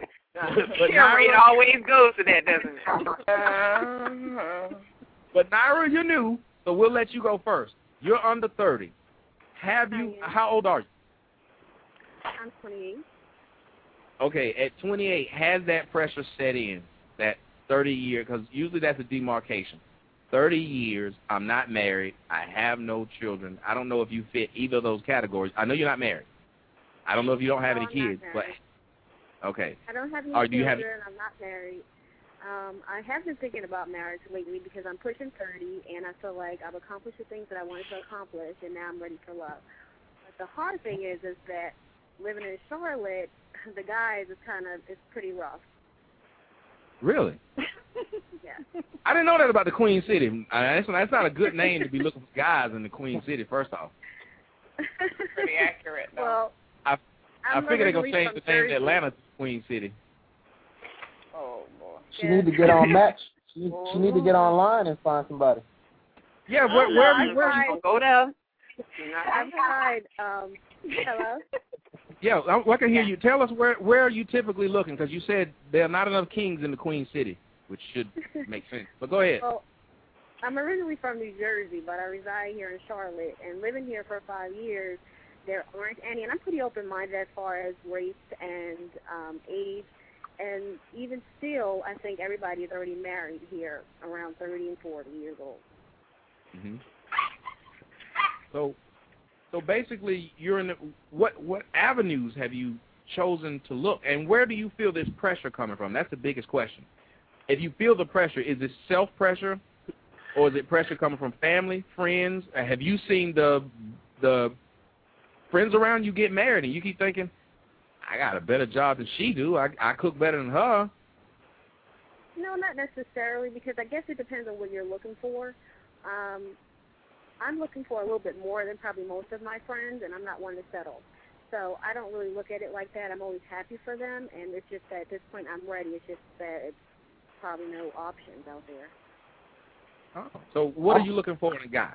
(laughs) But Sure, it Naira- always goes to that, doesn't it? (laughs) But Naira, you're new, so we'll let you go first. You're under 30. Have you? How old are you? I'm 28. Okay, at 28, has that pressure set in? That 30 year, because usually that's a demarcation. 30 years, I'm not married, I have no children. I don't know if you fit either of those categories. I know you're not married. I don't know if you don't have No, any I'm kids, but okay. I don't have any do you have- children. I'm not married. Um, I have been thinking about marriage lately because I'm pushing 30 and I feel like I've accomplished the things that I wanted to accomplish and now I'm ready for love. But the hard thing is, is that living in Charlotte, (laughs) the guys is kind of it's pretty rough. Really? (laughs) Yeah. I didn't know that about the Queen City. Uh, that's, that's not a good name to be looking for guys in the Queen City, first off. Pretty accurate, though. Well, I, I I'm figure they're going to change the name Jersey. to Atlanta to Queen City. Oh, boy. She need to get on Match. She, she need to get online and find somebody. Yeah, where, Oh, where, no, have you, I've where have tried- you, Go there. I've tried. Um, hello. yeah, I, I can hear you. Tell us where where are you typically looking? Because you said there are not enough kings in the Queen City, which should (laughs) make sense. But go ahead. Well, I'm originally from New Jersey, but I reside here in Charlotte. And living here for five years, there aren't any. And I'm pretty open-minded as far as race and um, age. And even still, I think everybody is already married here, around 30 and 40 years old. Mm-hmm. So, so basically, you're in the, what what avenues have you chosen to look, and where do you feel this pressure coming from? That's the biggest question. If you feel the pressure, is it self pressure, or is it pressure coming from family, friends? Uh, Have you seen the the friends around you get married, and you keep thinking, I got a better job than she do. I I cook better than her. No, not necessarily, because I guess it depends on what you're looking for. Um, I'm looking for a little bit more than probably most of my friends, and I'm not one to settle. So I don't really look at it like that. I'm always happy for them, and it's just that at this point I'm ready. It's just that it's probably no options out there. Oh. So, what are you looking for in a guy?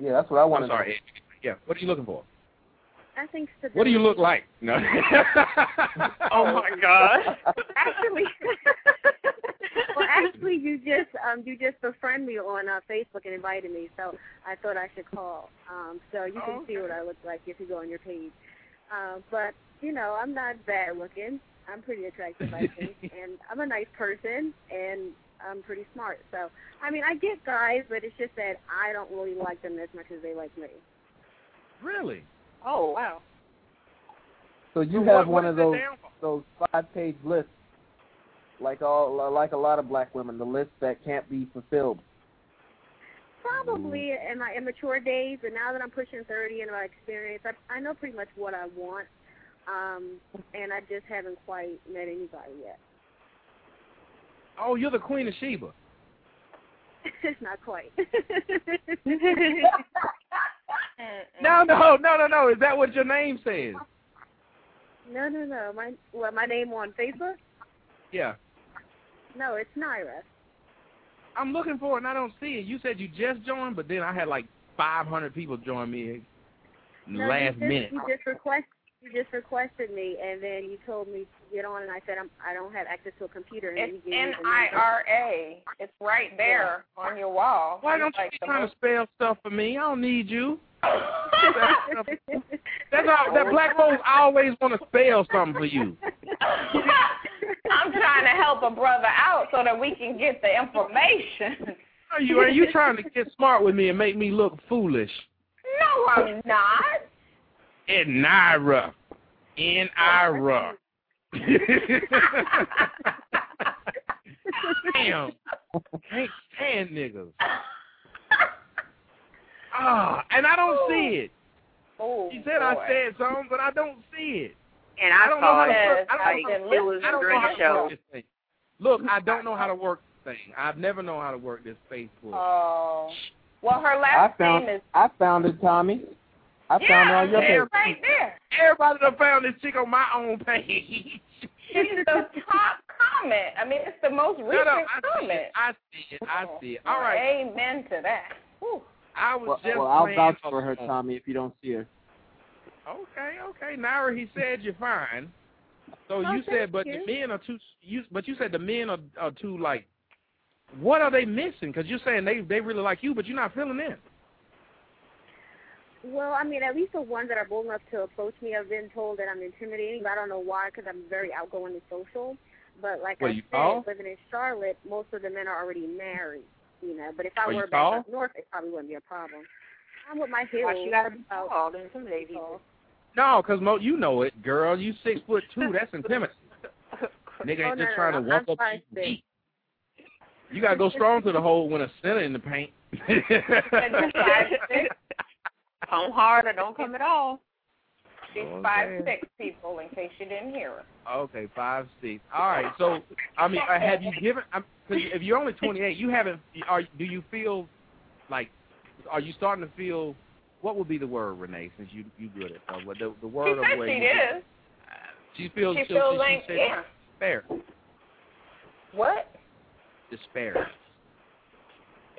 Yeah, that's what I want I'm sorry. Ed. Yeah, what are you looking for? I think stability. What do you look like? No. (laughs) Oh, my God. actually, (laughs) well, actually, you just um you just befriended me on uh, Facebook and invited me, so I thought I should call. Um, so you can see what I look like if you go on your page. Uh, but you know, I'm not bad looking. I'm pretty attractive, I (laughs) think, and I'm a nice person, and I'm pretty smart. So, I mean, I get guys, but it's just that I don't really like them as much as they like me. really? Oh, wow. So you So have what- one what of those those five page lists, like all like a lot of black women, the list that can't be fulfilled. Probably in my immature days, but now that I'm pushing 30 and my experience, I, I know pretty much what I want, um, and I just haven't quite met anybody yet. Oh, you're the Queen of Sheba. It's (laughs) not quite. (laughs) No, no, no, no, no. Is that what your name says? no, no, no. My what? My name on Facebook? Yeah. No, it's Naira. I'm looking for it and I don't see it. You said you just joined, but then I had like 500 people join me in the No, last you just, minute. You just request. You just requested me, and then you told me to get on, and I said I'm, I don't have access to a computer. And It's you gave me the. N-I-R-A. It's right there on your wall. Why don't It's like you the be trying to spell stuff for me? I don't need you. (laughs) That's all. That black folks always want to spell something for you. (laughs) I'm trying to help a brother out so that we can get the information. Are you are you trying to get smart with me and make me look foolish? No, I'm not. And Naira. In Ira. Damn. Can't stand niggas. Ah, and I don't see it. Oh, She said I said something, but I don't see it. And I, I don't know how to it. work. I don't like, know, it was I don't know how to show. work this thing. Look, I don't know how to work this thing. I've never known how to work this Facebook. Oh. Well, her I last found name is I found it, Tommy. I found it yeah, on your page. right there. Everybody done found this chick on my own page. She's the (laughs) top comment. I mean, it's the most No, recent no, I see comment. it. I see it. I oh, see it. All right. Amen to that. Whew. I was Well, just well I'll vouch for her. Tommy, if you don't see her. Okay, okay. Naira, he said you're fine. So Oh, you said, but you. the men are too. You, but you said the men are, are too like. What are they missing? Because you're saying they they really like you, but you're not feeling them. Well, I mean, at least the ones that are bold enough to approach me have been told that I'm intimidating, but I don't know why because I'm very outgoing and social. But like What, I you said, tall? living in Charlotte, most of the men are already married, you know. But if I Are were back up north, it probably wouldn't be a problem. I'm with my heels. Why she gotta be out. tall to intimidate people? No, because Mo, you know it, girl. You six foot two. That's intimidating. (laughs) Nigga Oh, ain't no, just trying no. to walk I'm up to five you. six. You gotta go strong to the hole when a center in the paint. (laughs) Come hard or don't come at all. She's Okay. five six people, in case you didn't hear her. Okay, five six. All right. So, I mean, uh, have you given? I'm, cause if you're only 28, you haven't. Are do you feel like? Are you starting to feel? What would be the word, Renee? Since you you good at uh, what the the She word of said where she is. She feels. She she, feels she, like yeah. despair. What? Despair.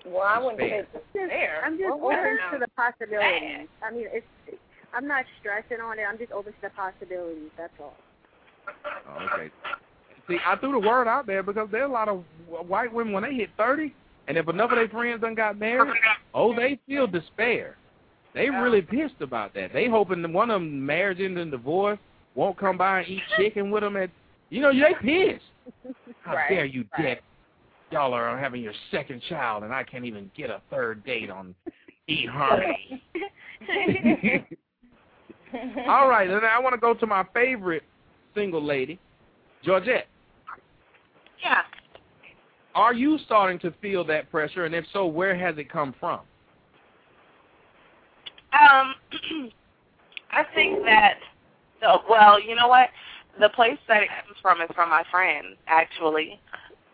Well, I wouldn't say Just- there. I'm just Well, open to the possibilities. I mean, it's. I'm not stressing on it. I'm just open to the possibilities. That's all. Oh, okay. See, I threw the word out there because there are a lot of white women when they hit 30, and if enough of their friends done got married, oh, they feel despair. They really pissed about that. They hoping that one of them marriage ending divorce won't come by and eat chicken with them at, you know, they pissed. How Right, dare you, right. Dick? Y'all are having your second child, and I can't even get a third date on eHarmony. (laughs) All right, and I want to go to my favorite single lady, Georgette. Yeah. Are you starting to feel that pressure, and if so, where has it come from? Um, (clears throat) I think that, the, well, you know what? The place that it comes from is from my friends, actually.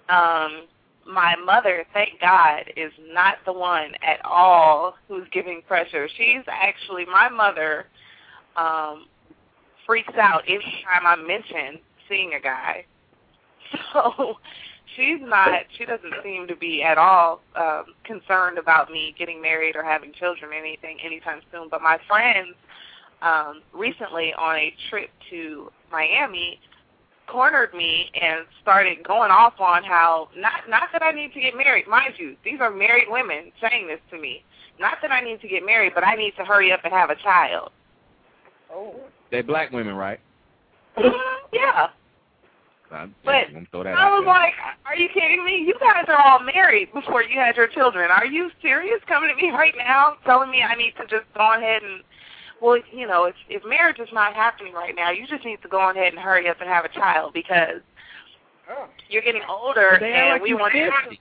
Um, my mother, thank God, is not the one at all who's giving pressure. She's actually, my mother um, freaks out anytime I mention seeing a guy. (laughs) So she's not, she doesn't seem to be at all um, concerned about me getting married or having children or anything anytime soon. But my friends um, recently on a trip to Miami cornered me and started going off on how not not that I need to get married, mind you, these are married women saying this to me. Not that I need to get married, but I need to hurry up and have a child. Oh. They're black women, right? Mm-hmm. yeah. Uh, I'm, But I'm throw that I was there. like, are you kidding me? You guys are all married before you had your children. Are you serious coming to me right now telling me I need to just go ahead and well, you know, if if marriage is not happening right now, you just need to go ahead and hurry up and have a child because oh. you're getting older They and like we you want to 50.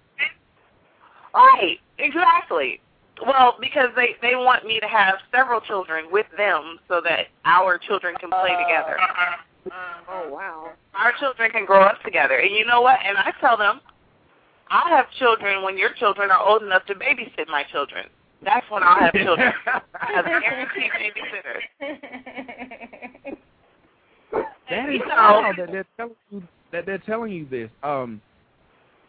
Right, exactly. Well, because they they want me to have several children with them so that our children can play together. Oh wow. Our children can grow up together. And you know what? And I tell them, I'll have children when your children are old enough to babysit my children. That's when I'll have children. (laughs) I have guaranteed babysitters. (laughs) That is You know. wild that they're telling you that they're telling you this. Um,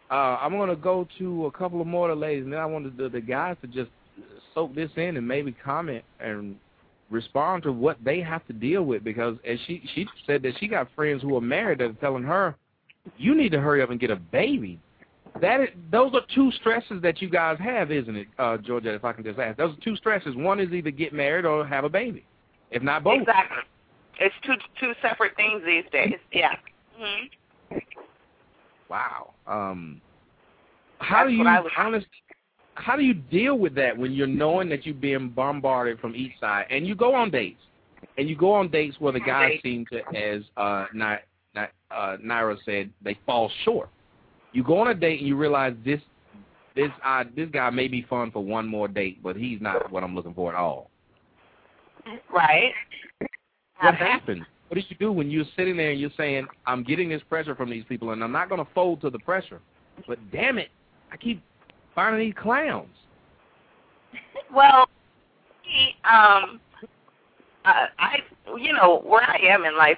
uh, I'm gonna go to a couple of more of the ladies, and then I wanted the, the guys to just soak this in and maybe comment and respond to what they have to deal with because as she she said that she got friends who are married that are telling her, you need to hurry up and get a baby. That is, those are two stresses that you guys have, isn't it, uh, Georgia? If I can just ask, those are two stresses. One is either get married or have a baby, if not both. Exactly. It's two two separate things these days. Yeah. hmm Wow. Um, how That's do you what I would- honest? How do you deal with that when you're knowing that you're being bombarded from each side, and you go on dates, and you go on dates where the guys seem to, as uh, Ni- Ni- uh, Naira said, they fall short. You go on a date and you realize this, this, uh, this guy may be fun for one more date, but he's not what I'm looking for at all. Right. What happens? What did you do when you're sitting there and you're saying, I'm getting this pressure from these people and I'm not going to fold to the pressure, but damn it, I keep finding these clowns. Well, um, uh, I, you know, where I am in life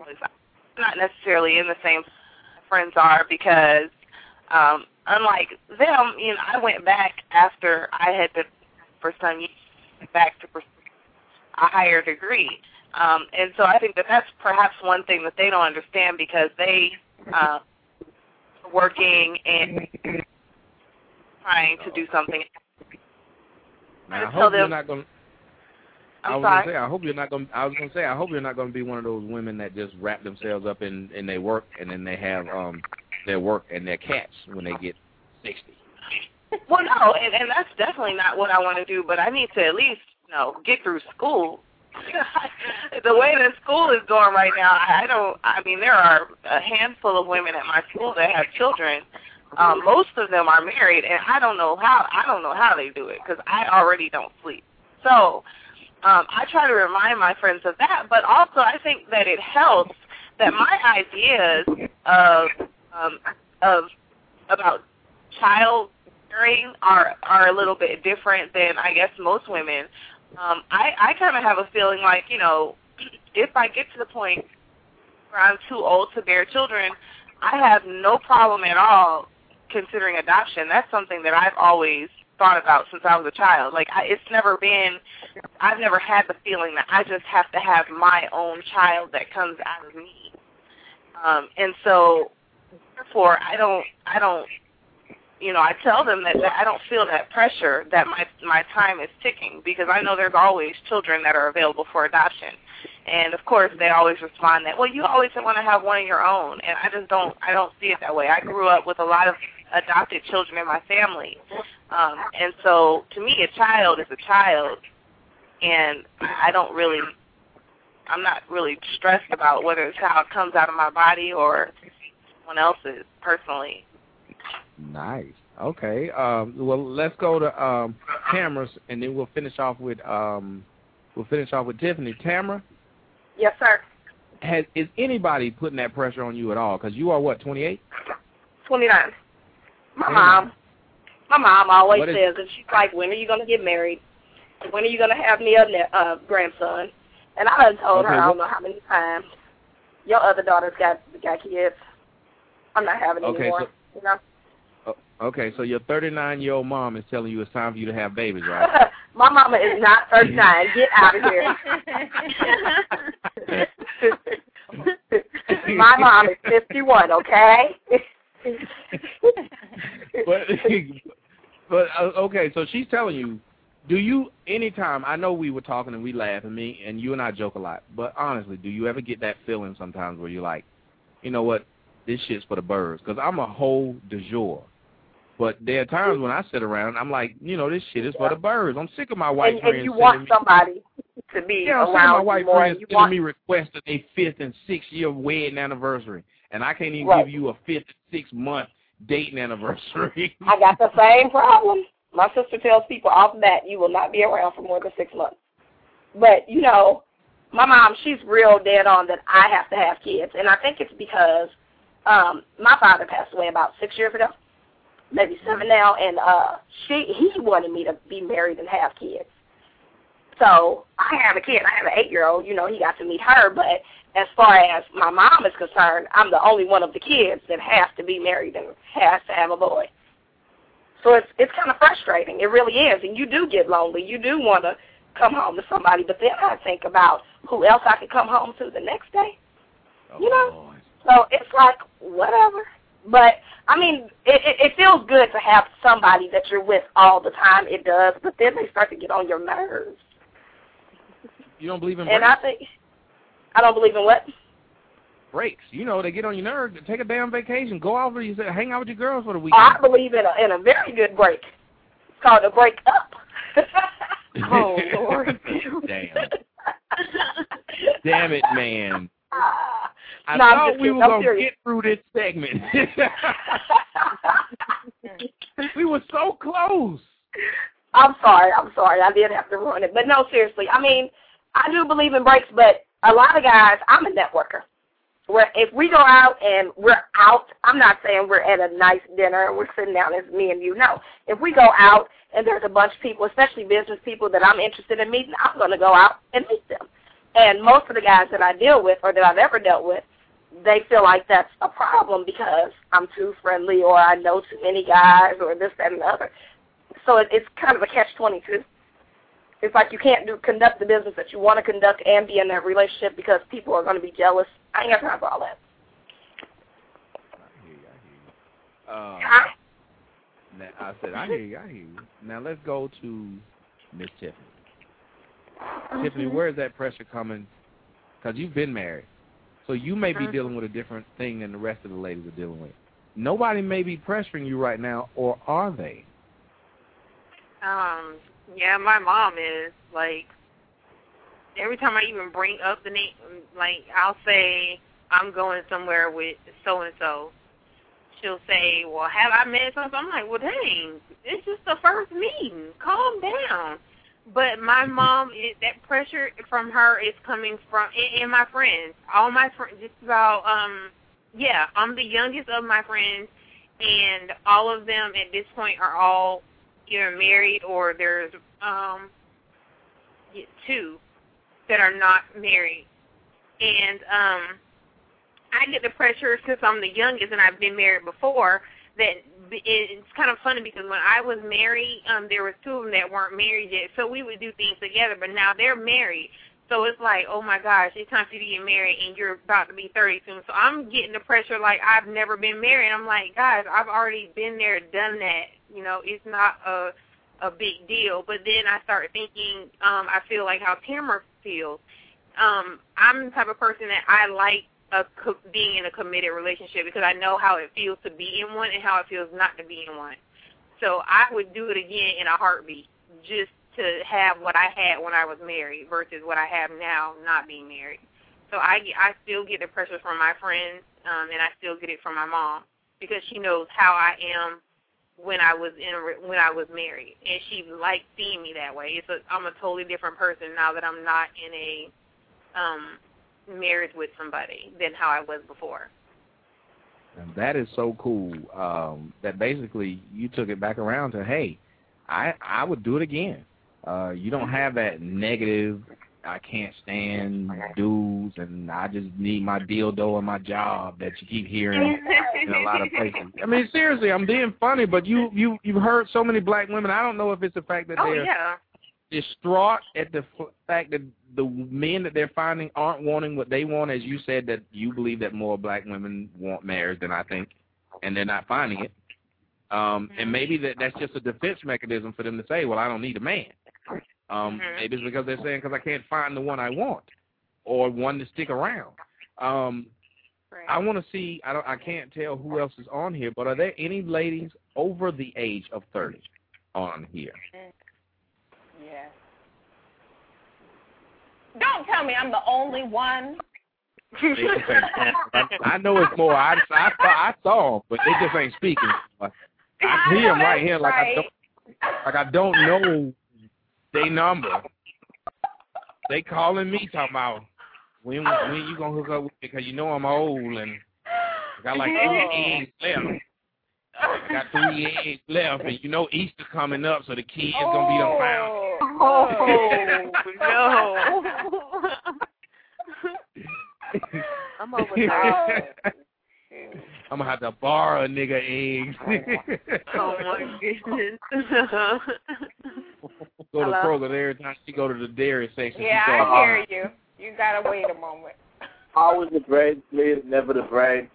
I'm not necessarily in the same friends are because, um, unlike them, you know, I went back after I had been first time back to pursue a higher degree. Um, and so I think that that's perhaps one thing that they don't understand because they uh, working and trying to do something. Now, I hope you're not going. I'm I was sorry. gonna say, I hope you're not gonna. I was gonna say, I hope you're not gonna be one of those women that just wrap themselves up in in their work and then they have um their work and their cats when they get sixty. Well, no, and, and that's definitely not what I want to do. But I need to at least, you know, get through school. (laughs) the way that school is going right now, I don't. I mean, there are a handful of women at my school that have children. Um, most of them are married, and I don't know how. I don't know how they do it because I already don't sleep. So um, I try to remind my friends of that. But also, I think that it helps that my ideas of um, of about child rearing are are a little bit different than I guess most women. Um, I I kind of have a feeling like you know, (clears throat) if I get to the point where I'm too old to bear children, I have no problem at all considering adoption. That's something that I've always thought about since I was a child. Like I, it's never been, I've never had the feeling that I just have to have my own child that comes out of me. Um, and so, therefore, I don't, I don't you know, I tell them that, that I don't feel that pressure that my my time is ticking because I know there's always children that are available for adoption. And of course, they always respond that, well, you always want to have one of your own, and I just don't I don't see it that way. I grew up with a lot of adopted children in my family, um, and so to me, a child is a child, and I don't really I'm not really stressed about whether it's how it comes out of my body or someone else's personally. Nice. Okay. Um, well, let's go to um, cameras, and then we'll finish off with um, we'll finish off with Tiffany. Tamara, Yes, sir. has is anybody putting that pressure on you at all? Because you are what, 28? 29. My Damn. mom. My mom always What says and she's like, when are you going to get married? When are you going to have me a ne- uh, grandson? And I done told her Okay, I don't know how many times. Your other daughter's got got kids. I'm not having any Okay, more. so- you know. Oh, okay, so your 39 year old mom is telling you it's time for you to have babies, right? (laughs) My mama is not 39. Get out of here. (laughs) My mom is 51. Okay. (laughs) but but uh, okay, so she's telling you. Do you anytime? I know we were talking and we laugh and me and you and I joke a lot. But honestly, do you ever get that feeling sometimes where you're like, you know what, this shit's for the birds? Because I'm a whole du jour. But there are times when I sit around, I'm like, you know, this shit is for the birds. I'm sick of my white and, friends and you want me, somebody to be yeah, I'm sick of around my white more. friends sending want me requests of a fifth and sixth year wedding anniversary, and I can't even Right. give you a fifth and sixth month dating anniversary. (laughs) I got the same problem. My sister tells people off that you will not be around for more than six months. But, you know, my mom, she's real dead on that I have to have kids. And I think it's because um my father passed away about six years ago. Maybe seven now, and uh she he wanted me to be married and have kids. So I have a kid. I have an eight year old, you know, he got to meet her, but as far as my mom is concerned, I'm the only one of the kids that has to be married and has to have a boy. So it's it's kind of frustrating. It really is, and you do get lonely. You do want to come home to somebody, but then I think about who else I could come home to the next day. Oh, you know, so it's like whatever. But I mean, it, it it feels good to have somebody that you're with all the time. It does, but then they start to get on your nerves, You don't believe in and? I think I don't believe in what. breaks. You know, they get on your nerves. Take a damn vacation. Go out with you. Hang out with your girls for the Oh, weekend. I believe in a in a very good break. It's called a break up. (laughs) oh Lord. Damn. Damn it, man. I No, thought we were gonna get through this segment. (laughs) we were so close. I'm sorry. I'm sorry. I didn't have to ruin it. But no, seriously. I mean, I do believe in breaks, but a lot of guys, I'm a networker. Where if we go out and we're out, I'm not saying we're at a nice dinner and we're sitting down as me and you. No. If we go out and there's a bunch of people, especially business people that I'm interested in meeting, I'm going to go out and meet them. And most of the guys that I deal with or that I've ever dealt with, they feel like that's a problem because I'm too friendly or I know too many guys or this, that, and the other. So it, it's kind of a catch-22. It's like you can't do conduct the business that you want to conduct and be in that relationship because people are going to be jealous. I ain't got time for all that. Uh, now, I said, I hear you, I hear you. Now let's go to Miss Tiffany. Tiffany, where is that pressure coming? Because you've been married. So you may be Mhm. dealing with a different thing than the rest of the ladies are dealing with. Nobody may be pressuring you right now, or are they? Um, yeah, my mom is like every time I even bring up the name, like I'll say I'm going somewhere with so and so. She'll say, "Well, have I met so?" I'm like, "Well, dang, it's just the first meeting. Calm down." But my mom, is, that pressure from her is coming from and, and my friends. All my friends, just about um, yeah, I'm the youngest of my friends, and all of them at this point are all either married or there's um two that are not married. And um I get the pressure since I'm the youngest and I've been married before that it's kind of funny because when I was married, um there was two of them that weren't married yet. So we would do things together, but now they're married. So it's like, oh my gosh, it's time for you to get married and you're about to be 30 soon. So I'm getting the pressure like I've never been married. I'm like, guys, I've already been there, done that. You know, it's not a a big deal. But then I start thinking, um, I feel like how Tamara feels. Um, I'm the type of person that I like a co- being in a committed relationship because I know how it feels to be in one and how it feels not to be in one. So I would do it again in a heartbeat, just to have what I had when I was married versus what I have now not being married. So I I still get the pressure from my friends, um, and I still get it from my mom because she knows how I am when I was in when I was married, and she liked seeing me that way. It's a I'm a totally different person now that I'm not in a um marriage with somebody than how I was before. And that is so cool. Um, that basically you took it back around to, hey, I I would do it again. Uh, you don't have that negative. I can't stand dudes, and I just need my dildo and my job that you keep hearing in a lot of places. (laughs) I mean, seriously, I'm being funny, but you you you've heard so many black women. I don't know if it's the fact that Oh they're yeah. distraught at the f- fact that the men that they're finding aren't wanting what they want, as you said that you believe that more black women want marriage than I think, and they're not finding it. Um, and maybe that that's just a defense mechanism for them to say, well, I don't need a man. Um, Maybe it's because they're saying because I can't find the one I want or one to stick around. Um, I want to see. I don't. I can't tell who else is on here, but are there any ladies over the age of thirty on here? Yeah. Don't tell me I'm the only one. (laughs) I know it's more. I I, saw- I saw him, but they just ain't speaking. I see him right here, like I don't, like I don't know they number. They calling me talking about when when you gonna hook up with me because you know I'm old and I got like three eggs left. I got three eggs left, and you know Easter coming up, so the kids gonna be around. Oh. oh no. (laughs) I'm over there. (laughs) I'm gonna have to borrow a nigga eggs. (laughs) oh my goodness. go to Hello? Kroger every time she go to the dairy section. Yeah, I call hear you. You gotta wait a moment. Always the braid, please, never the braid.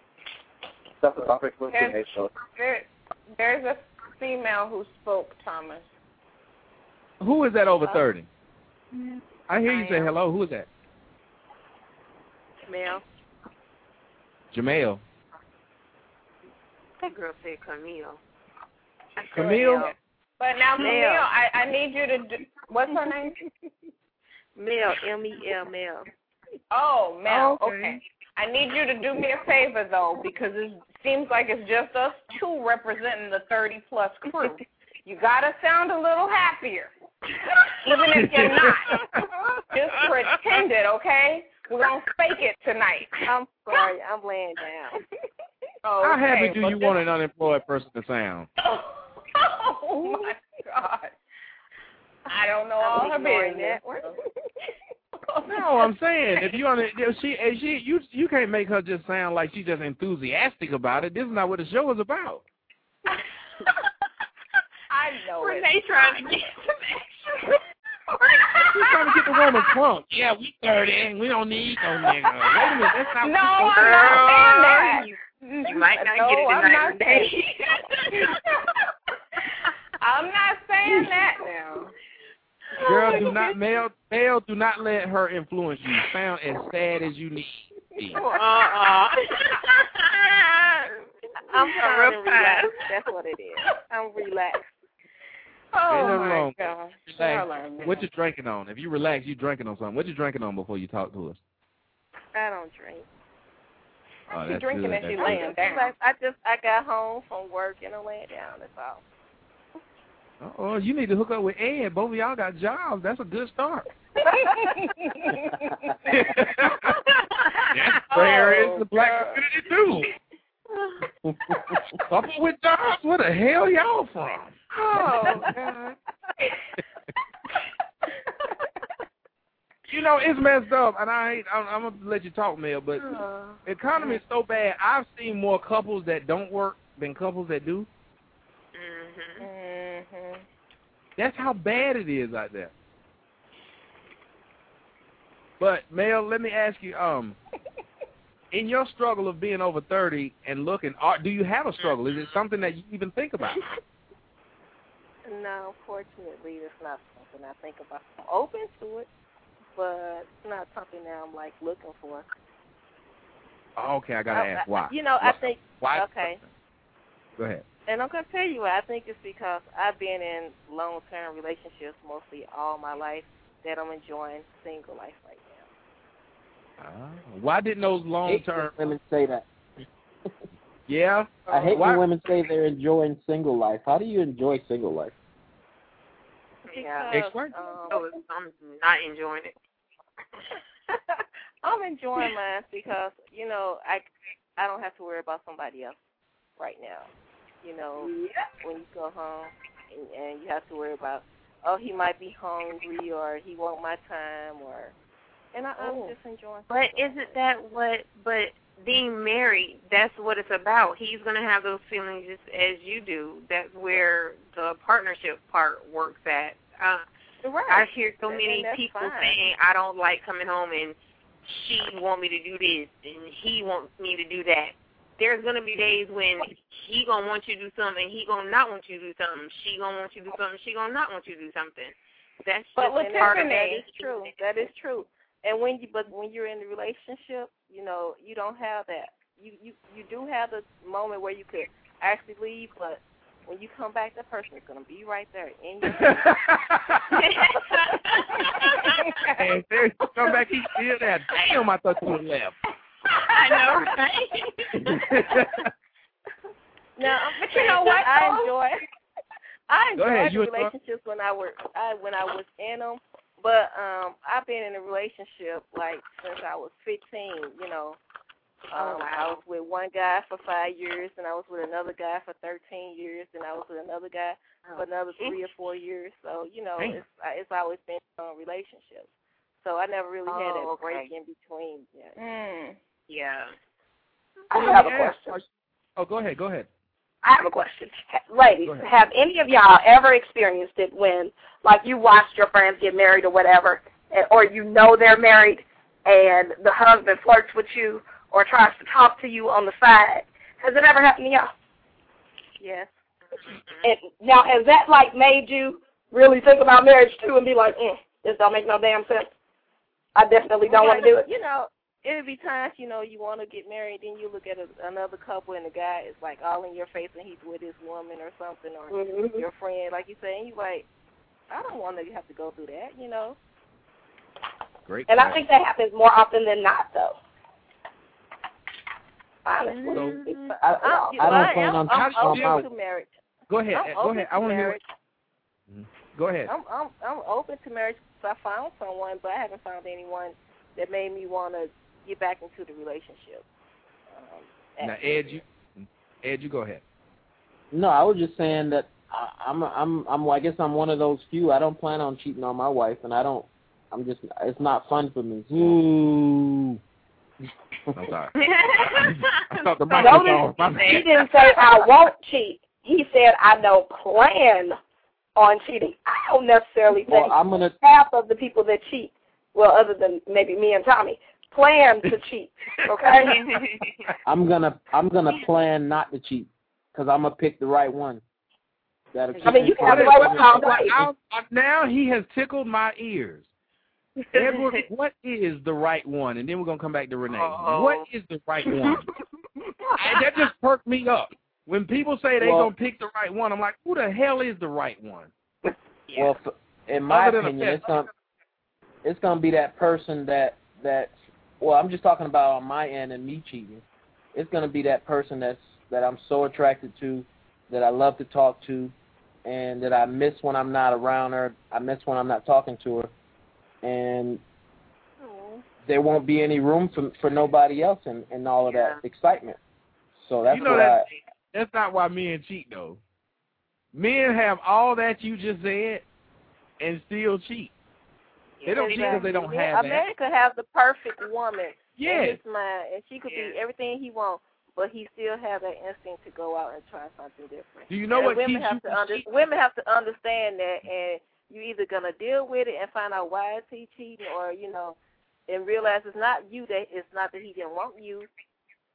That's the topic for There's, today's show. there, there's a female who spoke, Thomas. Who is that over thirty? I hear you I say am. hello. Who is that? Mel. Jamel. That girl said Camille. I Camille? Mel. But now, Mel. Camille, I, I need you to do, what's her name? (laughs) Mel, M-E-L, Mel. Oh, Mel, oh, Okay. okay. I need you to do me a favor, though, because it seems like it's just us two representing the 30-plus crew. You got to sound a little happier, even if you're not. (laughs) Just pretend it, okay? We're going to fake it tonight. I'm sorry. I'm laying down. Oh, How okay. happy do Well, you want an unemployed person to sound? (laughs) Oh, my God. I don't know all I'm her business. (laughs) No, I'm saying if you on it, she, if she, you, you can't make her just sound like she's just enthusiastic about it. This is not what the show is about. (laughs) I know it. Renee trying to get some extra. She's trying to get the woman crunk. Yeah, we 30 and we don't need no nigga. Wait a minute, that's not No, what I'm not saying that. You, you might not no, get it I'm tonight, not Renee. (laughs) I'm not saying that now. Girl, do oh, not male male. Do not let her influence you. Sound as sad as you need. to be. (laughs) Uh-uh. (laughs) I'm A trying to relax. That's what it is. I'm relaxed. Oh, my wrong. gosh. Relax. What you drinking on? If you relax, you drinking on something. What you drinking on before you talk to us? I don't drink. Oh, She drinking good. and she laying good. down. Like, I just I got home from work and I'm laying down. That's all. Oh, you need to hook up with Ed. Both of y'all got jobs. That's a good start. (laughs) That's where Oh, is the black oh, community do. (laughs) Couple with jobs? Where the hell y'all from? Oh, oh God. (laughs) You know, it's messed up, and I ain't, I'm, I'm gonna let you talk, Mel. But economy is so bad. I've seen more couples that don't work than couples that do. Mhm. Mhm That's how bad it is out there. But Mel, let me ask you, um, (laughs) in your struggle of being over thirty and looking, are, do you have a struggle? Is it something that you even think about? (laughs) No, fortunately, it's not something I think about. I'm open to it, but it's not something that I'm like looking for. Oh, okay, I gotta I- ask why. You know, I think. Why? Okay. Go ahead. And I'm gonna tell you why. I think it's because I've been in long term relationships mostly all my life that I'm enjoying single life right now. Ah, why didn't those long-term women say that. (laughs) Yeah. I hate why? when women say they're enjoying single life. How do you enjoy single life? Because, Explain. Um, Oh, I'm not enjoying it. (laughs) I'm enjoying mine because you know I I don't have to worry about somebody else right now. You know, when you go home and, and you have to worry about oh he might be hungry or he want my time or and I, I'm Oh. just enjoying. But isn't that what? But being married, that's what it's about. He's gonna have those feelings just as you do. That's where the partnership part works at. Uh, Right. I hear so many people fine. saying, "I don't like coming home and she want me to do this and he wants me to do that." There's gonna be days when he gonna want you to do something, and he gonna not want you to do something. She gonna want you to do something, she gonna not want you to do something. That's But just part of that is true. That is true. And when you but when you're in a relationship, you know, you don't have that. You you you do have the moment where you could actually leave, but when you come back, that person is gonna be right there in your. (laughs) and there you come back, he's still there. Damn, I thought you would left. I know, right? (laughs) no, but you know what, I enjoy. I Go ahead, enjoyed you the enjoy- relationships when I were I when I was in them, but um I've been in a relationship like since I was 15. You know, Oh, um, I was with one guy for five years, and I was with another guy for 13 years, and I was with another guy for another three or four years. So you know, Damn. it's it's always been um, relationships. So I never really had a Oh, okay. break in between. Yeah. Mm. Yeah. I have a question. Oh, go ahead, go ahead. I have a question. Ladies, have any of y'all ever experienced it when, like, you watched your friends get married or whatever, and, or you know they're married, and the husband flirts with you or tries to talk to you on the side? Has it ever happened to y'all? Yes. And now, has that like made you really think about marriage too, and be like, mm, this don't make no damn sense? I definitely don't want to do it. You know, it'll be times you know you want to get married, then you look at a, another couple and the guy is like all in your face and he's with his woman or something or Mhm. your friend, like you say, and you like, I don't want to have to go through that, you know. Great. And I think that happens more often than not, though. Honestly. Mm-hmm. I, I'm, I don't plan on I'm, I'm on my open to marriage. Go ahead. I'm Go ahead. I want to hear. marriage. Go ahead. I'm I'm I'm open to marriage because I found someone, but I haven't found anyone that made me want to get back into the relationship. Um, Now, Ed, you, Ed, you go ahead. No, I was just saying that I, I'm I'm I'm I guess I'm one of those few. I don't plan on cheating on my wife, and I don't. I'm just. It's not fun for me. Ooh. I'm sorry. (laughs) I thought the mic was Notice off. He didn't say I won't cheat. He said I don't plan on cheating. I don't necessarily think I'm gonna. half of the people that cheat, well, other than maybe me and Tommy, plan to (laughs) cheat. Okay. (laughs) I'm gonna. I'm gonna plan not to cheat because I'm gonna pick the right one. That'll I mean, you me can have the right one all I'll- I- now he has tickled my ears. Edward, (laughs) what is the right one? And then we're gonna come back to Renee. Uh-oh. What is the right one? and that just perked me up. When people say they Well- gonna pick the right one, I'm like, who the hell is the right one? Well, in my Other opinion, it's gonna it's gonna be that person that that. Well, I'm just talking about on my end and me cheating. It's gonna be that person that's that I'm so attracted to, that I love to talk to, and that I miss when I'm not around her. I miss when I'm not talking to her, and there won't be any room for for nobody else in in all of that excitement. So that's you know what that I. that's not why men cheat though. Men have all that you just said and still cheat. They don't cheat because they don't have a that. man could have the perfect woman Yes. in his mind, and she could be everything he wants, but he still have that instinct to go out and try something different. Do you know and what women have to from under, cheating? women have to understand that, and you either gonna deal with it and find out why is he cheating, or you know, and realize it's not you that it's not that he didn't want you.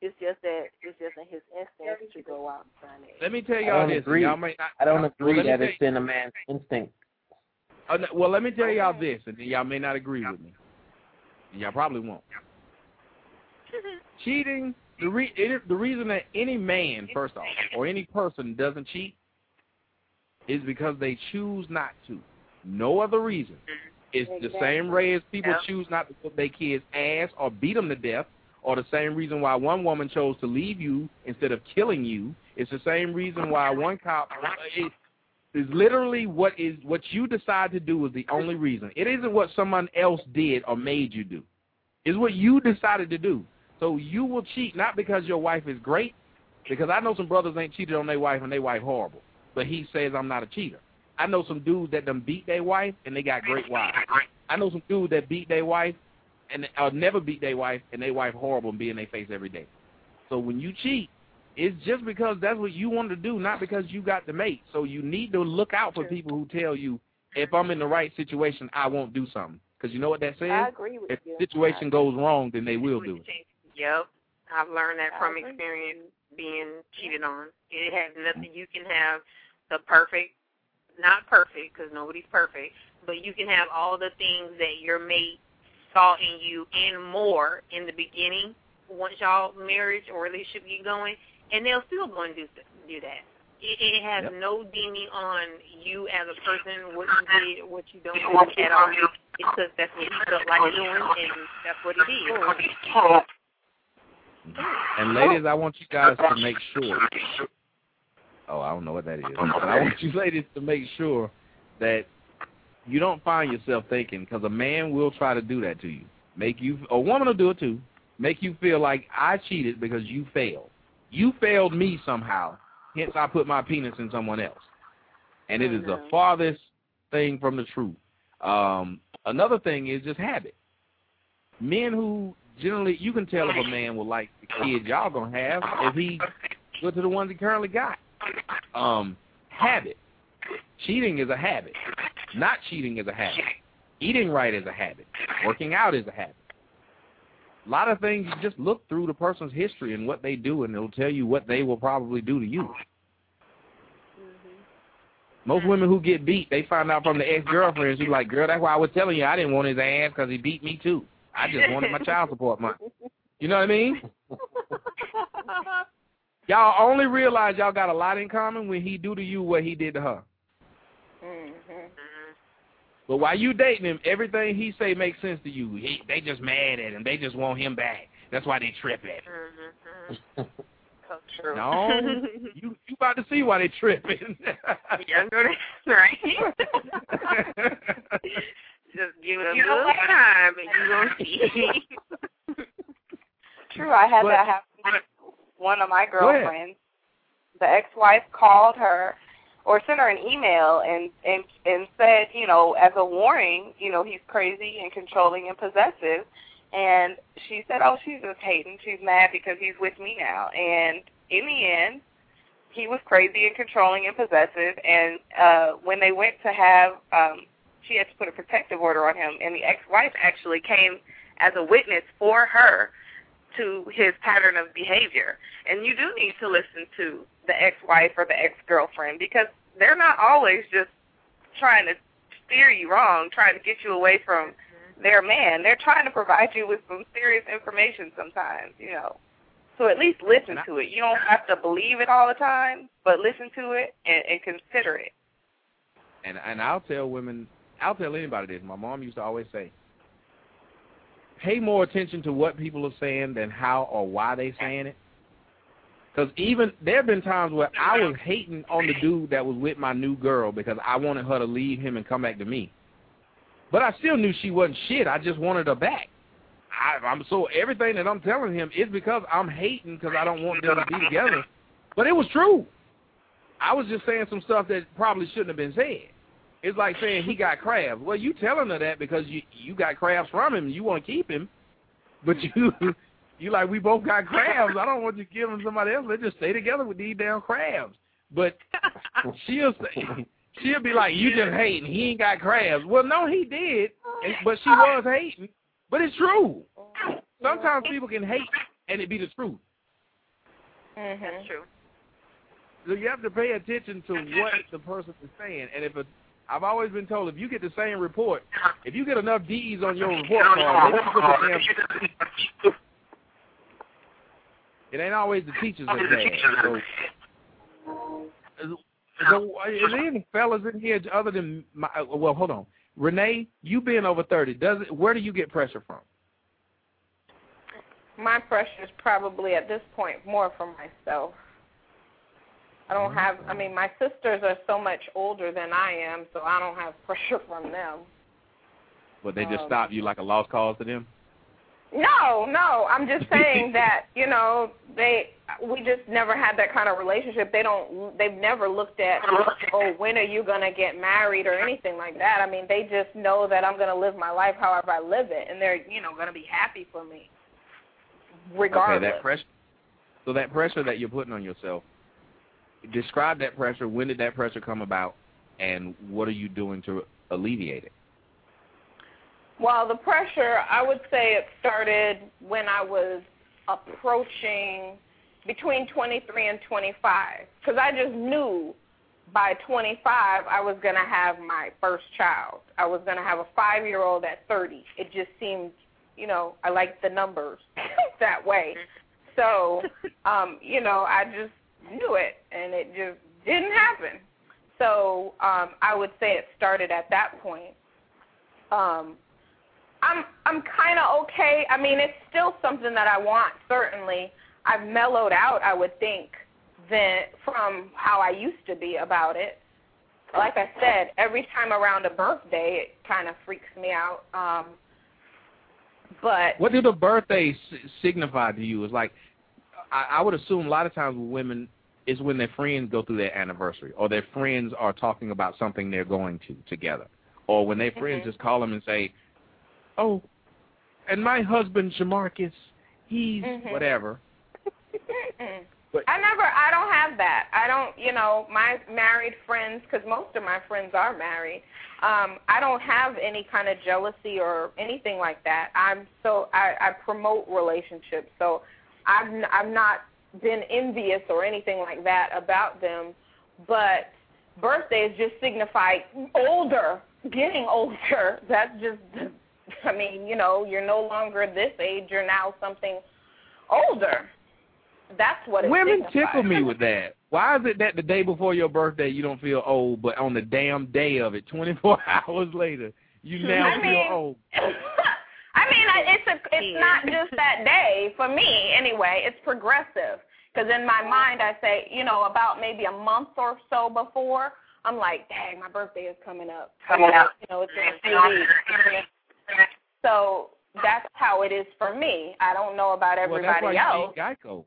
It's just that it's just in his instinct to go out and find it. Let me tell y'all this. agree. Y'all may not, I don't well, agree let me that tell it's in a man's instinct. Uh, no, well, let me tell y'all this, and then y'all may not agree with me. Y'all probably won't. (laughs) Cheating, the re- it, the reason that any man, first off, or any person doesn't cheat is because they choose not to. No other reason. It's the same way as people choose not to put their kids' ass or beat them to death, or the same reason why one woman chose to leave you instead of killing you. It's the same reason why one cop. It, is literally what is what you decide to do is the only reason. It isn't what someone else did or made you do. It's what you decided to do. So you will cheat not because your wife is great, because I know some brothers ain't cheated on their wife and their wife horrible. But he says I'm not a cheater. I know some dudes that done beat their wife and they got great wives. I know some dudes that beat their wife and or never beat their wife and their wife horrible and be in their face every day. So when you cheat, it's just because that's what you want to do, not because you got the mate. So you need to look out for people who tell you, if I'm in the right situation, I won't do something. Because you know what that says? I agree with if you. the situation goes wrong, then they will do it. Yep. I've learned that from experience being cheated on. It has nothing. You can have the perfect, not perfect because nobody's perfect, but you can have all the things that your mate saw in you and more in the beginning once y'all marriage or relationship get going, and they'll still go and do do that. It, it has Yep. no deeming on you as a person, what you did, what you don't do at all. It's because that's what you felt like doing, and that's what he did. And ladies, I want you guys to make sure. Oh, I don't know what that is. But I want you ladies to make sure that you don't find yourself thinking, because a man will try to do that to you. Make you, a woman will do it too. Make you feel like I cheated because you failed. You failed me somehow. Hence, I put my penis in someone else. And it is the farthest thing from the truth. Um, another thing is just habit. Men who generally, you can tell if a man will like the kids y'all gonna have if he go to the ones he currently got. Um, habit. Cheating is a habit. Not cheating is a habit. Eating right is a habit. Working out is a habit. A lot of things you just look through the person's history and what they do, and it'll tell you what they will probably do to you. Most women who get beat, they find out from the ex-girlfriends who like, girl, that's why I was telling you I didn't want his ass because he beat me too. I just wanted my (laughs) child support money. You know what I mean? (laughs) Y'all only realize y'all got a lot in common when he do to you what he did to her. Mhm. But while you dating him, everything he say makes sense to you. He, they just mad at him. They just want him back. That's why they tripping. So true. No, you you about to see why they tripping. (laughs) yeah, right. (laughs) Just give it a You little time and you're going to see. (laughs) True, I had But- that happen. One of my girlfriends, the ex-wife called her or sent her an email and and and said, you know, as a warning, you know, he's crazy and controlling and possessive. And she said, "Oh, she's just hating. She's mad because he's with me now." And in the end, he was crazy and controlling and possessive. And uh when they went to have, um she had to put a protective order on him, and the ex-wife actually came as a witness for her to his pattern of behavior. And you do need to listen to the ex-wife or the ex-girlfriend because they're not always just trying to steer you wrong, trying to get you away from mm-hmm. their man. They're trying to provide you with some serious information sometimes, you know. So at least listen to it. You don't have to believe it all the time, but listen to it and, and consider it. and and I'll tell women, I'll tell anybody this. My mom used to always say, pay more attention to what people are saying than how or why they saying it. Because even there have been times where I was hating on the dude that was with my new girl because I wanted her to leave him and come back to me. But I still knew she wasn't shit. I just wanted her back. I, I'm so everything that I'm telling him is because I'm hating because I don't want them to be together. But it was true. I was just saying some stuff that probably shouldn't have been said. It's like saying he got crabs. Well, you telling her that because you you got crabs from him. You want to keep him, but you (laughs) you like we both got crabs. I don't want you to give him somebody else. Let's just stay together with these damn crabs. But she'll say (laughs) she'll be like, you just hating. He ain't got crabs. Well, no, he did, but she was hating. But it's true. Sometimes people can hate and it be the truth. Mm-hmm. That's true. So you have to pay attention to what the person is saying. And if a, I've always been told, if you get the same report, if you get enough D's on your report card, maybe put the damn, it ain't always the teachers that bad. So, so is there any fellas in here other than my? uh, Well, hold on, Renee, you being over thirty, does it? Where do you get pressure from? My pressure is probably at this point more from myself. I don't have. I mean, my sisters are so much older than I am, so I don't have (laughs) pressure from them. But they just Um, stop you like a lost cause to them. No, no. I'm just saying (laughs) that you know they. We just never had that kind of relationship. They don't. They've never looked at oh when are you gonna get married or anything like that. I mean, they just know that I'm gonna live my life however I live it, and they're you know gonna be happy for me, regardless. Okay, that pressure. So that pressure that you're putting on yourself. Describe that pressure. When did that pressure come about, and what are you doing to alleviate it? Well, the pressure, I would say it started when I was approaching between 23 and 25 because I just knew by 25 I was going to have my first child. I was going to have a 5-year-old at 30. It just seemed, you know, I liked the numbers (laughs) that way. So, um, you know, I just knew it and it just didn't happen. So, um I would say it started at that point. Um I'm I'm kind of okay. I mean, it's still something that I want. Certainly, I've mellowed out. I would think than from how I used to be about it. Like I said, every time around a birthday, it kind of freaks me out. Um, but What do the birthdays signify to you? It's like I, I would assume a lot of times with women is when their friends go through their anniversary, or their friends are talking about something they're going to together, or when their friends Mhm. just call them and say, "Oh, and my husband Jamarcus, he's Mhm. whatever." But- I never. I don't have that. I don't. You know, my married friends, because most of my friends are married. Um, I don't have any kind of jealousy or anything like that. I'm so I, I promote relationships, so I've n- I've not been envious or anything like that about them. But birthdays just signify older, getting older. (laughs) That's just I mean, you know, you're no longer this age. You're now something older. That's what it Women signifies. tickle me with that. Why is it that the day before your birthday you don't feel old, but on the damn day of it, 24 (laughs) hours later, you now I feel mean- old? (laughs) I mean, I- it's a, not just that day for me anyway. It's progressive because in my mind I say, you know, about maybe a month or so before, I'm like, dang, my birthday is coming up. Coming up. You know, it's in a few weeks. So that's how it is for me. I don't know about everybody well, that's why else. you need Geico.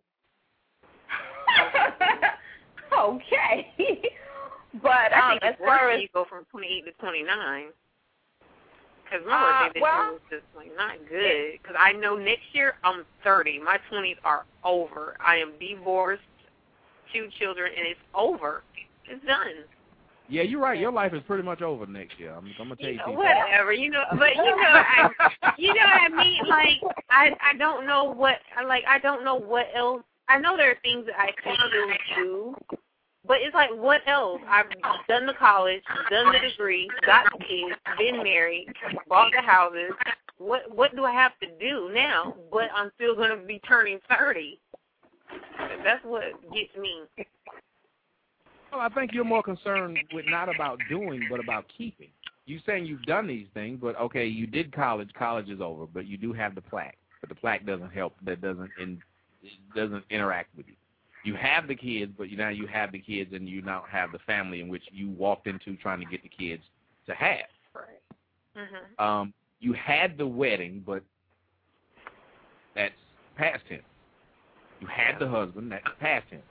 (laughs) okay. (laughs) but I um, think as far as you go from 28 to 29. Because my Uh, birthday this well- year was just like not good. Because I know next year I'm 30. My 20s are over. I am divorced, two children, and it's over. It's done. Yeah, you're right. Your life is pretty much over next year. I'm, I'm gonna tell you. You know, whatever, you know, but you know, I, you know what I mean. Like, I, I don't know what, I like, I don't know what else. I know there are things that I can still do, but it's like, what else? I've done the college, done the degree, got the kids, been married, bought the houses. What, what do I have to do now? But I'm still gonna be turning thirty. That's what gets me. Well, I think you're more concerned with not about doing, but about keeping. You're saying you've done these things, but okay, you did college. College is over, but you do have the plaque. But the plaque doesn't help. That doesn't in, doesn't interact with you. You have the kids, but you now you have the kids, and you now have the family in which you walked into trying to get the kids to have. Right. Mhm. Um, you had the wedding, but that's past him. You had the husband, that's past him.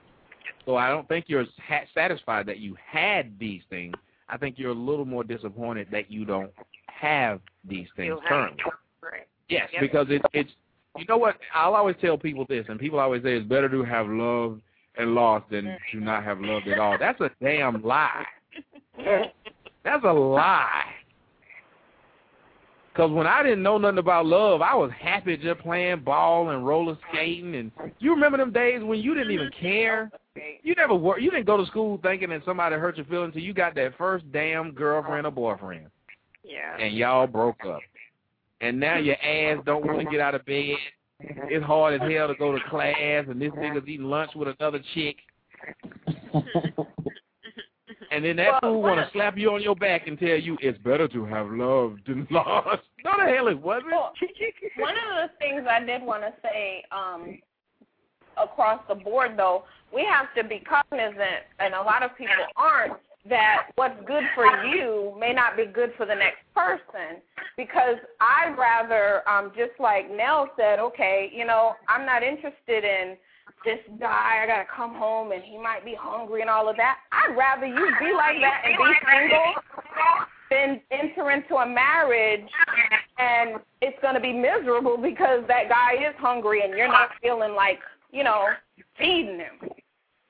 So I don't think you're satisfied that you had these things. I think you're a little more disappointed that you don't have these things have currently. Right. Yes, Yep. because it, it's you know what I'll always tell people this, and people always say it's better to have loved and lost than to not have loved at all. That's a damn lie. That's a lie. Because when I didn't know nothing about love, I was happy just playing ball and roller skating. And you remember them days when you didn't even care? You never wor You didn't go to school thinking that somebody hurt your feelings until you got that first damn girlfriend or boyfriend, Yeah. and y'all broke up. And now your ass don't want to get out of bed. It's hard as hell to go to class, and this nigga's eating lunch with another chick. And then that fool want to slap you on your back and tell you it's better to have loved than (laughs) lost. No, the hell it wasn't. Well, one of the things I did want to say um, across the board, though, we have to be cognizant, and a lot of people aren't, that what's good for you may not be good for the next person. Because I'd rather, um, just like Nell said, okay, you know, I'm not interested in this guy, I gotta come home and he might be hungry and all of that. I'd rather you be like that and be single than enter into a marriage and it's gonna be miserable because that guy is hungry and you're not feeling like, you know, feeding him.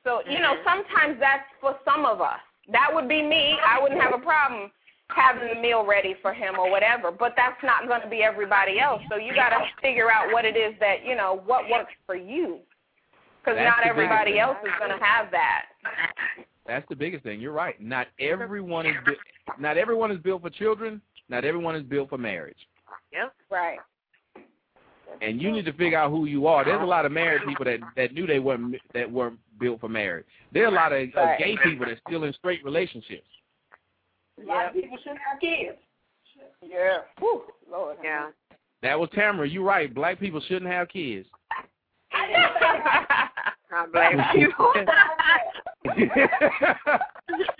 So, you know, sometimes that's for some of us. That would be me. I wouldn't have a problem having the meal ready for him or whatever, but that's not going to be everybody else. So you got to figure out what it is that, you know, what works for you. Because not everybody thing. else is going to have that. That's the biggest thing. You're right. Not everyone is bu- not everyone is built for children. Not everyone is built for marriage. Yep. Right. And you need to figure out who you are. There's a lot of married people that that knew they weren't that weren't built for marriage. There are a lot of uh, gay people that's still in straight relationships. A lot of people shouldn't have kids. Yeah. Whew, Lord. Yeah. That was Tamara. You're right. Black people shouldn't have kids. I blame (laughs) you. (laughs)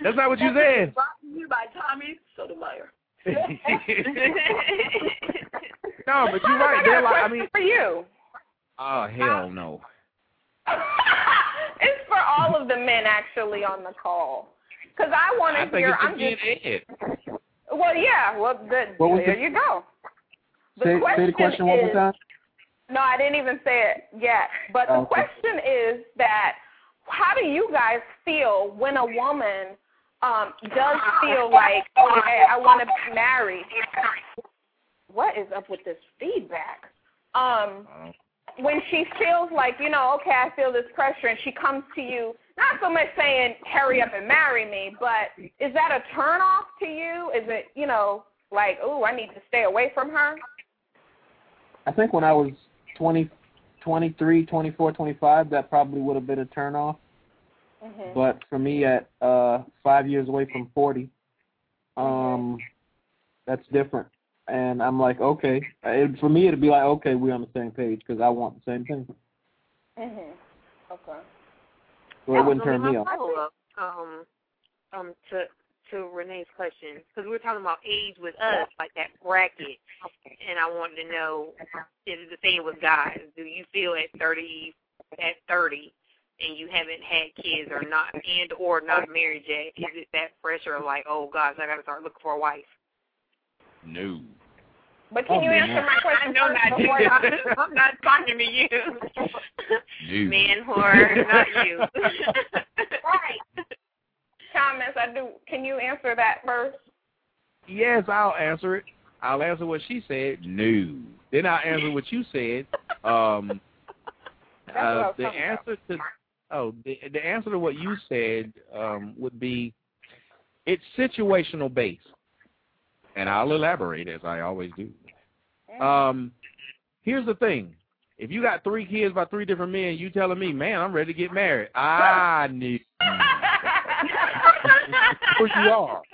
That's not what you said. Brought to you by Tommy Sotomayor. (laughs) no, but you're right. They're like, I mean, for you. oh hell no. It's for all of the men actually on the call. Because I want to hear. I'm for me just. and Ed. Well, yeah. Well, the, What was there the- you go. The Say, question say the question one more time. No, I didn't even say it yet. But the Okay. question is that how do you guys feel when a woman um does feel like, okay, I want to be married? What is up with this feedback? Um, when she feels like, you know, okay, I feel this pressure, and she comes to you, not so much saying, hurry up and marry me, but is that a turn off to you? Is it, you know, like, ooh, I need to stay away from her? I think when I was 20, 23, 24, 25, that probably would have been a turn off. Mm-hmm. But for me, at uh, five years away from 40, um, that's different. And I'm like, okay. It, for me, it'd be like, okay, we're on the same page because I want the same thing. Mhm. Okay. So it wouldn't turn me off. follow-up, um, um, to to Renee's question because we were talking about age with us, like that bracket, and I wanted to know is it the same with guys? Do you feel at thirty, at thirty, and you haven't had kids or not, and or not married yet? Is it that pressure of like, oh gosh, I got to start looking for a wife? No. But can Oh, you man. answer my question No, first not you. I- (laughs) I'm not talking to you. No. Man whore, (laughs) not you. right. Thomas, I do. Can you answer that first? Yes, I'll answer it. I'll answer what she said. No. Then I'll answer what you said. Um, (laughs) That's what I uh, the talking about. answer to oh the the answer to what you said um, would be it's situational based, and I'll elaborate as I always do. Um, here's the thing: if you got three kids by three different men, you telling me, man, I'm ready to get married. I knew. Who (laughs) (laughs) you are? (laughs)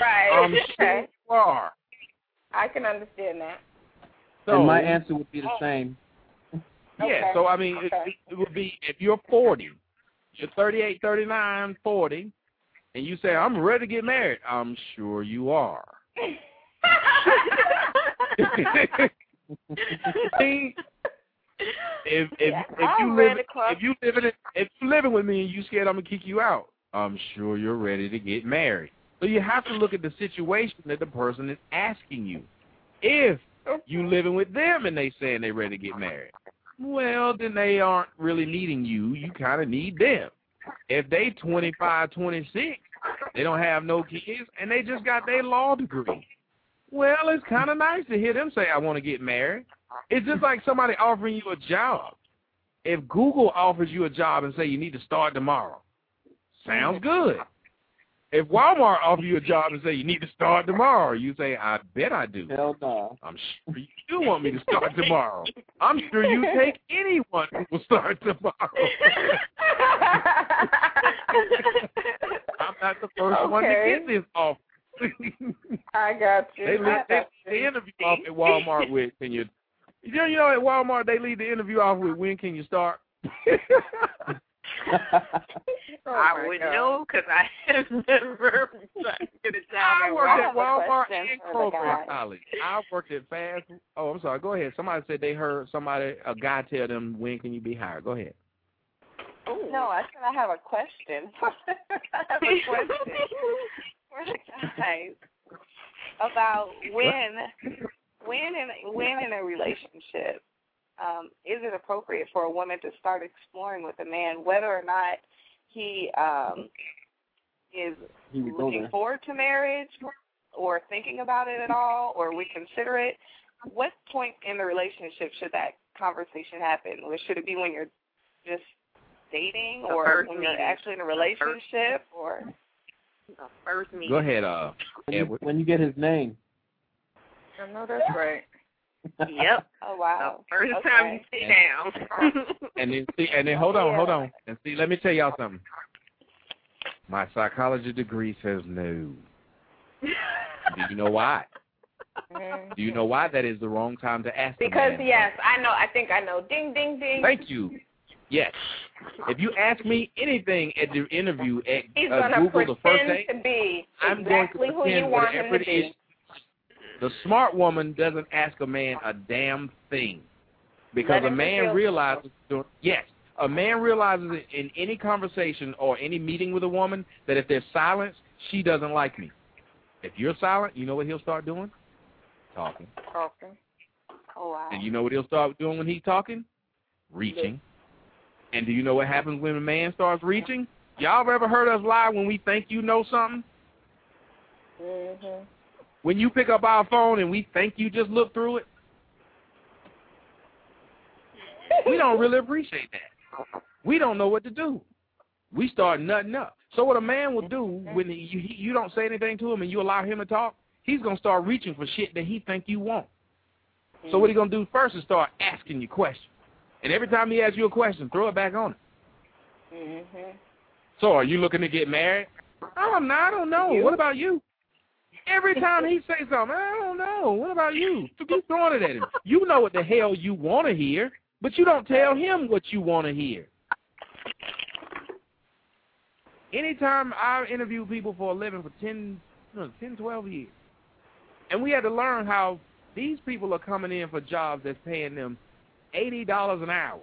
Right. I'm sure okay. you are. I can understand that. So and my answer would be the same. Yeah, Okay. so I mean, it, it would be if you're 40, you're 38, 39, 40, and you say, I'm ready to get married. I'm sure you are. (laughs) See, if if Yeah, if you live if you living if you living with me and you scared I'm gonna kick you out, I'm sure you're ready to get married. So you have to look at the situation that the person is asking you. If you living with them and they saying they ready to get married, well then they aren't really needing you. You kind of need them. If they 25, 26, they don't have no kids and they just got their law degree. Well, it's kind of nice to hear them say, I want to get married. It's just like somebody offering you a job. If Google offers you a job and say you need to start tomorrow, sounds mm. good. If Walmart offers you a job and say you need to start tomorrow, you say, I bet I do. Hell no. I'm sure you do want me to start tomorrow. I'm sure you take anyone who will start tomorrow. (laughs) I'm not the first one to get this offer. I got you. They I lead they, got the interview off at Walmart with can you you know you know at Walmart they lead the interview off with when can you start? (laughs) Oh I would God. know because I (laughs) have never get a (laughs) job I at worked at Walmart. Walmart and for the Kroger guy. College. I worked at fast. Oh, I'm sorry. Go ahead. Somebody said they heard somebody a guy tell them when can you be hired. Go ahead. No, I said I have a question. (laughs) I have a question for the guys about when, when in when in a relationship, um, is it appropriate for a woman to start exploring with a man whether or not he um, is He looking forward to marriage or thinking about it at all or we consider it? What point in the relationship should that conversation happen? Or should it be when you're just dating The or first when you're meeting. actually in a relationship or The first meeting. Go ahead, uh When you, Edward. when you get his name. I know that's right. Yep. (laughs) oh wow. The first Okay. time you sit down. (laughs) And then see and then (laughs) hold on, hold on. And see let me tell y'all something. My psychology degree says no. Do you know why? Do you know why that is the wrong time to ask Because man? yes, I know. I think I know. Ding, ding, ding. Thank you. Yes. If you ask me anything at the interview at He's uh, gonna Google the pretend first day, to be I'm exactly going to who you pretend want him whatever to it is. The smart woman doesn't ask a man a damn thing because Let a man realizes. Yes, a man realizes in any conversation or any meeting with a woman that if there's silence, she doesn't like me. If you're silent, you know what he'll start doing? Talking. Talking. Oh wow. And you know what he'll start doing when he's talking? Reaching. And do you know what happens when a man starts reaching? Y'all ever heard us lie when we think you know something? Mhm. When you pick up our phone and we think you just looked through it? We don't really appreciate that. We don't know what to do. We start nutting up. So what a man will do when he, you, you don't say anything to him and you allow him to talk, he's going to start reaching for shit that he think you want. So what he going to do first is start asking you questions. And every time he asks you a question, throw it back on him. Mhm. So are you looking to get married? Oh, I'm not. I don't know. You? What about you? Every time he say something, I don't know. What about you? You throwing it at him. You know what the hell you want to hear, but you don't tell him what you want to hear. Anytime I interview people for a living for 10, no, 10, 12 years, and we had to learn how these people are coming in for jobs that's paying them $80 an hour.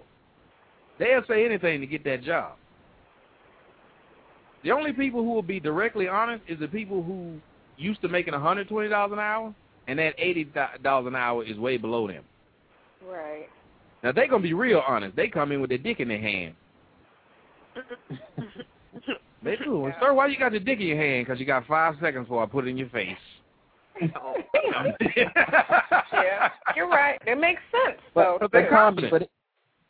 They'll say anything to get that job. The only people who will be directly honest is the people who used to making $120 an hour, and that $80 an hour is way below them. Right. Now, they're going to be real honest. They come in with their dick in their hand. (laughs) They do. And, sir, why you got your dick in your hand? Because you got five seconds before I put it in your face. (laughs) yeah, you're right. It makes sense. But, so, but Tommy, but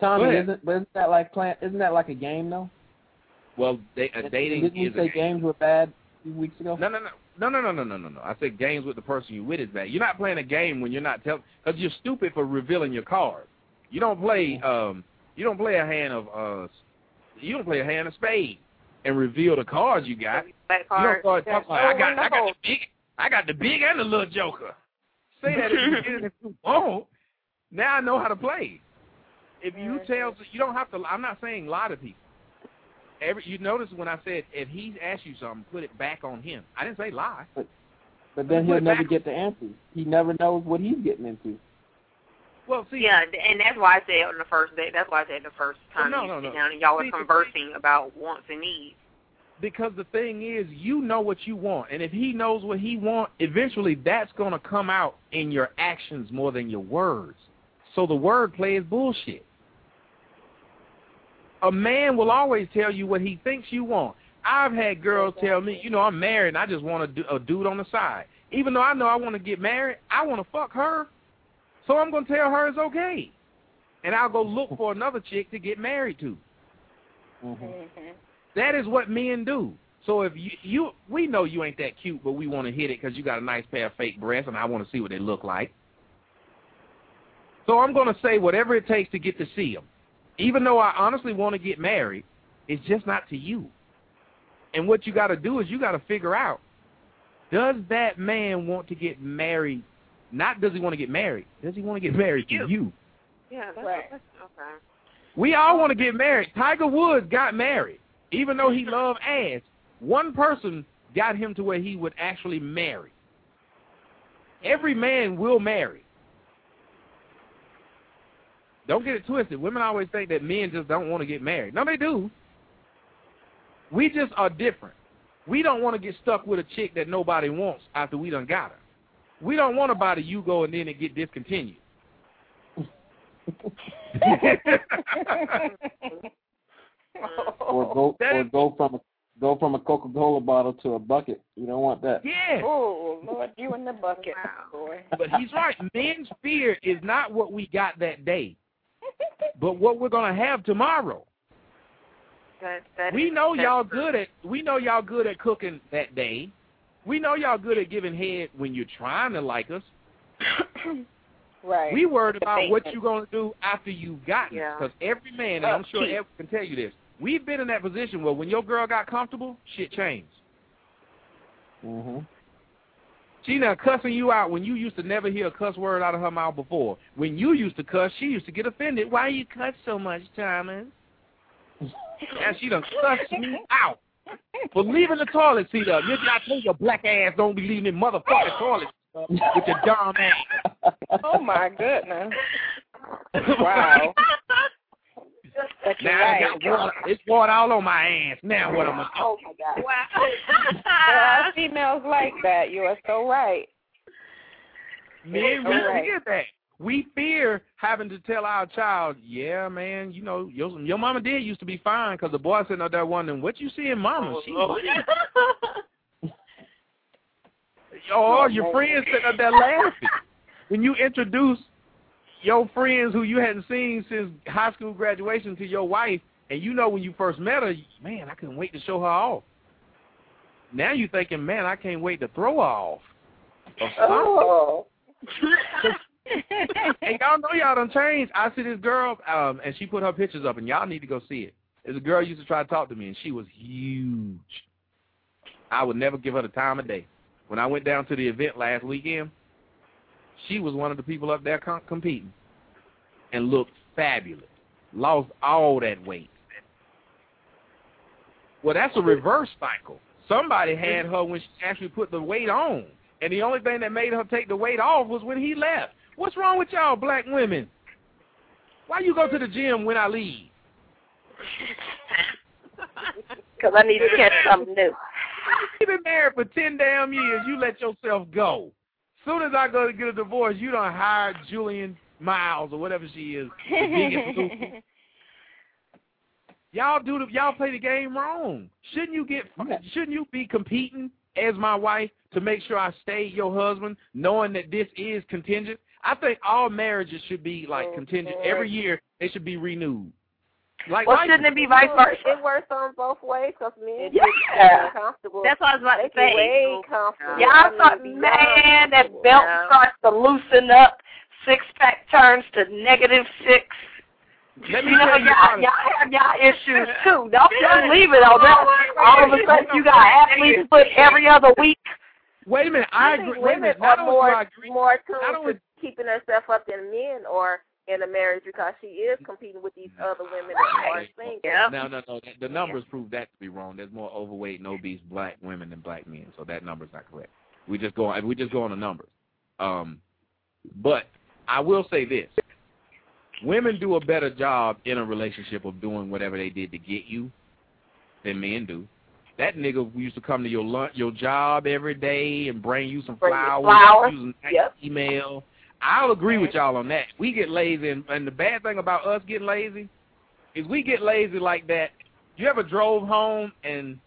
Tommy, isn't but isn't that like plan? Isn't that like a game though? Well, they, uh, dating Didn't you is say a games were bad a few weeks ago? No, no, no. No, no, no, no, no, no, no. I said games with the person you with is bad. You're not playing a game when you're not telling, because you're stupid for revealing your cards. You don't play, um, you don't play a hand of, uh, you don't play a hand of spades and reveal the cards you got. Black You don't card. start That's talking like, I got, I got the big, I got the big and the little joker. Say that if you, if you (laughs) won't. Now I know how to play. If you tell, you don't have to. I'm not saying lie to people. Every you notice when I said if he asks you something, put it back on him. I didn't say lie. But but then he'll never get the answers. He never knows what he's getting into. Well, see, Yeah, and that's why I said on the first day. That's why I said the first time no, you no, sit no. down and y'all were See, the conversing about wants and needs. Because the thing is, you know what you want, and if he knows what he want, eventually that's going to come out in your actions more than your words. So the word play is bullshit. A man will always tell you what he thinks you want. I've had girls tell me, you know, I'm married and I just want a, a dude on the side. Even though I know I want to get married, I want to fuck her. So I'm going to tell her it's okay. And I'll go look for another chick to get married to. Mm-hmm. That is what men do. So if you, you we know you ain't that cute, but we want to hit it because you got a nice pair of fake breasts, and I want to see what they look like. So I'm going to say whatever it takes to get to see them. Even though I honestly want to get married, it's just not to you. And what you got to do is you got to figure out, does that man want to get married? Not does he want to get married. Does he want to get married to you? Yeah, that's, Right. that's okay. We all want to get married. Tiger Woods got married. Even though he loved ass, one person got him to where he would actually marry. Every man will marry. Don't get it twisted. Women always think that men just don't want to get married. No, they do. We just are different. We don't want to get stuck with a chick that nobody wants after we done got her. We don't want to buy the you go and then it get discontinued. Or go That or go from a go from a Coca Cola bottle to a bucket. You don't want that. Yeah. Oh Lord, you in the bucket, boy. But he's right. Men's fear is not what we got that day, but what we're gonna have tomorrow. That, that We know y'all good at we know y'all good at cooking that day. We know y'all good at giving head when you're trying to like us. (coughs) Right. We worried about what you're gonna do after you've gotten Yeah. Because every man, and I'm sure Upkeep. Ed can tell you this, we've been in that position where when your girl got comfortable, shit changed. hmm She now cussing you out when you used to never hear a cuss word out of her mouth before. When you used to cuss, she used to get offended. Why you cuss so much, Thomas? and she done cussed me out for leaving the toilet seat up. Nigga, I told your black ass don't be leaving the motherfucking toilet seat up with your dumb ass. Oh my goodness. (laughs) Wow. But you're Now I got water. It's water all on my ass. Now what I'm gonna do? Oh my God. Wow. (laughs) There are females like that. You are so right. Men, we Right. fear that. We fear having to tell our child, yeah, man, you know, your your mama did used to be fine because the boy sitting up there wondering, what you see in mama? Oh, she (laughs) or your friends sitting up there laughing. When you introduce your friends who you hadn't seen since high school graduation to your wife, and you know when you first met her, man, I couldn't wait to show her off. Now you're thinking, man, I can't wait to throw her off. Oh. and y'all know y'all done changed. I see this girl, um, and she put her pictures up, and y'all need to go see it. There's a girl used to try to talk to me, and she was huge. I would never give her the time of day. When I went down to the event last weekend, she was one of the people up there com competing and looked fabulous. Lost all that weight. Well, that's a reverse cycle. Somebody had her when she actually put the weight on. And the only thing that made her take the weight off was when he left. What's wrong with y'all black women? Why you go to the gym when I leave? (laughs) Because I need to catch something new. (laughs) You've been married for 10 damn years. You let yourself go. Soon as I go to get a divorce, you don't hire Jillian Michaels or whatever she is. (laughs) the vegan food. Y'all do the y'all play the game wrong. Shouldn't you get shouldn't you be competing as my wife to make sure I stay your husband, knowing that this is contingent? I think all marriages should be like oh, contingent. Every year they should be renewed. Like Well, shouldn't it be vice (laughs) versa? It works on both ways because men Yeah. get comfortable. That's what I was about they to say. Way comfortable. Y'all I mean, thought, man, that belt Yeah. starts to loosen up. Six pack turns to negative six. Let you know, you y'all, y'all have y'all issues (laughs) too. Don't just leave it on that. All of a sudden, you got athletes put every other week. Wait a minute, I, I agree. think Wait a minute, are not only do more I agree, more not tuned to keeping herself up than men or in a marriage because she is competing with these other women that are single. No, no, no. The numbers prove that to be wrong. There's more overweight and obese black women than black men, so that number's not correct. We just go on. We just go on the numbers. Um, but I will say this: women do a better job in a relationship of doing whatever they did to get you than men do. That nigga used to come to your lunch, your job every day and bring you some Bring flowers, flowers. use a nice Yep. email. I'll agree with y'all on that. We get lazy, and, and the bad thing about us getting lazy is we get lazy like that. You ever drove home and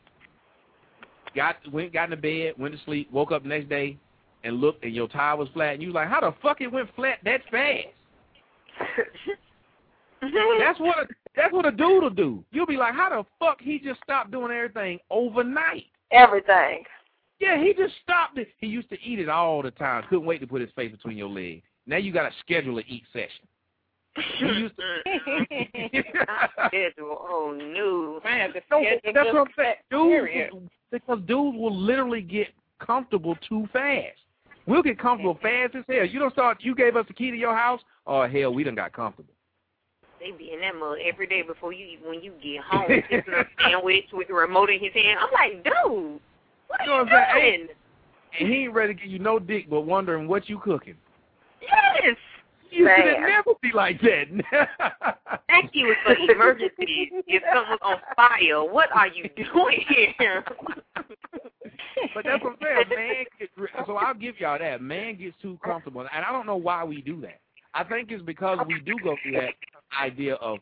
got went got in the bed, went to sleep, woke up the next day, and looked, and your tire was flat, and you was like, how the fuck it went flat that fast? (laughs) that's what a, that's what a dude will do. You'll be like, how the fuck he just stopped doing everything overnight? Everything. Yeah, he just stopped it. He used to eat it all the time. Couldn't wait to put his face between your legs. Now you got to schedule an eat session. He (laughs) used to. (laughs) schedule. Oh no. Man, the schedule that's what I'm saying. set, period. Dudes, because dudes will literally get comfortable too fast. We'll get comfortable (laughs) fast as hell. You don't start. You gave us the key to your house. Oh hell, we done got comfortable. They be in that mud every day before you when you get home, fixing a sandwich with the remote in his hand. I'm like, dude, what You know what I'm saying? And he ain't ready to give you no dick, but wondering what you cooking. Yes. You should never be like that. (laughs) Thank you for emergencies. If someone's on fire, what are you doing here? But that's what I'm saying. Man, gets, so I'll give y'all that. Man gets too comfortable, and I don't know why we do that. I think it's because we do go through that idea of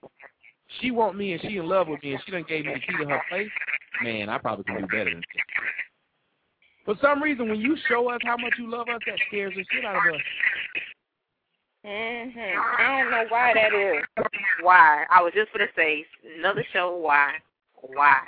she want me and she in love with me and she done gave me the key to her place. Man, I probably can do better than this. For some reason, when you show us how much you love us, that scares the shit out of us. Mhm. I don't know why that is. Why? I was just gonna say another show. Why? Why?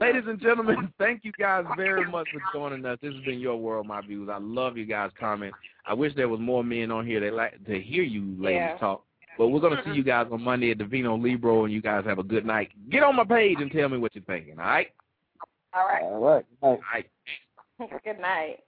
Ladies and gentlemen, thank you guys very much for joining us. This has been Your World, My Views. I love you guys' comment. I wish there was more men on here that like to hear you ladies Yeah. talk. But we're going to see you guys on Monday at the Vino Libro, and you guys have a good night. Get on my page and tell me what you're thinking, all right? All right. All right. All right. Good night.